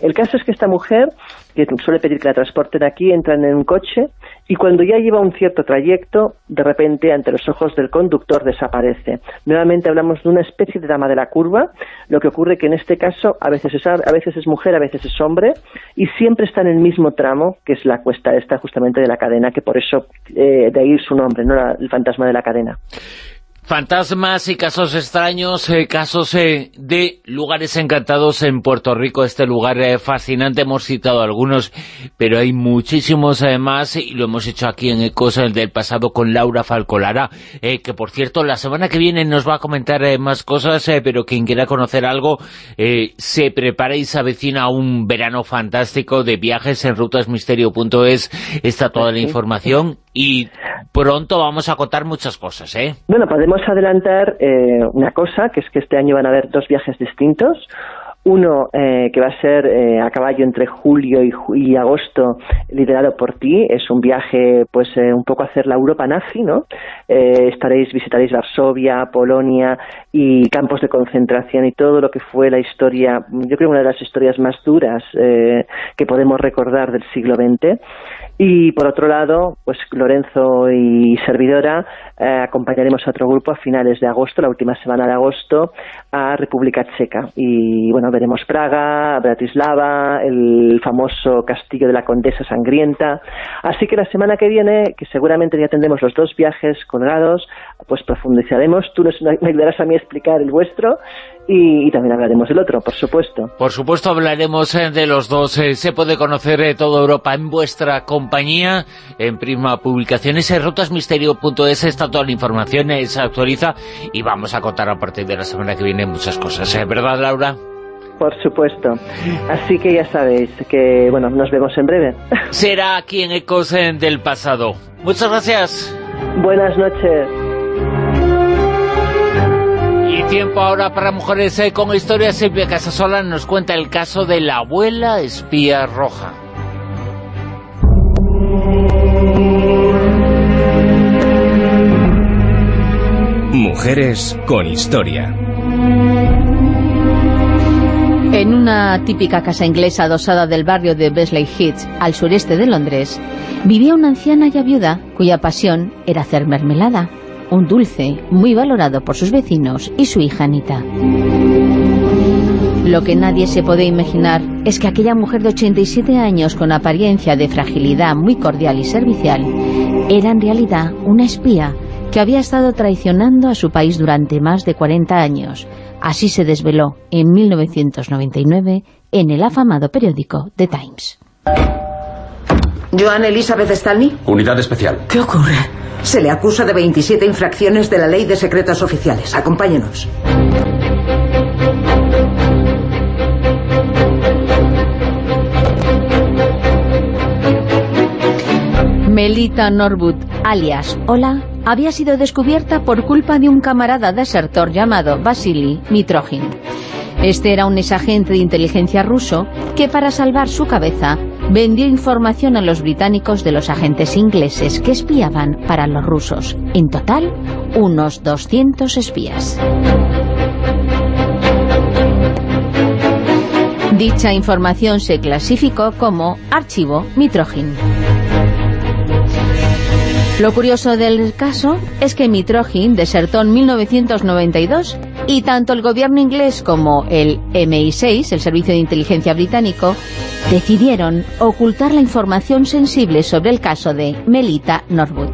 K: El caso es que esta mujer, que suele pedir que la transporten aquí, entra en un coche y cuando ya lleva un cierto trayecto, de repente ante los ojos del conductor desaparece. Nuevamente hablamos de una especie de dama de la curva, lo que ocurre que en este caso a veces es, a veces es mujer, a veces es hombre, y siempre está en el mismo tramo, que es la cuesta esta justamente de la cadena, que por eso eh, de ahí su nombre, ¿no? el fantasma de la cadena.
B: Fantasmas y casos extraños, eh, casos eh, de lugares encantados en Puerto Rico, este lugar eh, fascinante, hemos citado algunos, pero hay muchísimos más, y lo hemos hecho aquí en Ecos del pasado con Laura Falcolara, que por cierto, la semana que viene nos va a comentar más cosas, pero quien quiera conocer algo, se prepara y se avecina un verano fantástico de viajes en rutasmisterio.es, está toda la información, y pronto vamos a contar muchas cosas, ¿eh?
K: Bueno, podemos adelantar eh, una cosa, que es que este año van a haber dos viajes distintos. Uno eh, que va a ser eh, a caballo entre julio y, agosto, liderado por ti. Es un viaje, pues, un poco hacer la Europa nazi, ¿no? estaréis, visitaréis Varsovia, Polonia y campos de concentración y todo lo que fue la historia, yo creo una de las historias más duras que podemos recordar del siglo XX. Y por otro lado, pues Lorenzo y servidora eh, acompañaremos a otro grupo a finales de agosto, la última semana de agosto, a República Checa. Y bueno, veremos Praga, Bratislava, el famoso castillo de la Condesa Sangrienta. Así que la semana que viene, que seguramente ya tendremos los dos viajes colgados, pues profundizaremos. Tú me ayudarás a mí a explicar el vuestro y, también hablaremos del otro, por supuesto.
B: Por supuesto hablaremos eh, de los dos. Eh, se puede conocer eh, toda Europa en vuestra compañía, en Prisma Publicaciones, en rutasmisterio.es está toda la información, se actualiza y vamos a contar a partir de la semana que viene muchas cosas. ¿Verdad, Laura?
K: Por supuesto. Así que ya sabéis que, bueno, nos vemos en breve. <laughs>
B: Será aquí en Ecos del Pasado. Muchas gracias.
K: Buenas noches.
B: Y tiempo ahora para mujeres eh, con historias. Silvia Casasola nos cuenta el caso de la abuela espía roja.
A: Mujeres con historia.
C: En una típica casa inglesa adosada del barrio de Besley Heath, al sureste de Londres, vivía una anciana ya viuda cuya pasión era hacer mermelada un dulce muy valorado por sus vecinos y su hija Anita. Lo que nadie se puede imaginar es que aquella mujer de 87 años con apariencia de fragilidad muy cordial y servicial era en realidad una espía que había estado traicionando a su país durante más de 40 años. Así se desveló en 1999 en el afamado periódico The Times.
L: Joan Elizabeth Stanley.
M: Unidad especial.
L: ¿Qué ocurre? Se le acusa de 27 infracciones de la ley de secretos oficiales. Acompáñenos.
C: Melita Norwood, alias Ola, había sido descubierta por culpa de un camarada desertor llamado Vasily Mitrogin. Este era un exagente de inteligencia ruso que para salvar su cabeza vendió información a los británicos de los agentes ingleses que espiaban para los rusos. En total, unos 200 espías. Dicha información se clasificó como Archivo Mitrogin. Lo curioso del caso es que Mitrogin desertó en 1992 y tanto el gobierno inglés como el MI6, el Servicio de Inteligencia Británico, decidieron ocultar la información sensible sobre el caso de Melita Norwood.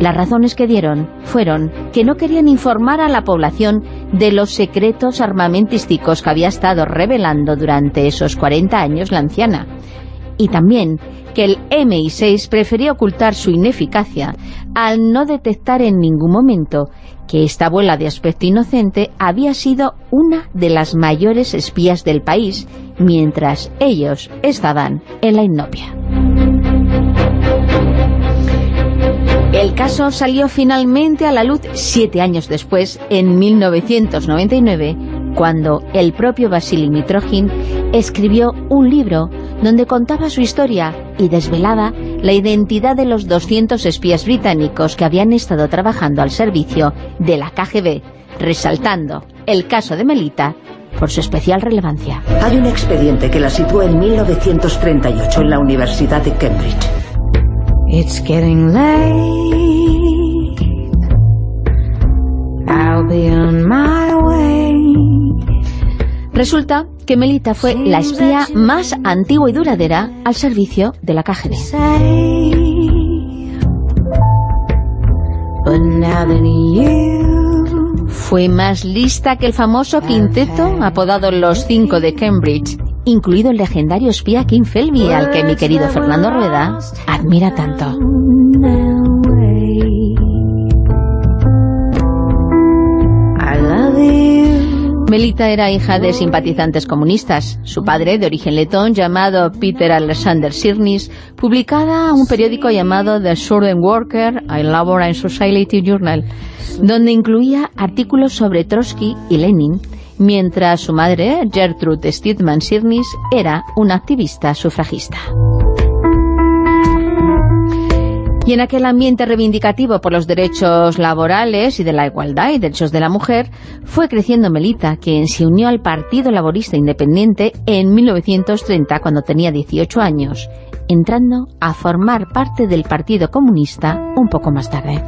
C: Las razones que dieron fueron que no querían informar a la población de los secretos armamentísticos que había estado revelando durante esos 40 años la anciana. Y también que el MI6 prefería ocultar su ineficacia al no detectar en ningún momento que esta abuela de aspecto inocente había sido una de las mayores espías del país mientras ellos estaban en la inopia. El caso salió finalmente a la luz siete años después, en 1999, cuando el propio Vasily Mitrogin escribió un libro donde contaba su historia y desvelaba la identidad de los 200 espías británicos que habían estado trabajando al servicio de la KGB, resaltando el caso de Melita por su especial relevancia.
L: Hay un expediente que la sitúa en 1938 en la Universidad de Cambridge. It's getting late.
C: I'll be on my way. Resulta que Melita fue la espía más antigua y duradera al servicio de la KGB. Fue más lista que el famoso quinteto apodado Los Cinco de Cambridge, incluido el legendario espía Kim Felby, al que mi querido Fernando Rueda admira tanto. Melita era hija de simpatizantes comunistas. Su padre, de origen letón, llamado Peter Alexander Sirnis, publicaba un periódico llamado The Southern Worker, a Labor and Society Journal, donde incluía artículos sobre Trotsky y Lenin, mientras su madre, Gertrude Stedman Sirnis, era una activista sufragista. Y en aquel ambiente reivindicativo por los derechos laborales y de la igualdad y derechos de la mujer, fue creciendo Melita, quien se unió al Partido Laborista Independiente en 1930 cuando tenía 18 años, entrando a formar parte del Partido Comunista un poco más tarde.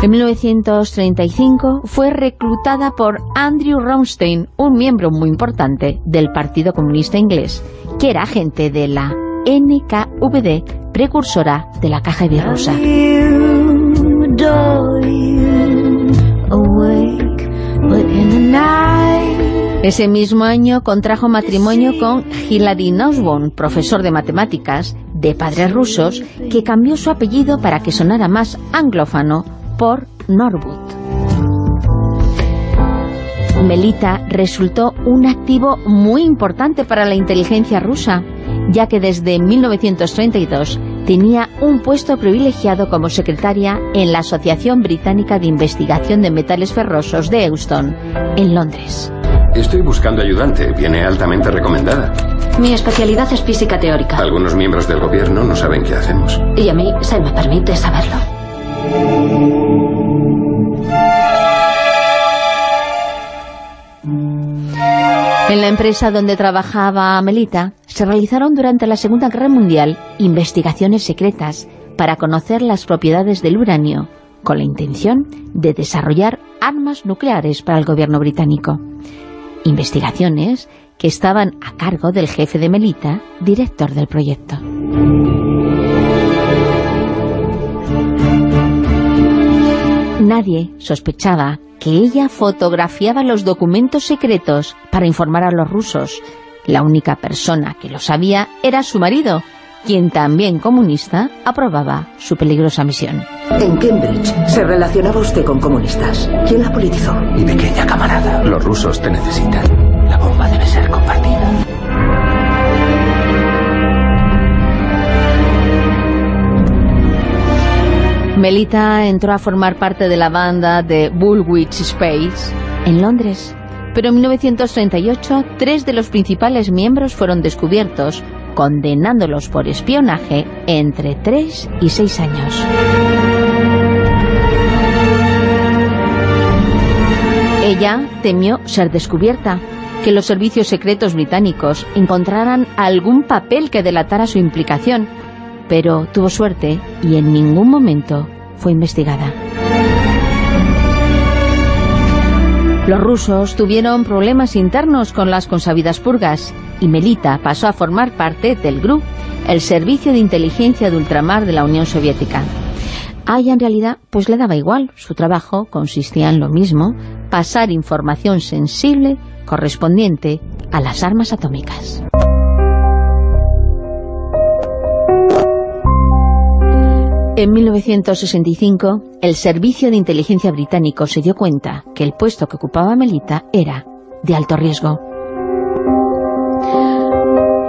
C: En 1935 fue reclutada por Andrew Raunstein, un miembro muy importante del Partido Comunista Inglés, que era agente de la NKVD, precursora de la Caja Rusa. Ese mismo año contrajo matrimonio con Hilary Nussbaum, profesor de matemáticas de padres rusos, que cambió su apellido para que sonara más anglófano por Norwood. Melita resultó un activo muy importante para la inteligencia rusa, ya que desde 1932 tenía un puesto privilegiado como secretaria en la Asociación Británica de Investigación de Metales Ferrosos de Euston, en Londres.
M: Estoy buscando ayudante, viene altamente recomendada.
N: Mi especialidad es física teórica.
M: Algunos miembros del gobierno no saben qué hacemos.
N: Y a mí se me permite saberlo.
C: En la empresa donde trabajaba Melita se realizaron durante la Segunda Guerra Mundial investigaciones secretas para conocer las propiedades del uranio, con la intención de desarrollar armas nucleares para el gobierno británico. Investigaciones que estaban a cargo del jefe de Melita, director del proyecto. Nadie sospechaba que ella fotografiaba los documentos secretos para informar a los rusos. La única persona que lo sabía era su marido, quien también comunista aprobaba su peligrosa misión.
L: En Cambridge se relacionaba usted con comunistas. ¿Quién la politizó?
M: Mi pequeña camarada. Los rusos te necesitan. La bomba debe ser compartida.
C: Melita entró a formar parte de la banda de Bullwich Space en Londres, pero en 1938 tres de los principales miembros fueron descubiertos, condenándolos por espionaje entre tres y seis años. Ella temió ser descubierta, que los servicios secretos británicos encontraran algún papel que delatara su implicación, pero tuvo suerte y en ningún momento fue investigada. Los rusos tuvieron problemas internos con las consabidas purgas y Melita pasó a formar parte del GRU, el Servicio de Inteligencia de Ultramar de la Unión Soviética. A ella en realidad pues le daba igual, su trabajo consistía en lo mismo, pasar información sensible correspondiente a las armas atómicas. En 1965, el Servicio de Inteligencia Británico se dio cuenta que el puesto que ocupaba Melita era de alto riesgo.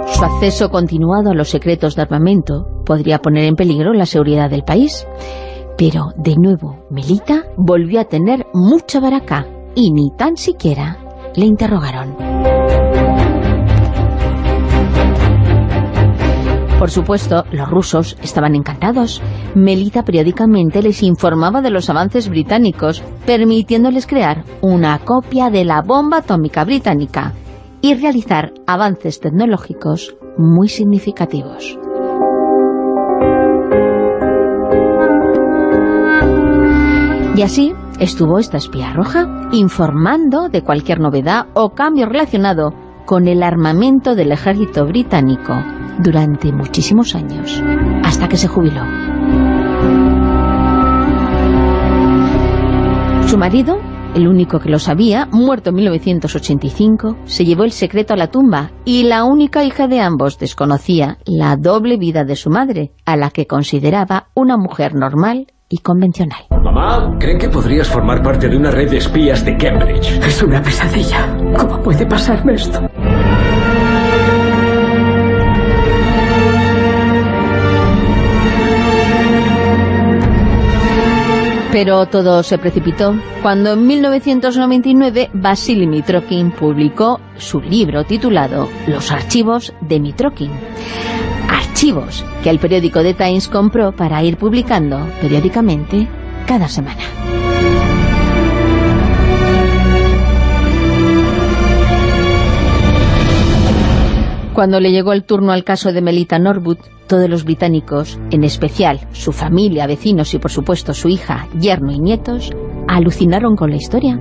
C: Su acceso continuado a los secretos de armamento podría poner en peligro la seguridad del país. Pero, de nuevo, Melita volvió a tener mucha baraca y ni tan siquiera le interrogaron. Por supuesto, los rusos estaban encantados. Melita periódicamente les informaba de los avances británicos, permitiéndoles crear una copia de la bomba atómica británica y realizar avances tecnológicos muy significativos. Y así estuvo esta espía roja informando de cualquier novedad o cambio relacionado con el armamento del ejército británico durante muchísimos años, hasta que se jubiló. Su marido, el único que lo sabía, muerto en 1985, se llevó el secreto a la tumba y la única hija de ambos desconocía la doble vida de su madre, a la que consideraba una mujer normal y convencional.
O: Mamá, ¿creen que podrías formar parte de una red de espías de Cambridge?
L: Es una pesadilla. ¿Cómo puede pasarme esto?
C: Pero todo se precipitó cuando en 1999 Vasily Mitrokin publicó su libro titulado Los archivos de Mitrokin. Archivos que el periódico The Times compró para ir publicando periódicamente cada semana. Cuando le llegó el turno al caso de Melita Norwood, todos los británicos, en especial su familia, vecinos y por supuesto su hija, yerno y nietos, alucinaron con la historia.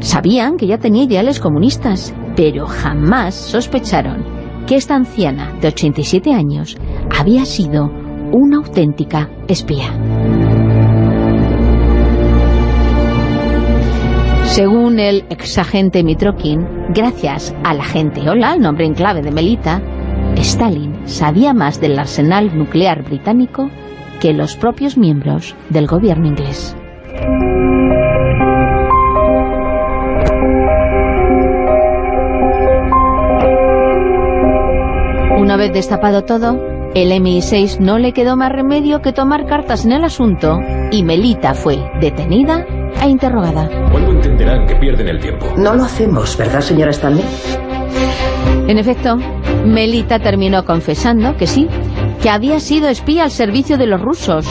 C: Sabían que ya tenía ideales comunistas, pero jamás sospecharon que esta anciana de 87 años había sido una auténtica espía. Según el exagente Mitrokin, gracias al agente Ola, el nombre en clave de Melita, Stalin sabía más del arsenal nuclear británico que los propios miembros del gobierno inglés. Una vez destapado todo, el MI6 no le quedó más remedio que tomar cartas en el asunto y Melita fue detenida e interrogada.
O: ¿Cuándo entenderán que pierden el tiempo?
L: No lo hacemos, ¿verdad, señora Stanley?
C: En efecto, Melita terminó confesando que sí, que había sido espía al servicio de los rusos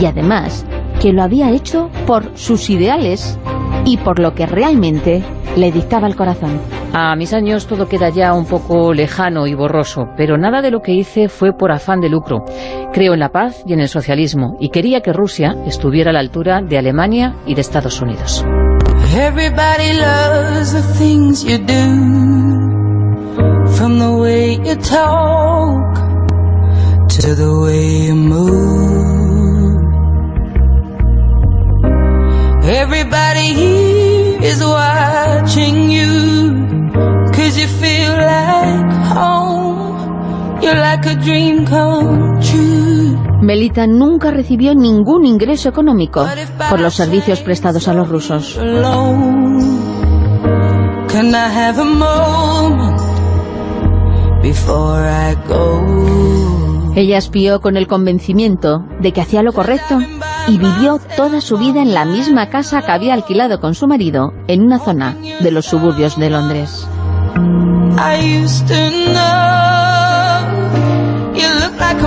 C: y además que lo había hecho por sus ideales y por lo que realmente le dictaba el corazón.
P: A mis años todo queda ya un poco lejano y borroso, pero nada de lo que hice fue por afán de lucro. Creo en la paz y en el socialismo y quería que Rusia estuviera a la altura de Alemania y de Estados Unidos.
Q: Everybody loves the things you do From the way you talk To the way you move Everybody here is watching you Cause you feel like home You're like a dream come true
C: Melita nunca recibió ningún ingreso económico por los servicios prestados a los rusos.
Q: Can I have a moment before I go?
C: Ella espió con el convencimiento de que hacía lo correcto y vivió toda su vida en la misma casa que había alquilado con su marido en una zona de los suburbios de Londres.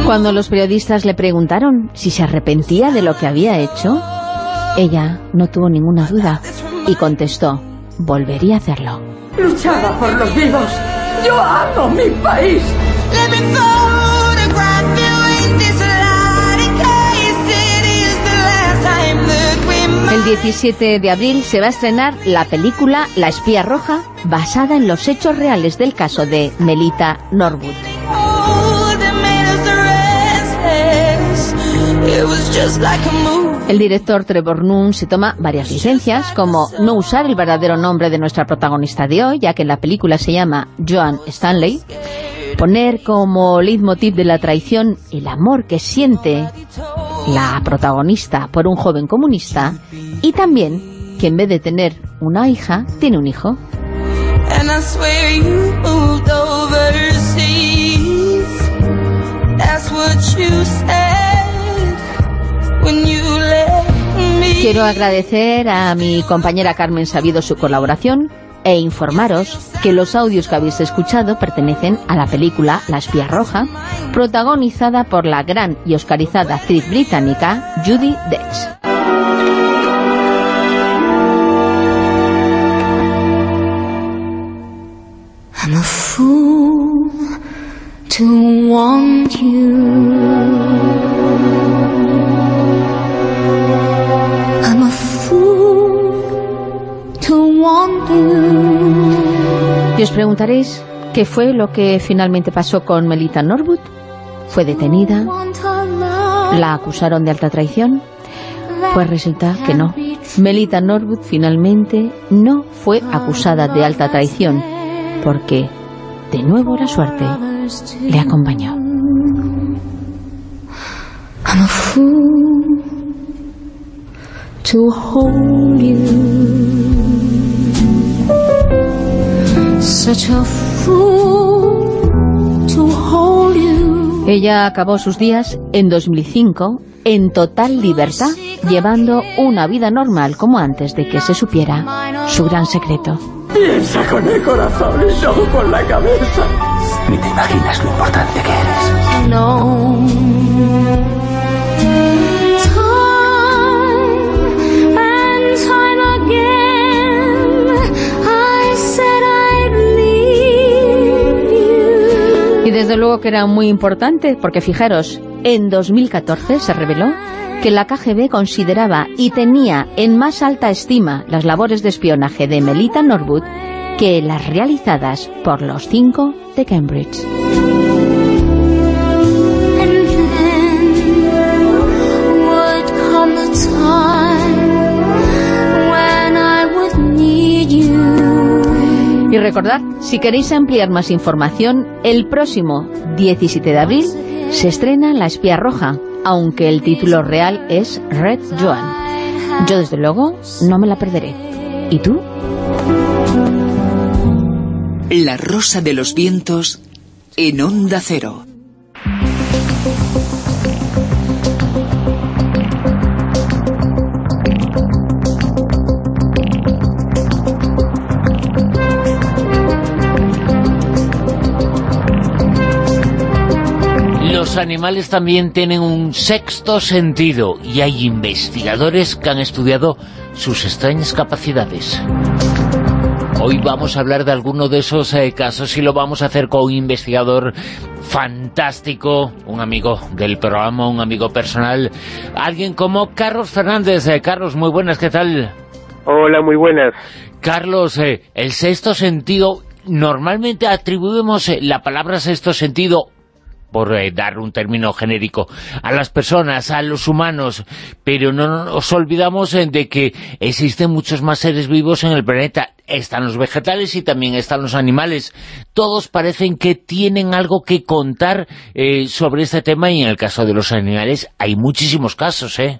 C: Cuando los periodistas le preguntaron si se arrepentía de lo que había hecho, ella no tuvo ninguna duda y contestó, volvería a hacerlo.
L: Luchaba por los vivos. Yo amo mi país.
C: El 17 de abril se va a estrenar la película La espía roja, basada en los hechos reales del caso de Melita Norwood. El director Trevor Nunn se toma varias licencias, como no usar el verdadero nombre de nuestra protagonista de hoy, ya que la película se llama Joan Stanley, poner como leitmotiv de la traición el amor que siente la protagonista por un joven comunista, y también que en vez de tener una hija, tiene un hijo. Quiero agradecer a mi compañera Carmen Sabido su colaboración e informaros que los audios que habéis escuchado pertenecen a la película La espía roja, protagonizada por la gran y oscarizada actriz británica Judy Dench. Y os preguntaréis qué fue lo que finalmente pasó con Melita Norwood. ¿Fue detenida? ¿La acusaron de alta traición? Pues resulta que no. Melita Norwood finalmente no fue acusada de alta traición, porque de nuevo la suerte le acompañó.
Q: Such a fool to hold you.
C: Ella acabó sus días en 2005 en total libertad, llevando una vida normal como antes de que se supiera su gran secreto.
L: Piensa con el corazón y no con la cabeza.
M: Ni te imaginas lo importante que eres.
Q: No.
C: Desde luego que era muy importante, porque fijaros, en 2014 se reveló que la KGB consideraba y tenía en más alta estima las labores de espionaje de Melita Norwood que las realizadas por los cinco de Cambridge. Y recordad, si queréis ampliar más información, el próximo 17 de abril se estrena La espía roja, aunque el título real es Red Joan. Yo desde luego no me la perderé. ¿Y tú?
J: La rosa de los vientos en onda cero.
B: Los animales también tienen un sexto sentido y hay investigadores que han estudiado sus extrañas capacidades. Hoy vamos a hablar de alguno de esos eh, casos y lo vamos a hacer con un investigador fantástico, un amigo del programa, un amigo personal, alguien como Carlos Fernández. Eh, Carlos, muy buenas, ¿qué tal?
R: Hola, muy buenas.
B: Carlos, eh, el sexto sentido, normalmente atribuimos la palabra sexto sentido por eh, dar un término genérico, a las personas, a los humanos, pero no nos olvidamos eh, de que existen muchos más seres vivos en el planeta. Están los vegetales y también están los animales. Todos parecen que tienen algo que contar eh, sobre este tema y en el caso de los animales hay muchísimos casos, ¿eh?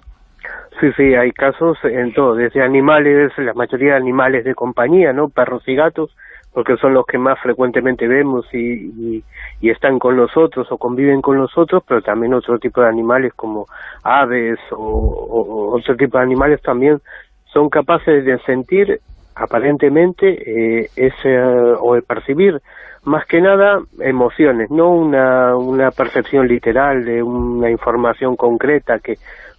R: Sí, sí, hay casos en todo, desde animales, la mayoría de animales de compañía, ¿no? Perros y gatos, porque son los que más frecuentemente vemos y, y, están con nosotros o conviven con nosotros, pero también otro tipo de animales como aves o, o, otro tipo de animales también son capaces de sentir aparentemente eh, ese o de percibir más que nada emociones, no una, una percepción literal de una información concreta que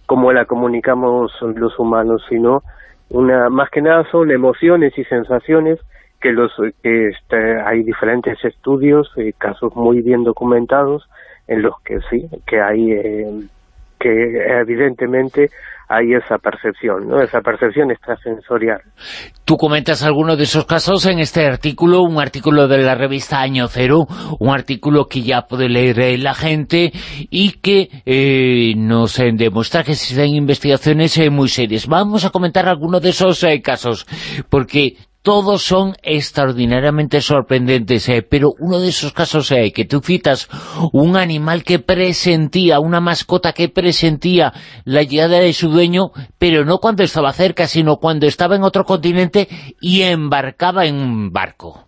R: como la comunicamos los humanos, sino una más que nada son emociones y sensaciones que los que este, hay diferentes estudios casos muy bien documentados en los que sí que hay eh, que evidentemente hay esa percepción, ¿no? esa percepción extrasensorial.
B: Tú comentas algunos de esos casos en este artículo, un artículo de la revista Año Cero, un artículo que ya puede leer la gente y que eh, nos demuestra que existen investigaciones eh, muy serias. Vamos a comentar algunos de esos eh, casos, porque todos son extraordinariamente sorprendentes, eh, pero uno de esos casos eh, que tú citas, un animal que presentía, una mascota que presentía la llegada de su dueño, pero no cuando estaba cerca, sino cuando estaba en otro continente y embarcaba en un barco.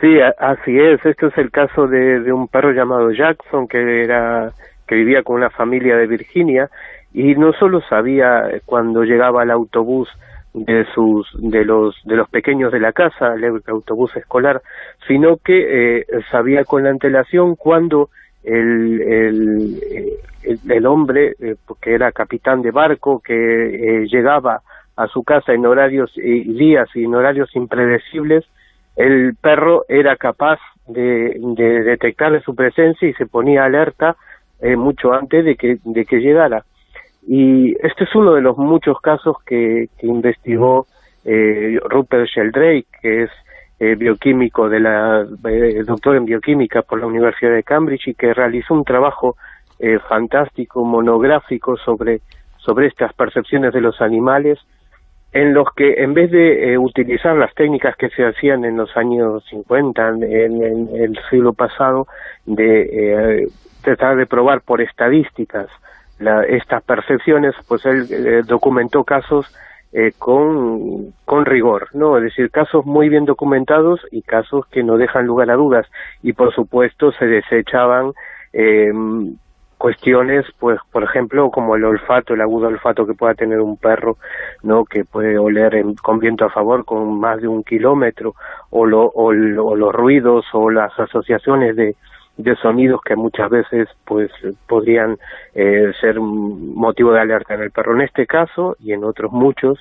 R: Sí, así es. Este es el caso de, de un perro llamado Jackson, que era que vivía con una familia de Virginia, y no solo sabía cuando llegaba el autobús de sus de los de los pequeños de la casa el autobús escolar sino que eh, sabía con la antelación cuando el el, el, el hombre eh, que era capitán de barco que eh, llegaba a su casa en horarios y días y en horarios impredecibles el perro era capaz de, de detectar su presencia y se ponía alerta eh, mucho antes de que de que llegara y este es uno de los muchos casos que, investigó eh, Rupert Sheldrake, que es eh, bioquímico, de la eh, doctor en bioquímica por la Universidad de Cambridge y que realizó un trabajo eh, fantástico, monográfico sobre, sobre estas percepciones de los animales, en los que en vez de utilizar las técnicas que se hacían en los años 50, en, en el siglo pasado, de tratar de probar por estadísticas la, estas percepciones, pues él eh, documentó casos eh, con, con rigor, ¿no? Es decir, casos muy bien documentados y casos que no dejan lugar a dudas. Y por supuesto se desechaban eh, cuestiones, pues, por ejemplo, como el olfato, el agudo olfato que pueda tener un perro, ¿no? Que puede oler con viento a favor con más de un kilómetro, o, lo, o, lo, o los ruidos o las asociaciones de, de sonidos que muchas veces pues podrían eh, ser motivo de alerta en el perro. En este caso y en otros muchos,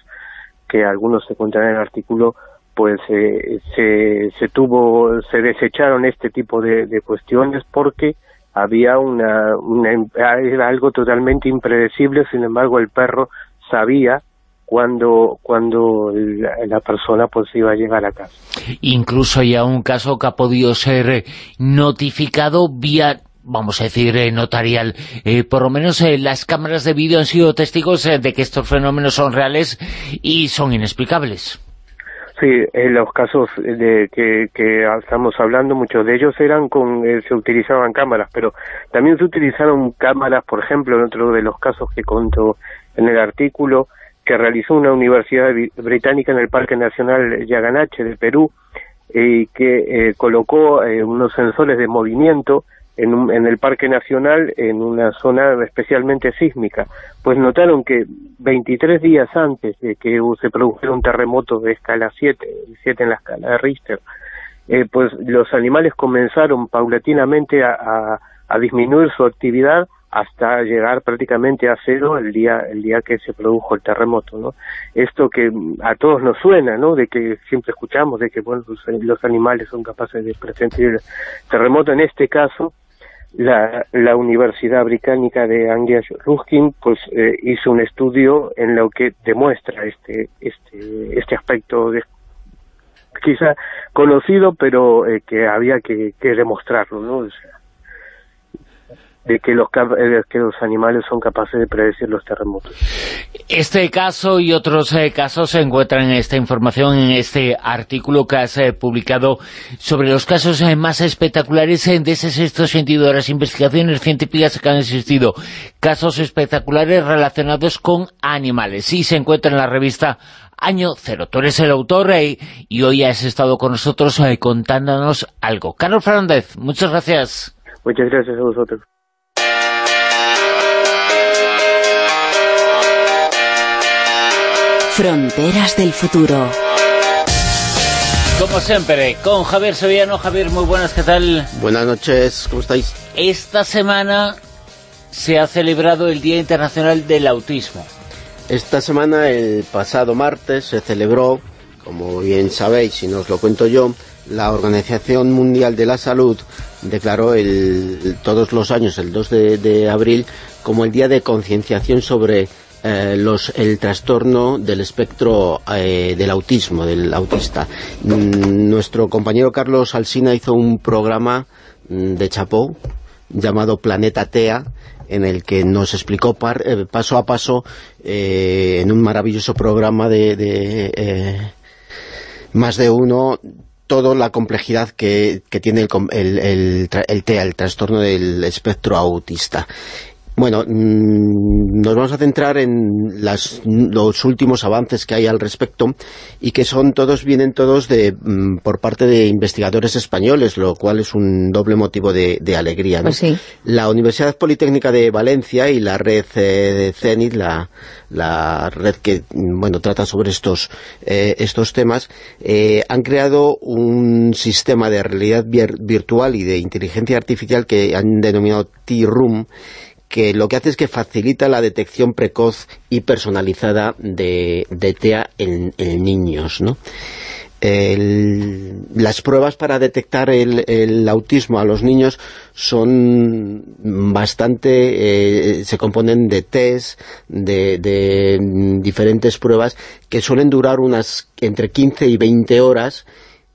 R: que algunos se encuentran en el artículo, pues eh, se, se tuvo, se desecharon este tipo de, de cuestiones porque había una, una, era algo totalmente impredecible, sin embargo el perro sabía cuando cuando la, la, persona pues iba a llegar a casa.
B: Incluso hay un caso que ha podido ser notificado vía vamos a decir, eh, notarial. Eh, por lo menos eh, las cámaras de vídeo han sido testigos eh, de que estos fenómenos son reales y son inexplicables.
R: Sí, en los casos de que, que estamos hablando, muchos de ellos eran con, eh, se utilizaban cámaras, pero también se utilizaron cámaras, por ejemplo, en otro de los casos que contó en el artículo, que realizó una universidad británica en el Parque Nacional Yaganache de Perú, y que colocó unos sensores de movimiento en, un, en el Parque Nacional en una zona especialmente sísmica, pues notaron que 23 días antes de que se produjera un terremoto de escala 7, 7 en la escala de Richter, eh, pues los animales comenzaron paulatinamente a, disminuir su actividad hasta llegar prácticamente a cero el día el día que se produjo el terremoto, ¿no? Esto que a todos nos suena, ¿no? De que siempre escuchamos de que bueno los, animales son capaces de presentir el terremoto. En este caso, la, la Universidad Británica de Anglia Ruskin pues eh, hizo un estudio en lo que demuestra este este este aspecto de, quizá conocido pero eh, que había que, que demostrarlo no de que los, de que los animales son capaces de predecir los terremotos.
B: Este caso y otros eh, casos se encuentran en esta información, en este artículo que has eh, publicado sobre los casos eh, más espectaculares de ese sexto sentido de las investigaciones científicas que han existido. Casos espectaculares relacionados con animales. Y se encuentra en la revista Año Cero. Tú eres el autor eh, y hoy has estado con nosotros eh, contándonos algo. Carlos Fernández, muchas gracias.
R: Muchas gracias a vosotros.
J: Fronteras del futuro.
B: Como siempre, con Javier Sevillano. Javier, muy buenas, ¿qué tal?
S: Buenas noches, ¿cómo estáis?
B: Esta semana se ha celebrado el Día Internacional del Autismo.
S: Esta semana, el pasado martes, se celebró, como bien sabéis, si no os lo cuento yo, la Organización Mundial de la Salud declaró el, todos los años, el 2 de, de abril, como el Día de Concienciación sobre eh, los, el trastorno del espectro eh, del autismo, del autista. Mm, nuestro compañero Carlos Alsina hizo un programa mm, de Chapó llamado Planeta TEA, en el que nos explicó par, eh, paso a paso eh, en un maravilloso programa de, de eh, más de uno toda la complejidad que, tiene el, el, el, el, TEA, el trastorno del espectro autista. Bueno, mmm, nos vamos a centrar en las, los últimos avances que hay al respecto y que son todos, vienen todos de mmm, por parte de investigadores españoles, lo cual es un doble motivo de, de alegría. ¿no?
C: Pues sí.
S: La Universidad Politécnica de Valencia y la red eh, de CENIT, la, la red que bueno trata sobre estos, eh, estos temas, eh, han creado un sistema de realidad virtual y de inteligencia artificial que han denominado T-Room, que lo que hace es que facilita la detección precoz y personalizada de, de TEA en, en niños, ¿no? Las pruebas para detectar el, el, autismo a los niños son bastante, eh, se componen de test, de, de, diferentes pruebas que suelen durar unas entre 15 y 20 horas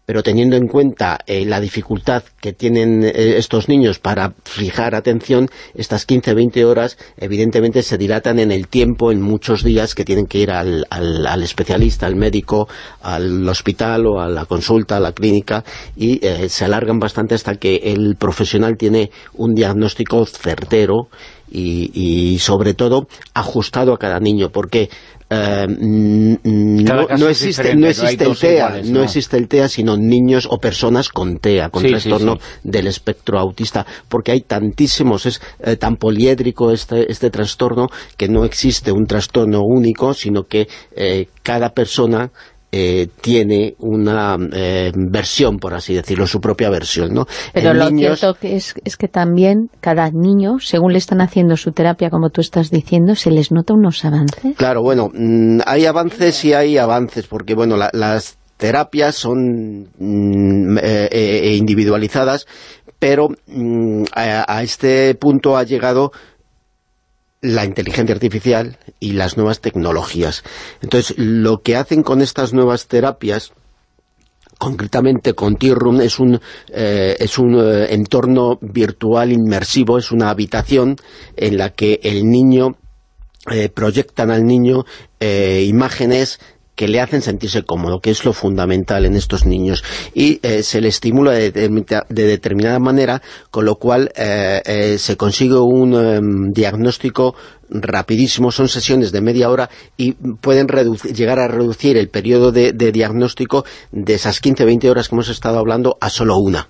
S: pero teniendo en cuenta eh, la dificultad que tienen eh, estos niños para fijar atención, estas 15-20 horas evidentemente se dilatan en el tiempo, en muchos días que tienen que ir al, al, al especialista, al médico, al hospital o a la consulta, a la clínica, y eh, se alargan bastante hasta que el profesional tiene un diagnóstico certero y, y, sobre todo ajustado a cada niño, porque eh, no, no, existe, no existe no el TEA, iguales, no. existe el TEA, sino niños o personas con TEA, con sí, trastorno sí, sí. del espectro autista, porque hay tantísimos, es eh, tan poliédrico este, este trastorno que no existe un trastorno único, sino que eh, cada persona eh, tiene una eh, versión, por así decirlo, su propia versión, ¿no?
C: Pero en lo niños... cierto que es, es, que también cada niño, según le están haciendo su terapia, como tú estás diciendo, se les nota unos avances.
S: Claro, bueno, mmm, hay avances y hay avances, porque, bueno, la, las terapias, son mm, eh, eh, individualizadas, pero mm, a, a este punto ha llegado la inteligencia artificial y las nuevas tecnologías. Entonces, lo que hacen con estas nuevas terapias concretamente con T-Room es un, eh, es un eh, entorno virtual inmersivo, es una habitación en la que el niño, eh, proyectan al niño eh, imágenes que le hacen sentirse cómodo, que es lo fundamental en estos niños. Y eh, se le estimula de, de determinada manera, con lo cual eh, eh, se consigue un em, diagnóstico rapidísimo, son sesiones de media hora y pueden reduci- llegar a reducir el periodo de, de diagnóstico de esas 15-20 horas que hemos estado hablando a solo una.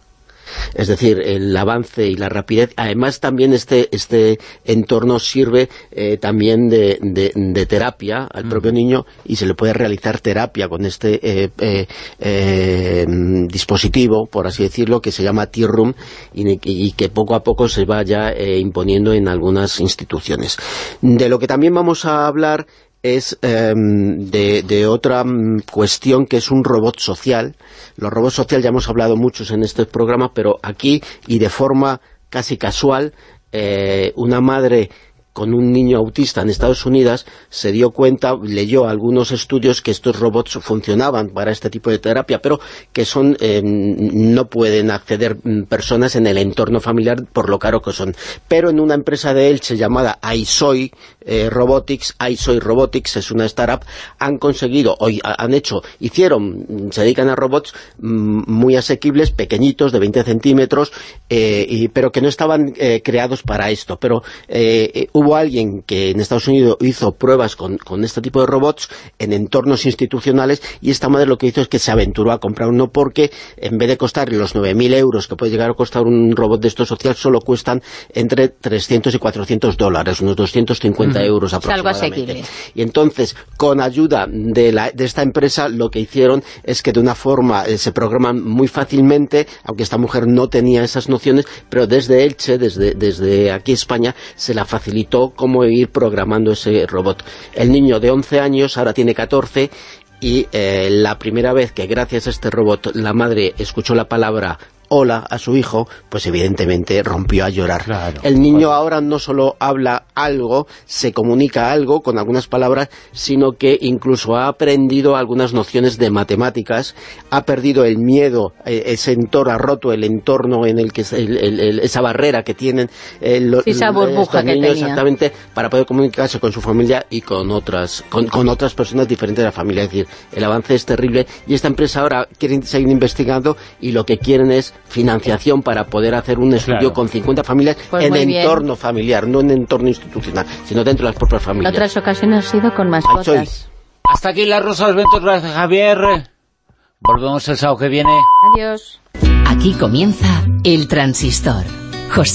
S: Es decir, el avance y la rapidez. Además, también este, este entorno sirve eh, también de, de- de terapia al propio niño y se le puede realizar terapia con este eh, eh, eh, dispositivo, por así decirlo, que se llama T-Room y, y que poco a poco se vaya eh, imponiendo en algunas instituciones. De lo que también vamos a hablar es em, de, de otra mm, cuestión que es un robot social. Los robots social ya hemos hablado muchos en este programa, pero aquí y de forma casi casual, eh, una madre con un niño autista en Estados Unidos se dio cuenta, leyó algunos estudios que estos robots funcionaban para este tipo de terapia, pero que son eh, no pueden acceder mm, personas en el entorno familiar por lo caro que son. Pero en una empresa de Elche llamada iSoy eh, Robotics, iSoy Robotics es una startup, han conseguido, hoy ha- han hecho, hicieron, mm, se dedican a robots mm, muy asequibles, pequeñitos, de 20 centímetros, eh, y- pero que no estaban creados para esto. Pero eh, hubo alguien que en Estados Unidos hizo pruebas con, con este tipo de robots en entornos institucionales y esta madre lo que hizo es que se aventuró a comprar uno porque en vez de costar los 9.000 euros que puede llegar a costar un robot de estos social, solo cuestan entre 300 y 400 dólares, unos 250
C: Ujú.
S: euros
C: algo
S: aproximadamente.
C: asequible.
S: Y entonces, con ayuda de, la- de esta empresa, lo que hicieron es que de una forma eh, se programan muy fácilmente, aunque esta mujer no tenía esas nociones, pero desde Elche, desde, desde aquí España, se la facilitó cómo ir programando ese robot. El niño de 11 años ahora tiene 14 y eh, la primera vez que gracias a este robot la madre escuchó la palabra hola a su hijo, pues evidentemente rompió a llorar. el niño ahora no solo habla algo, se comunica algo con algunas palabras, sino que incluso ha aprendido algunas nociones de matemáticas, ha perdido el miedo, eh, ese entorno, ha roto el entorno en el que se- el- el- el- esa barrera que tienen eh, lo-
C: Sí, esa burbuja
S: estos
C: que
S: niños
C: tenía.
S: exactamente para poder comunicarse con su familia y con otras con, con otras personas diferentes de la familia. Es decir, el avance es terrible y esta empresa ahora quiere seguir investigando y lo que quieren es financiación para poder hacer un estudio
B: Claro.
S: con 50 familias
C: Pues
S: en
C: bien.
S: entorno familiar, no en entorno institucional, sino dentro de las propias
C: En
S: familias.
C: otras ocasiones ha sido con mascotas.
B: Hasta aquí la Rosa de los Vientos, gracias Javier. Volvemos el sábado que viene.
C: Adiós.
T: Aquí comienza El Transistor.